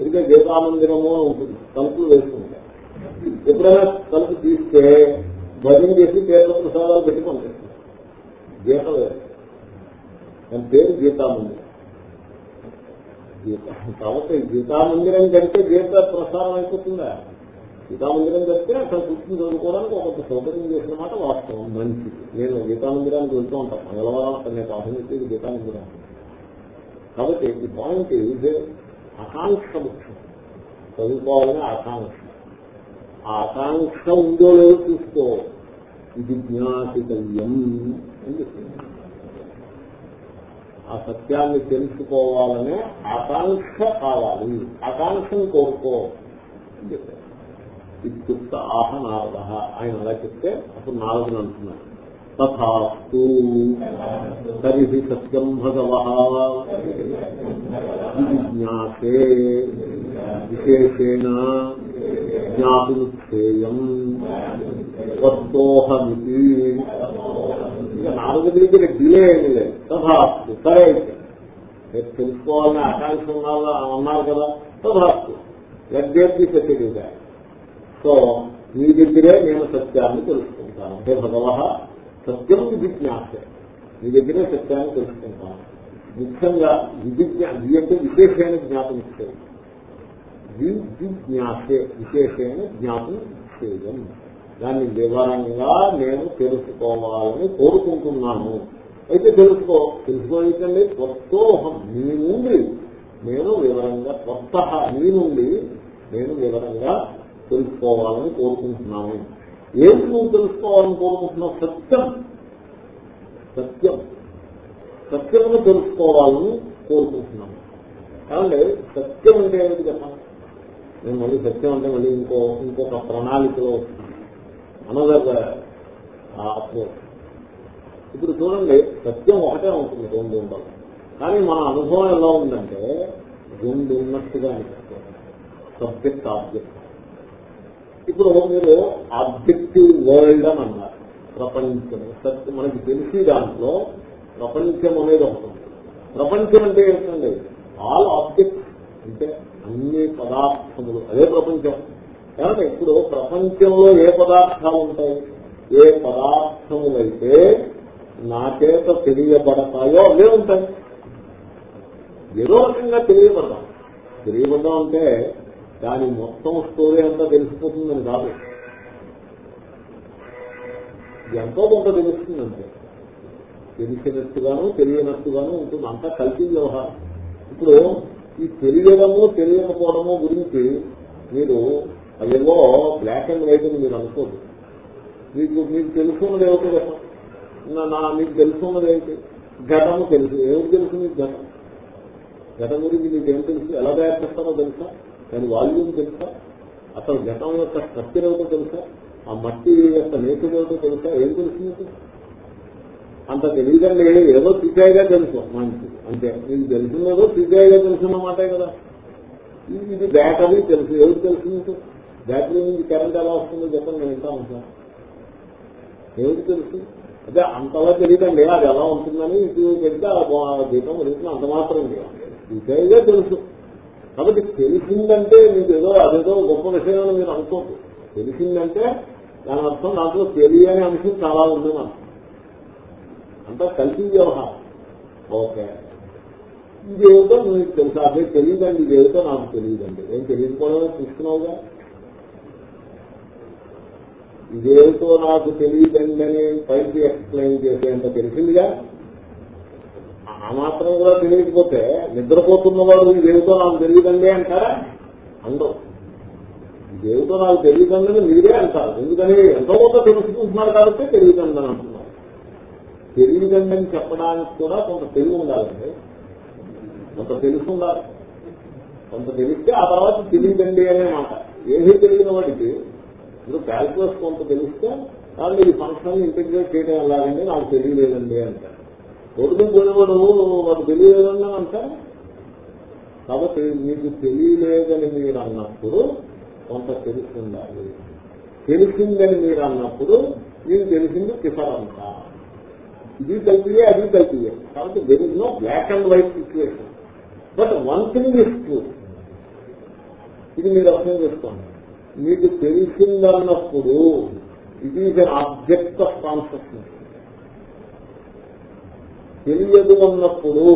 ఇదిగే గీతానందిరము అని ఉంటుంది. తలుపులు వేసుకుంటాయి ఎప్పుడైనా తలుపు తీస్తే భజన చేసి పేర్ల ప్రసాదాలు పెట్టి పంపిస్తుంది గీత లేదు దాని పేరు గీతామందిరం. గీత కాబట్టి గీతామందిరం కడితే గీత ప్రసారం అయిపోతుందా? గీతామందిరం కడితే అక్కడ కూర్చుని చదువుకోవడానికి ఒక సౌకర్యం చేసిన మాట వాస్తవం మంచిది. నేను గీతామందిరానికి వెళ్తూ ఉంటాను. మంగళవారం అక్కడ నేను పాఠం చేసేది గీతామందిరం. కాబట్టి ఈ పాయింట్ ఇది ఆకాంక్ష ముఖ్యం. చదువుకోవాలనే ఆకాంక్ష. ఆ ఆకాంక్ష ఉందో లేదో చూసుకో. ఇది జ్ఞాతికల్యం అని చెప్తున్నాను ఆ సత్యాన్ని తెలుసుకోవాలనే ఆకాంక్ష కావాలి. ఆకాంక్షను కోరుకో అని చెప్పారు. ఇత్యుక్త ఆహ నారద ఆయన అలా చెప్తే అప్పుడు నారదుని అంటున్నారు తథాస్తు. తరిహి సత్యం భగవ జ్ఞాతే. విశేషేణ జ్ఞాతుక్షేయం వస్తోహమితి. ఇంకా నాలుగు దగ్గర డిలే ఏమి లేదు తథాస్తు సరే అయితే మీరు తెలుసుకోవాలని ఆకాంక్ష ఉన్నారు కదా. తథాస్తు యజ్ఞి సత్యగా సో మీ దగ్గరే నేను సత్యాన్ని తెలుసుకుంటాను. అంటే భగవ సత్యం విజిజ్ఞాస. మీ దగ్గరే సత్యాన్ని తెలుసుకుంటాను. ముఖ్యంగా విజిజ్ఞ అంటే విశేషమైన జ్ఞాపం ఇచ్చేది విజిజ్ఞాసే విశేషమైన జ్ఞాపం చేయడం. దాన్ని వివరంగా నేను తెలుసుకోవాలని కోరుకుంటున్నాను. అయితే తెలుసుకో తెలుసుకోవచ్చండి త్వత్తోహం నీ నుండి. నేను వివరంగా త్వత్త నీ నుండి నేను వివరంగా తెలుసుకోవాలని కోరుకుంటున్నాను. ఏంటి నువ్వు తెలుసుకోవాలని కోరుకుంటున్నావు? సత్యం. సత్యం. సత్యమును తెలుసుకోవాలని కోరుకుంటున్నాను. కాబట్టి సత్యం అంటే ఏమిటి కదా నేను మళ్ళీ సత్యం అంటే మళ్ళీ ఇంకో ఇంకొక ప్రణాళికలో వస్తున్నాను. అనదర్ అప్రోచ్ ఇప్పుడు చూడండి సత్యం ఒకటే ఉంటుంది రెండు ఉండాలి. కానీ మన అనుభవం ఎలా ఉందంటే రెండు ఉన్నట్టుగా అనిపిస్తుంది. సబ్జెక్ట్ ఆబ్జెక్ట్ ఇప్పుడు మీరు ఆబ్జెక్టివ్ వరల్డ్ అని అన్నారు. ప్రపంచం. మనకి తెలిసి దాంట్లో ప్రపంచం అనేది ఒకటి ప్రపంచం అంటే ఏంటండి? ఆల్ ఆబ్జెక్ట్ అంటే అన్ని పదార్థములు. అదే ప్రపంచం. కాబట్టి ఇప్పుడు ప్రపంచంలో ఏ పదార్థాలు ఉంటాయి? ఏ పదార్థములైతే నా చేత తెలియబడతాయో అవే ఉంటాయి. ఏదో రకంగా తెలియబడ్డాం తెలియబడ్డాం అంటే దాని మొత్తం స్టోరీ అంతా తెలిసిపోతుందని కాదు. ఎంతో కొంత తెలుస్తుందంటే. తెలిసినట్టుగాను తెలియనట్టుగాను ఉంటుంది. అంతా కలిసి వ్యవహారం. ఇప్పుడు ఈ తెలియడము తెలియకపోవడము గురించి మీరు అదేవో బ్లాక్ అండ్ వైట్ అని మీరు అనుకోదు మీకు మీకు తెలుసుకున్నది ఏమిటి చెప్పండి నా మీకు తెలుసుకున్నది ఏంటి? ఘటము తెలుసు. ఏమిటి తెలుసు మీకు ఘటం? ఘటం గురించి మీకు ఏం తెలుసు? ఎలా తయారు చేస్తారో తెలుసా? దాని వాల్యూమ్ తెలుసా? అసలు ఘటం యొక్క స్ట్రక్చర్ ఏమిటో తెలుసా? ఆ మట్టి యొక్క నేచర్ ఏమిటో తెలుసా? ఏం తెలుసు మీకు? అంత తెలియదండి. ఏదో సిగ్గాయిగా తెలుసు. మంచిది అంతే మీకు తెలిసిందేదో సిగ్గాయిగా తెలుసున్నమాటే కదా. ఇది బ్యాటరీ తెలుసు. ఏమిటి తెలుసు మీకు? బ్యాటరీ నుంచి కరెంట్ ఎలా వస్తుందో చెప్పండి నేను ఎంత ఉంటాను ఏమిటి తెలుసు? అదే అంతలా తెలియదండి. అది ఎలా ఉంటుందని ఇటు పెడితే దీపం వెళ్తుంది అంత మాత్రం ఇదేదో తెలుసు. కాబట్టి తెలిసిందంటే మీకు ఏదో అదేదో గొప్ప విషయం మీరు అనుకోండి తెలిసిందంటే దాని అర్థం దాంట్లో తెలియని అంశం చాలా ఉంది మనం అంతా కలిసి వ్యవహారం. ఓకే. ఇదేమిటో మీకు తెలుసు? అదే తెలియదండి. ఇదేమిటో నాకు తెలియదండి. ఏం తెలియకపోవడమే చూస్తున్నావుగా ఇదేమిటో నాకు తెలియదండి పైకి ఎక్స్ప్లెయిన్ చేసేంత తెలిసిందిగా? ఆ మాత్రం కూడా తెలియకపోతే నిద్రపోతున్నవాడు ఇదేమిటో నాకు తెలియదండి అంటారా? అందరూ. ఇదేమిటో నాకు తెలియదండి మీరే అంటారు. ఎందుకని? ఎంతో కొంత తెలుసుకుంటున్నారు కాబట్టి తెలియదండి అని అంటున్నారు. తెలియదండి అని చెప్పడానికి కూడా కొంత తెలివి ఉండాలండి. కొంత తెలుసుండాలి కొంత తెలిస్తే ఆ తర్వాత తెలియదండి అనే మాట. ఏమీ తెలియని వాడికి ఇప్పుడు క్యాల్కులస్ కొంత తెలిస్తే వాళ్ళు ఈ ఫంక్షన్ ఇంటిగ్రేట్ చేయడం ఎలాగండి? నాకు తెలియలేదండి అంటారు. కొడుకు పోయినవాడు వాడు తెలియలేదన్నా అంటారు? కాబట్టి మీకు తెలియలేదని మీరు అన్నప్పుడు కొంత తెలుసుండాలి. తెలిసిందని మీరు అన్నప్పుడు మీకు తెలిసింది కిఫరంత ఇది కలిపియే అది కలిపియే కాబట్టి there is no black and white situation but one thing is true ఇది మీరు అర్థం చేసుకోండి. మీకు తెలిసిందన్నప్పుడు it is an object of consciousness తెలియదు అన్నప్పుడు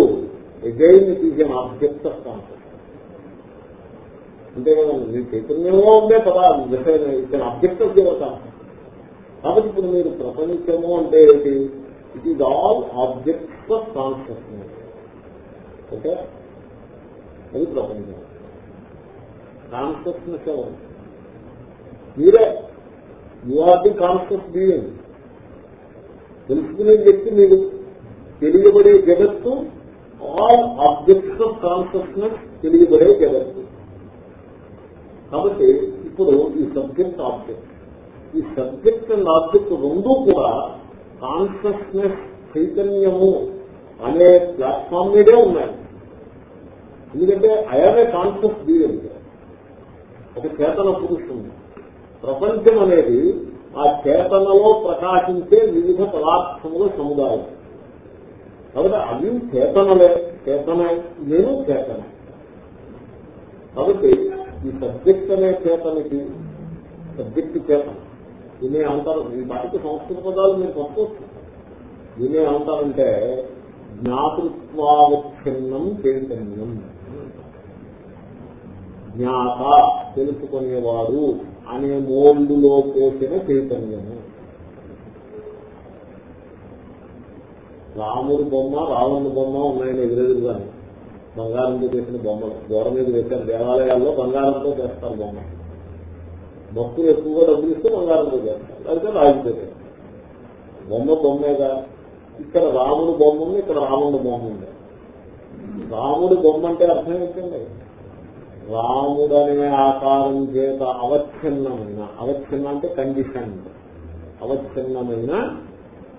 again it is an object of consciousness అంతే కదండి మీ చైతన్యంలో ఉందే కదా ఇట్ ఆబ్జెక్ట్ ఆఫ్ జీవో కాన్షియస్నెస్ కాబట్టి ఇప్పుడు మీరు ప్రపంచము అంటే ఏంటి? It is all objects of consciousness okay? అది ప్రపంచం. కాన్షియస్నెస్ మీరే. You are the conscious being తెలుసుకునే వ్యక్తి మీరు. తెలియబడే జగత్తు ఆల్ ఆబ్జెక్ట్స్ ఆఫ్ కాన్షియస్నెస్ తెలియబడే జగత్తు. కాబట్టి ఇప్పుడు ఈ సబ్జెక్ట్ ఆబ్జెక్ట్ ఈ సబ్జెక్ట్ అండ్ ఆబ్జెక్ట్ రెండూ కూడా కాన్షియస్నెస్ చైతన్యము అనే ప్లాట్ఫామ్ మీదే ఉన్నాయి. ఎందుకంటే అయానే కాన్షియస్ బీయింగ్ ఒక చేతన పురుషుడు ప్రపంచం అనేది ఆ చేతనలో ప్రకాశించే వివిధ పదార్థముల సముదాయం. కాబట్టి అవి చేతనలే. చేతన నేను చేతన. కాబట్టి ఈ సబ్జెక్ట్ అనే చేతనకి సబ్జెక్ట్ చేతన. దీనే అంటారు. ఈ వాటికి సంస్కృత పదాలు మీరు పట్టుకోవచ్చు. దీనే అంటారంటే జ్ఞాతృత్వావచ్ఛిన్నం చైతన్యం జ్ఞాత తెలుసుకునేవాడు అనే మోల్డ్లో పోసిన చైతన్యము. రాముడు బొమ్మ రావణుడు బొమ్మ ఉన్నాయని ఎదురెదురుగా బంగారంతో చేసిన బొమ్మలు. దూరం మీద వేశారు. దేవాలయాల్లో బంగారంతో చేస్తారు బొమ్మ. భక్తులు ఎక్కువగా డబ్బులు ఇస్తే బంగారంతో చేస్తారు. అయితే రాజుతో బొమ్మ బొమ్మేగా. ఇక్కడ రాముడు బొమ్మ ఉంది ఇక్కడ రావణుడు బొమ్మ ఉంది. రాముడు బొమ్మ అంటే అర్థం ఏంటండి? రాముడనే ఆకారం చేత అవచ్ఛిన్నమైన అవచ్ఛిన్న అంటే కండిషన్ అవచ్ఛిన్నమైన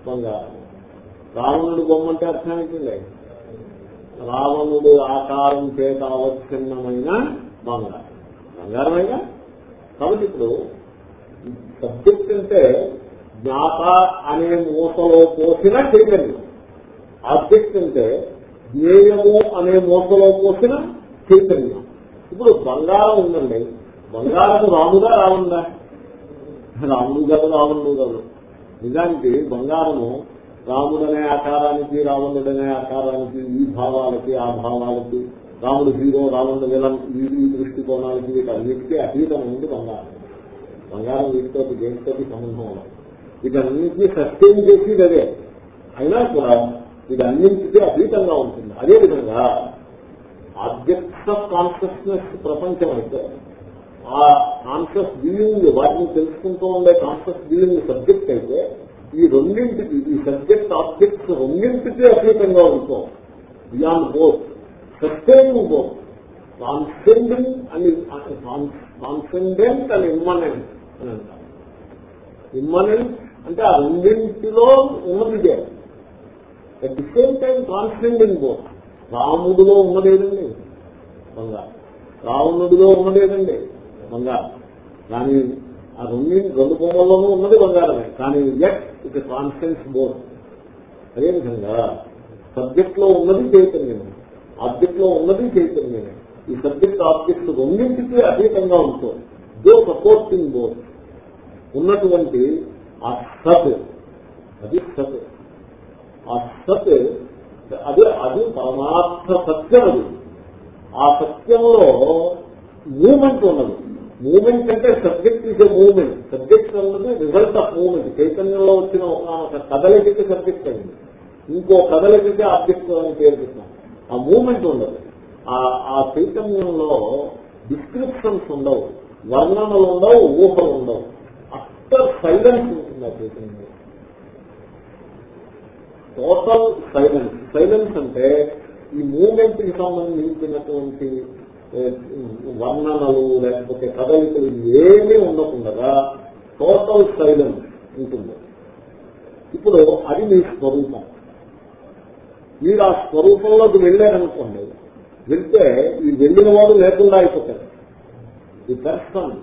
బంగారం. రావణుడు బొమ్మంటే అర్థం ఏంటండి రావణుడు ఆకారం చేత అవచ్ఛిన్నమైన బంగారం. బంగారమైనా కాబట్టి ఇప్పుడు సబ్జెక్ట్ అంటే జ్ఞాత అనే మూసలో పోసిన చైతన్యం ఆబ్జెక్ట్ అంటే జ్ఞేయము అనే మూసలో పోసిన చైతన్యం ఇప్పుడు బంగారం ఉందండి. బంగారం రాముగా రావుందా రాముడు కాదు రావణుడు కాదు. నిజానికి బంగారము రాముడనే ఆకారానికి రావణుడనే ఆకారానికి ఈ భావాలకి ఆ భావాలకి రాముడు హీరో రావణుడు విలన్ ఈ ఈ దృష్టికోణాలకి వీటన్నిటికీ అతీతమైంది బంగారం. బంగారం వీటితో దేనితో సంబంధం ఉన్నది వీటన్నింటినీ సస్టైన్ చేసేది అదే. అయినా కూడా వీటన్నింటికీ అతీతంగా ఉంటుంది. అదేవిధంగా ఆబ్జెక్ట్స్ ఆఫ్ కాన్షియస్నెస్ ప్రపంచం అయితే ఆ కాన్షియస్ బీయింగ్ వాటిని తెలుసుకుంటూ ఉండే కాన్షియస్ బీయింగ్ సబ్జెక్ట్ అయితే ఈ రెండింటికి ఈ సబ్జెక్ట్ ఆబ్జెక్ట్స్ రెండింటికి అతీతంగా ఉంటాం. Beyond both sustaining both transcending అని కాన్సెండెంట్ అండ్ ఇమ్మనెంట్ అని అంటారు ఇమ్మనెంట్ అంటే ఆ రెండింటిలో ఉన్నది at the same time transcending both రాముడిలో ఉన్నదేదండి బంగారు. రావణుడిలో ఉన్నదేదండి బంగారం. కానీ ఆ రెండు రెండు బొమ్మల్లోనూ ఉన్నది బంగారమే. కానీ ఎట్ ఇట్ కాన్ఫిడెన్స్ బోర్డ్ అదేవిధంగా సబ్జెక్ట్లో ఉన్నది చైతన్యం ఆబ్జెక్ట్లో ఉన్నది చైతన్యమే. ఈ సబ్జెక్ట్ ఆబ్జెక్ట్ రెండింటికి అతీతంగా ఉంటుంది. దో సపోర్టింగ్ బోర్డ్ ఉన్నటువంటి ఆ సత్. అది సత్. ఆ సత్ అది అది పరమార్థ సత్యం అది. ఆ సత్యంలో మూమెంట్ ఉన్నది. మూమెంట్ అంటే subject is a moment. Subject అన్నది రిజల్ట్ ఆఫ్ మూమెంట్. చైతన్యంలో వచ్చిన ఒక కదలికకి సబ్జెక్ట్ అయింది. ఇంకో కదలికకి ఆబ్జెక్ట్ అని పేరు పెట్టాం ఆ మూమెంట్ ఉండదు ఆ చైతన్యంలో డిస్క్రిప్షన్స్ ఉండవు. వర్ణనలు ఉండవు ఊహలు ఉండవు. అస్టర్ సైలెన్స్ ఉంటుంది ఆ చైతన్యంలో. టోటల్ సైలెన్స్ సైలెన్స్ అంటే ఈ మూమెంట్కి సంబంధించినటువంటి వర్ణనలు లేకపోతే కదలికలు ఏమీ ఉండకుండా టోటల్ సైలెన్స్ ఉంటుంది. ఇప్పుడు అది మీ స్వరూపం. మీరు ఆ స్వరూపంలోకి వెళ్ళారనుకోండి వెళ్తే ఈ వెళ్ళిన వాడు లేకుండా అయిపోతాడు. ఈ person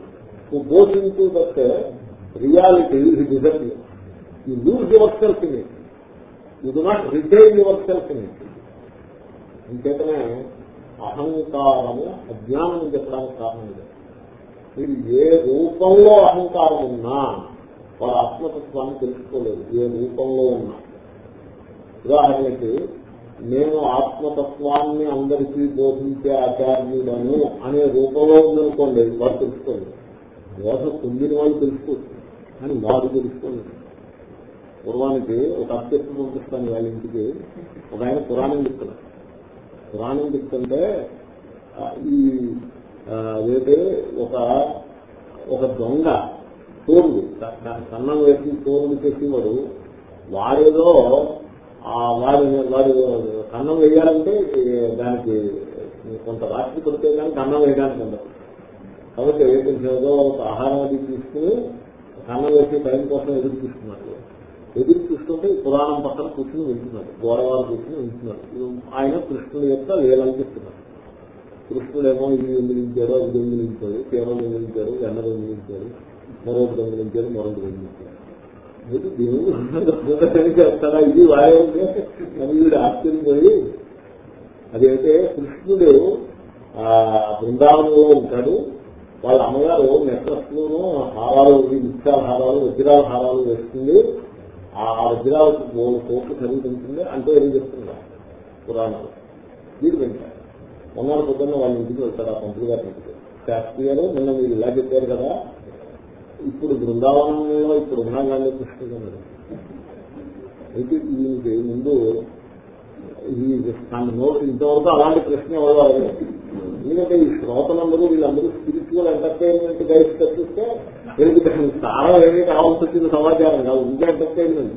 who goes into that reality ఈ lose yourself in you do not retain yourself in it ఇంకేతనే అహంకారము అజ్ఞానం చెప్పడానికి కారణం ఇది. మీరు ఏ రూపంలో అహంకారం ఉన్నా వారు ఆత్మతత్వాన్ని తెలుసుకోలేదు ఏ రూపంలో ఉన్నా. ఉదాహరణకి నేను ఆత్మతత్వాన్ని అందరికీ బోధించే ఆచార్యులను అనే రూపంలో ఉందనుకోండి వారు తెలుసుకోలేదు. బోధ పొందిన వాళ్ళు తెలుసుకోవచ్చు. కానీ వారు తెలుసుకోలేదు. పూర్వానికి ఒక అత్యర్థి పంపిస్తాను వాళ్ళ ఇంటికి. ఒక ఆయన పురాణం చెప్తున్నాడు. పురాణం చెప్తుంటే ఈ అదైతే ఒక ఒక దొంగ తోరుడు కన్నం వేసి తోరుడు చేసేవాడు వారిలో ఆ వారి వారి కన్నం వేయాలంటే దానికి కొంత రాత్రి పడితే కానీ కన్నం వేయడానికి ఉండదు. కాబట్టి కొంచెం ఏదో ఒక ఆహారం అది తీసుకుని కన్నం వేసి టైం కోసం ఎదురు చూస్తున్నారు. ఎదురు చూస్తుంటే ఈ పురాణం పక్కన కూర్చుని వింటున్నాడు. గోడవారు కూర్చుని వింటున్నాడు. ఆయన కృష్ణుడు యొక్క లీలంకిస్తున్నాడు కృష్ణుడు కృష్ణుడేమో ఇది దొంగిలించాడు అది దొంగిలించాడు కేవలం దొంగిలించాడు వెన్న దొంగిలించాడు మరొకటి దొంగిలించాడు మరొకటి దొంగిలించాడు ఇది దేవుడు చేస్తారా? ఇది వాడే అని వీడు ఆశ్చర్యపోయి అదైతే కృష్ణుడు ఆ బృందావనంలో ఉంటాడు. వాళ్ళ అమ్మగారు నెక్లెస్లోనూ హారాలు నిత్యాల హారాలు వజ్రాల హారాలు వేస్తుంది ఆ వజ్రాలకు మూడు కోట్లు ఖరీదుంటుంది అంటే ఏం చెప్తుందా పురాణాలు. వీరు వింటారు. మొన్న పొద్దున్న వాళ్ళ ఇంటికి వెళ్తారు ఆ పంపులు గారి ఇంటికి. శాస్త్రీయాలు నిన్న మీరు ఇలా చెప్పారు కదా ఇప్పుడు బృందావనంలో ఇప్పుడు ఉన్నా కానీ కృష్ణుడు అయితే దీనికి ముందు ఈ నోట్ ఇంతవరకు అలాంటి ప్రశ్న ఎవరు ఎందుకంటే ఈ శ్రోతలందరూ వీళ్ళందరూ స్పిరిచువల్ ఎంటర్టైన్మెంట్ గైడ్స్ తప్పిస్తే వీళ్ళకి సారం ఏమీ కావాల్సి వచ్చింది సమాచారం కాదు. ఇంకా ఎంటర్టైన్మెంట్.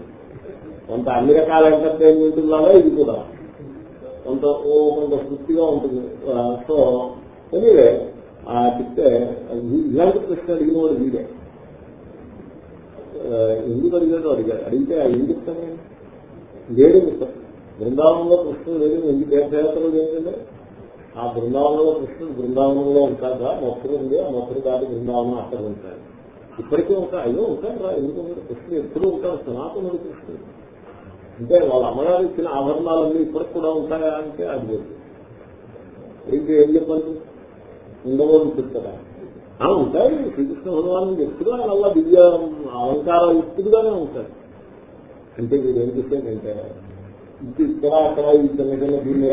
కొంత అన్ని రకాల ఎంటర్టైన్మెంట్ లాగా ఇది కూడా. కొంత ఓ కొంత తృప్తిగా ఉంటుంది. ఆ, సో ఎనీవే చెప్తే ఇలాంటి ప్రశ్న అడిగిన వాడు వీడే. ఎందుకు అడిగాడో అడిగాడు. అడిగితే ఏం చెప్తాను నేను లేడు చెప్తాను బృందావనంలో కృష్ణుడు లేదు ఎందుకు తీర్థయాత్రలు ఏంటంటే ఆ బృందావనంలో కృష్ణుడు బృందావనంలో ఉంటాడా మొత్తం ఉంది. ఆ మొత్తం కాదు బృందావనం అక్కడ ఉంటాడు ఇప్పటికీ ఉంటా అయ్యో ఉంటాను రా ఎందుకు ఉండడు? కృష్ణుడు ఎప్పుడూ ఉంటాడు సనాతనుడు కృష్ణుడు అంటే వాళ్ళ అమ్మగారు ఇచ్చిన ఆభరణాలన్నీ ఇప్పటికి కూడా ఉంటాయా అంటే అది లేదు. ఏంటి ఏం చెప్పండి ఉండవని చెప్తారా? ఉంటాయి. శ్రీకృష్ణ భగవాన్ ఎప్పుడుగా అలా దివ్య అలంకార ఎప్పుడుగానే ఉంటాయి. అంటే మీరు ఏం చెప్పారంటే ఇది ఇక్కడ అక్కడ ఈ చిన్న చిన్న దీన్ని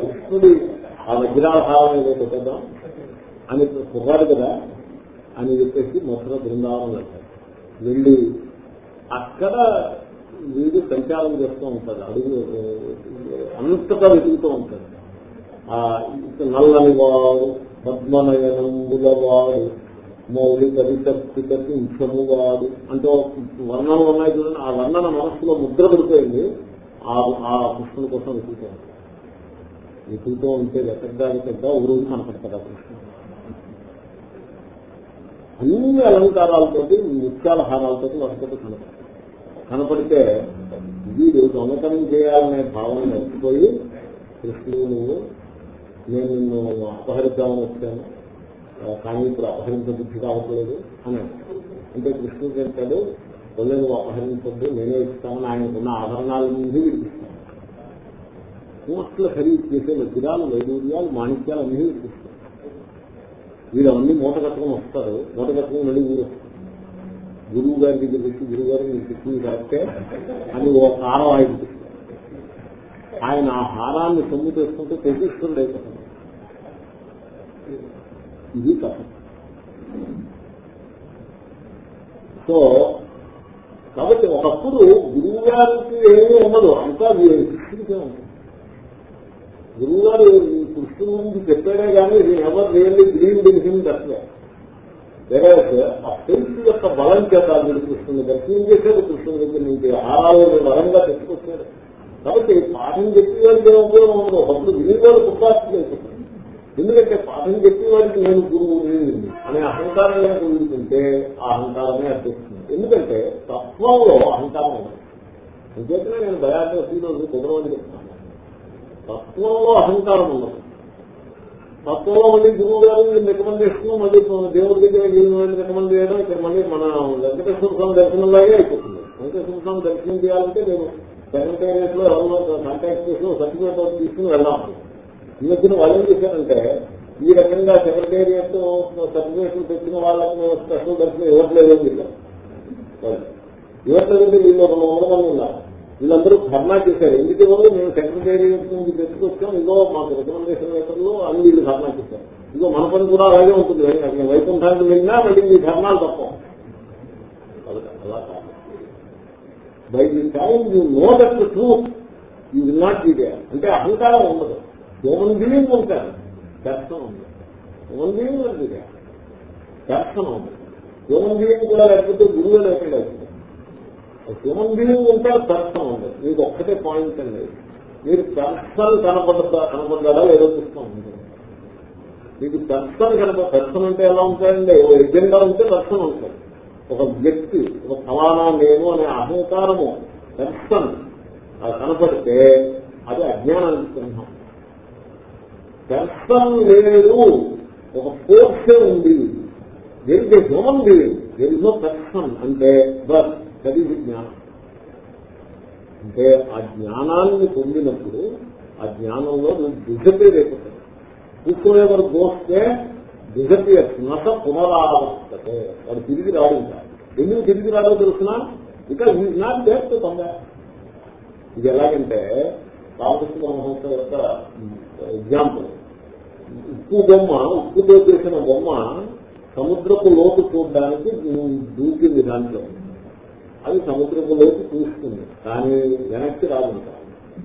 కృష్ణుడి ఆ వజ్రాహారం ఏదో పెట్టేద్దాం. అని కుర్రాడు కదా అని చెప్పేసి మధుర బృందావనం వెళ్తారు వెళ్ళి అక్కడ వీడు సంచారం చేస్తూ ఉంటాడు. అడుగు అంతటా వెతుకుతూ ఉంటాడు. ఆ నల్లని వాడు పద్మనయనంబులవాడు మౌలిక విశక్తిక సింహము వాడు అంటే ఒక వర్ణన ఉన్నాయి చూడండి. ఆ వర్ణన మనస్సులో ముద్ర పడిపోయింది. ఆ ఆ కృష్ణుడి కోసం వెతుకుతూ ఉంటాడు. వెతుకుతూ ఉంటే వెతకడానికి పెద్ద ఒక రోజు కనపడతాడు ఆ కృష్ణుడు. అన్ని అలంకారాలతోటి ముత్యాల హారాలతో వరుసతో కనపడతారు కనపడితే వీడు దొంగతనం చేయాలనే భావన నచ్చిపోయి కృష్ణుడు నువ్వు నేను నిన్ను అపహరిద్దామని వచ్చాను. కానీ ఇప్పుడు అపహరించ బుద్ధి కావట్లేదు అని అంటే కృష్ణుడు అంటాడు వల్లే నువ్వు అపహరించద్దు నేనే ఇస్తామని ఆయనకున్న ఆభరణాల నుండి విడిపిస్తాను కోట్ల ఖరీదు చేసే వజ్రాలు వైడూర్యాలు మాణిక్యాలు అన్నీ విడిపిస్తాను వీళ్ళు అవన్నీ మూట కట్టుకుని వస్తారు. మూట కట్టుకుని మళ్ళీ ఊరు. వస్తారు గురువు గారి దగ్గర పెట్టి గురువు గారు మీరు చెప్పింది కరెక్టే అని ఓ హారం ఆయన ఆయన ఆ హారాన్ని సొమ్ము చేసుకుంటే ప్రతిష్ఠుడు అయిపోతుంది ఇది కథ. సో కాబట్టి ఒకప్పుడు గురువు గారికి ఏమీ ఉండదు. అంతా మీరు కృష్ణుడికే ఉంటుంది గురువు గారు కృష్ణుడు గురించి చెప్పాడే కానీ ఎవరు రియల్లీ బిలీవ్ ఇన్ హిమ్ దట్లే ఆ తెలుసు యొక్క బలం చేత మీరు కృష్ణుని దర్శనం చేశాడు కృష్ణుని దగ్గర నుంచి ఆరాధన బలంగా తెచ్చుకొచ్చాడు. కాబట్టి పాఠం చెప్పేవాడికి ఏం ఉపయోగం ఉండదు. అప్పుడు వినివాడు పుట్టాల్సింది ఎందుకంటే పాఠం చెప్పేవాడికి నేను గురువు లేదు అనే అహంకారం కనుక వీడుతుంటే ఆ అహంకారమే అర్థిస్తుంది ఎందుకంటే తత్వంలో అహంకారం ఉండదు. అంచేతనే నేను బయాగ్రఫీలో కుదరవని చెప్తాను. తత్వంలో అహంకారం ఉండదు తత్వంలో మళ్ళీ గురువు గారు రికమెండేషన్ మళ్ళీ దేవుడి దగ్గర వెళ్ళిన రికమెండ్ చేయడం ఇక్కడ మళ్ళీ మన వెంకటేశ్వర స్వామి దర్శనంలాగే అయిపోతుంది. వెంకటేశ్వర స్వామి దర్శనం చేయాలంటే నేను సెక్రటేరియట్లో ఎవరో కాంటాక్ట్ చేసిన సర్టిఫికేట్ తీసుకుని వెళ్దాం. ఈ మధ్యన వాళ్ళు ఏం చేశారంటే ఈ రకంగా సెక్రటేరియట్ సర్టిఫికేట్లు తెచ్చిన వాళ్ళకి మేము స్పెషల్ దర్శనం ఇవ్వట్లేదు అని చెప్పారు. ఇవ్వట్లేదంటే వీళ్ళు ఒక వంద మంది ఉన్నారు. వీళ్ళందరూ ధర్నా చేశారు. ఎందుకు ఇవ్వదు మేము సెక్రటేరియట్ నుంచి తెచ్చుకొచ్చాం ఇదో మాకు రికమెండేషన్ లెటర్లు అని వీళ్ళు ధర్నా చేశారు. ఇదో మన పని కూడా అలాగే ఉంటుంది. అక్కడ వైకుంఠానికి వెళ్ళినా మళ్ళీ మీ ధర్నాలు తప్ప. అలా కాదు. By the time you know that truth you will not be there అంటే అహంకారం ఉండదు. హ్యూమన్ బీయింగ్ ఉంటారు. దర్శనం ఉంది హ్యూమన్ బీయింగ్ ఉంది దర్శనం ఉంది హ్యూమన్ బీయింగ్ కూడా లేకపోతే గురువు లేకుండా హ్యూమన్ బీయింగ్ ఉంటారు దర్శనం ఉంది. మీకు ఒక్కటే పాయింట్ అండి. మీరు దర్శనం కనపడతా కనపడ్డారా ఏదో చూస్తూ మీకు దర్శనం కనపడ దర్శనం అంటే ఎలా ఉంటాయండి? ఓ ఎజెండా ఉంటే దర్శనం ఉంటుంది ఒక వ్యక్తి ఒక ఫలానా నేను అనే అహంకారము దర్శనం కనపడితే అది అజ్ఞానం చిహ్నం దర్శనం లేదు. ఒక ఫోర్సే ఉంది. దేనికి human being there is no దర్శనం అంటే బస్ దట్ ఈజ్ జ్ఞానం అంటే ఆ జ్ఞానాన్ని పొందినప్పుడు ఆ జ్ఞానంలో నువ్వు డిసపేర్ కూర్చునే వరకు దోస్తే డిసపియర్ నస పునరావర్తతే వాడు తిరిగి రాడు ఇంకా. ఎందుకు తిరిగి రాడో తెలుసిన? ఇక్కడ నాకు చేస్తే తొందర ఇది ఎలాగంటే రామకృష్ణ పరమహంస యొక్క ఎగ్జాంపుల్. ఉప్పు బొమ్మ ఉప్పుతో చేసిన బొమ్మ సముద్రపు లోతు చూడడానికి దూకింది దాంట్లో. అది సముద్రంలోకి చూస్తుంది. కానీ వెనక్కి రాదు.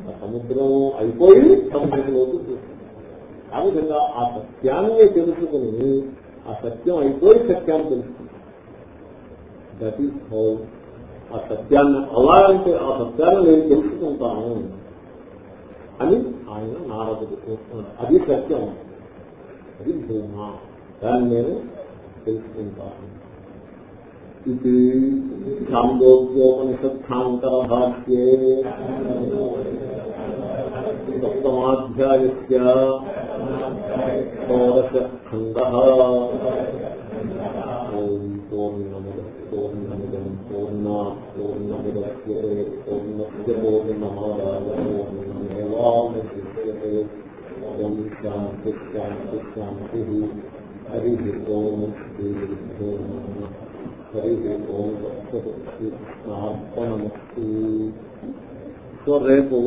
ఆ సముద్రం అయిపోయి సముద్రంలోకి చూస్తుంది. ఆ విధంగా ఆ సత్యాన్ని తెలుసుకుని ఆ సత్యం అయిపోయి సత్యాన్ని తెలుస్తుంది దట్ ఈస్ హౌ ఆ సత్యాన్ని అలా అంటే ఆ సత్యాన్ని నేను తెలుసుకుంటాను అని ఆయన నారదుడు కోరుతున్నాడు అది సత్యం. అది భూమా. దాన్ని నేను తెలుసుకుంటాను. ఇది సాంగోగ్యోపనిషత్తాంతర సప్తమాధ్యాయ షోడశ ఖండ ఓం పూర్ణముద పూర్ణముదం పూర్ణా పూర్ణముద్యే పూర్ణస్య పూర్ణమాదాయ ఓం శాంతి శాంతి శాంతి హరి ఓం శ్రీ హరి ఓం సో రేపు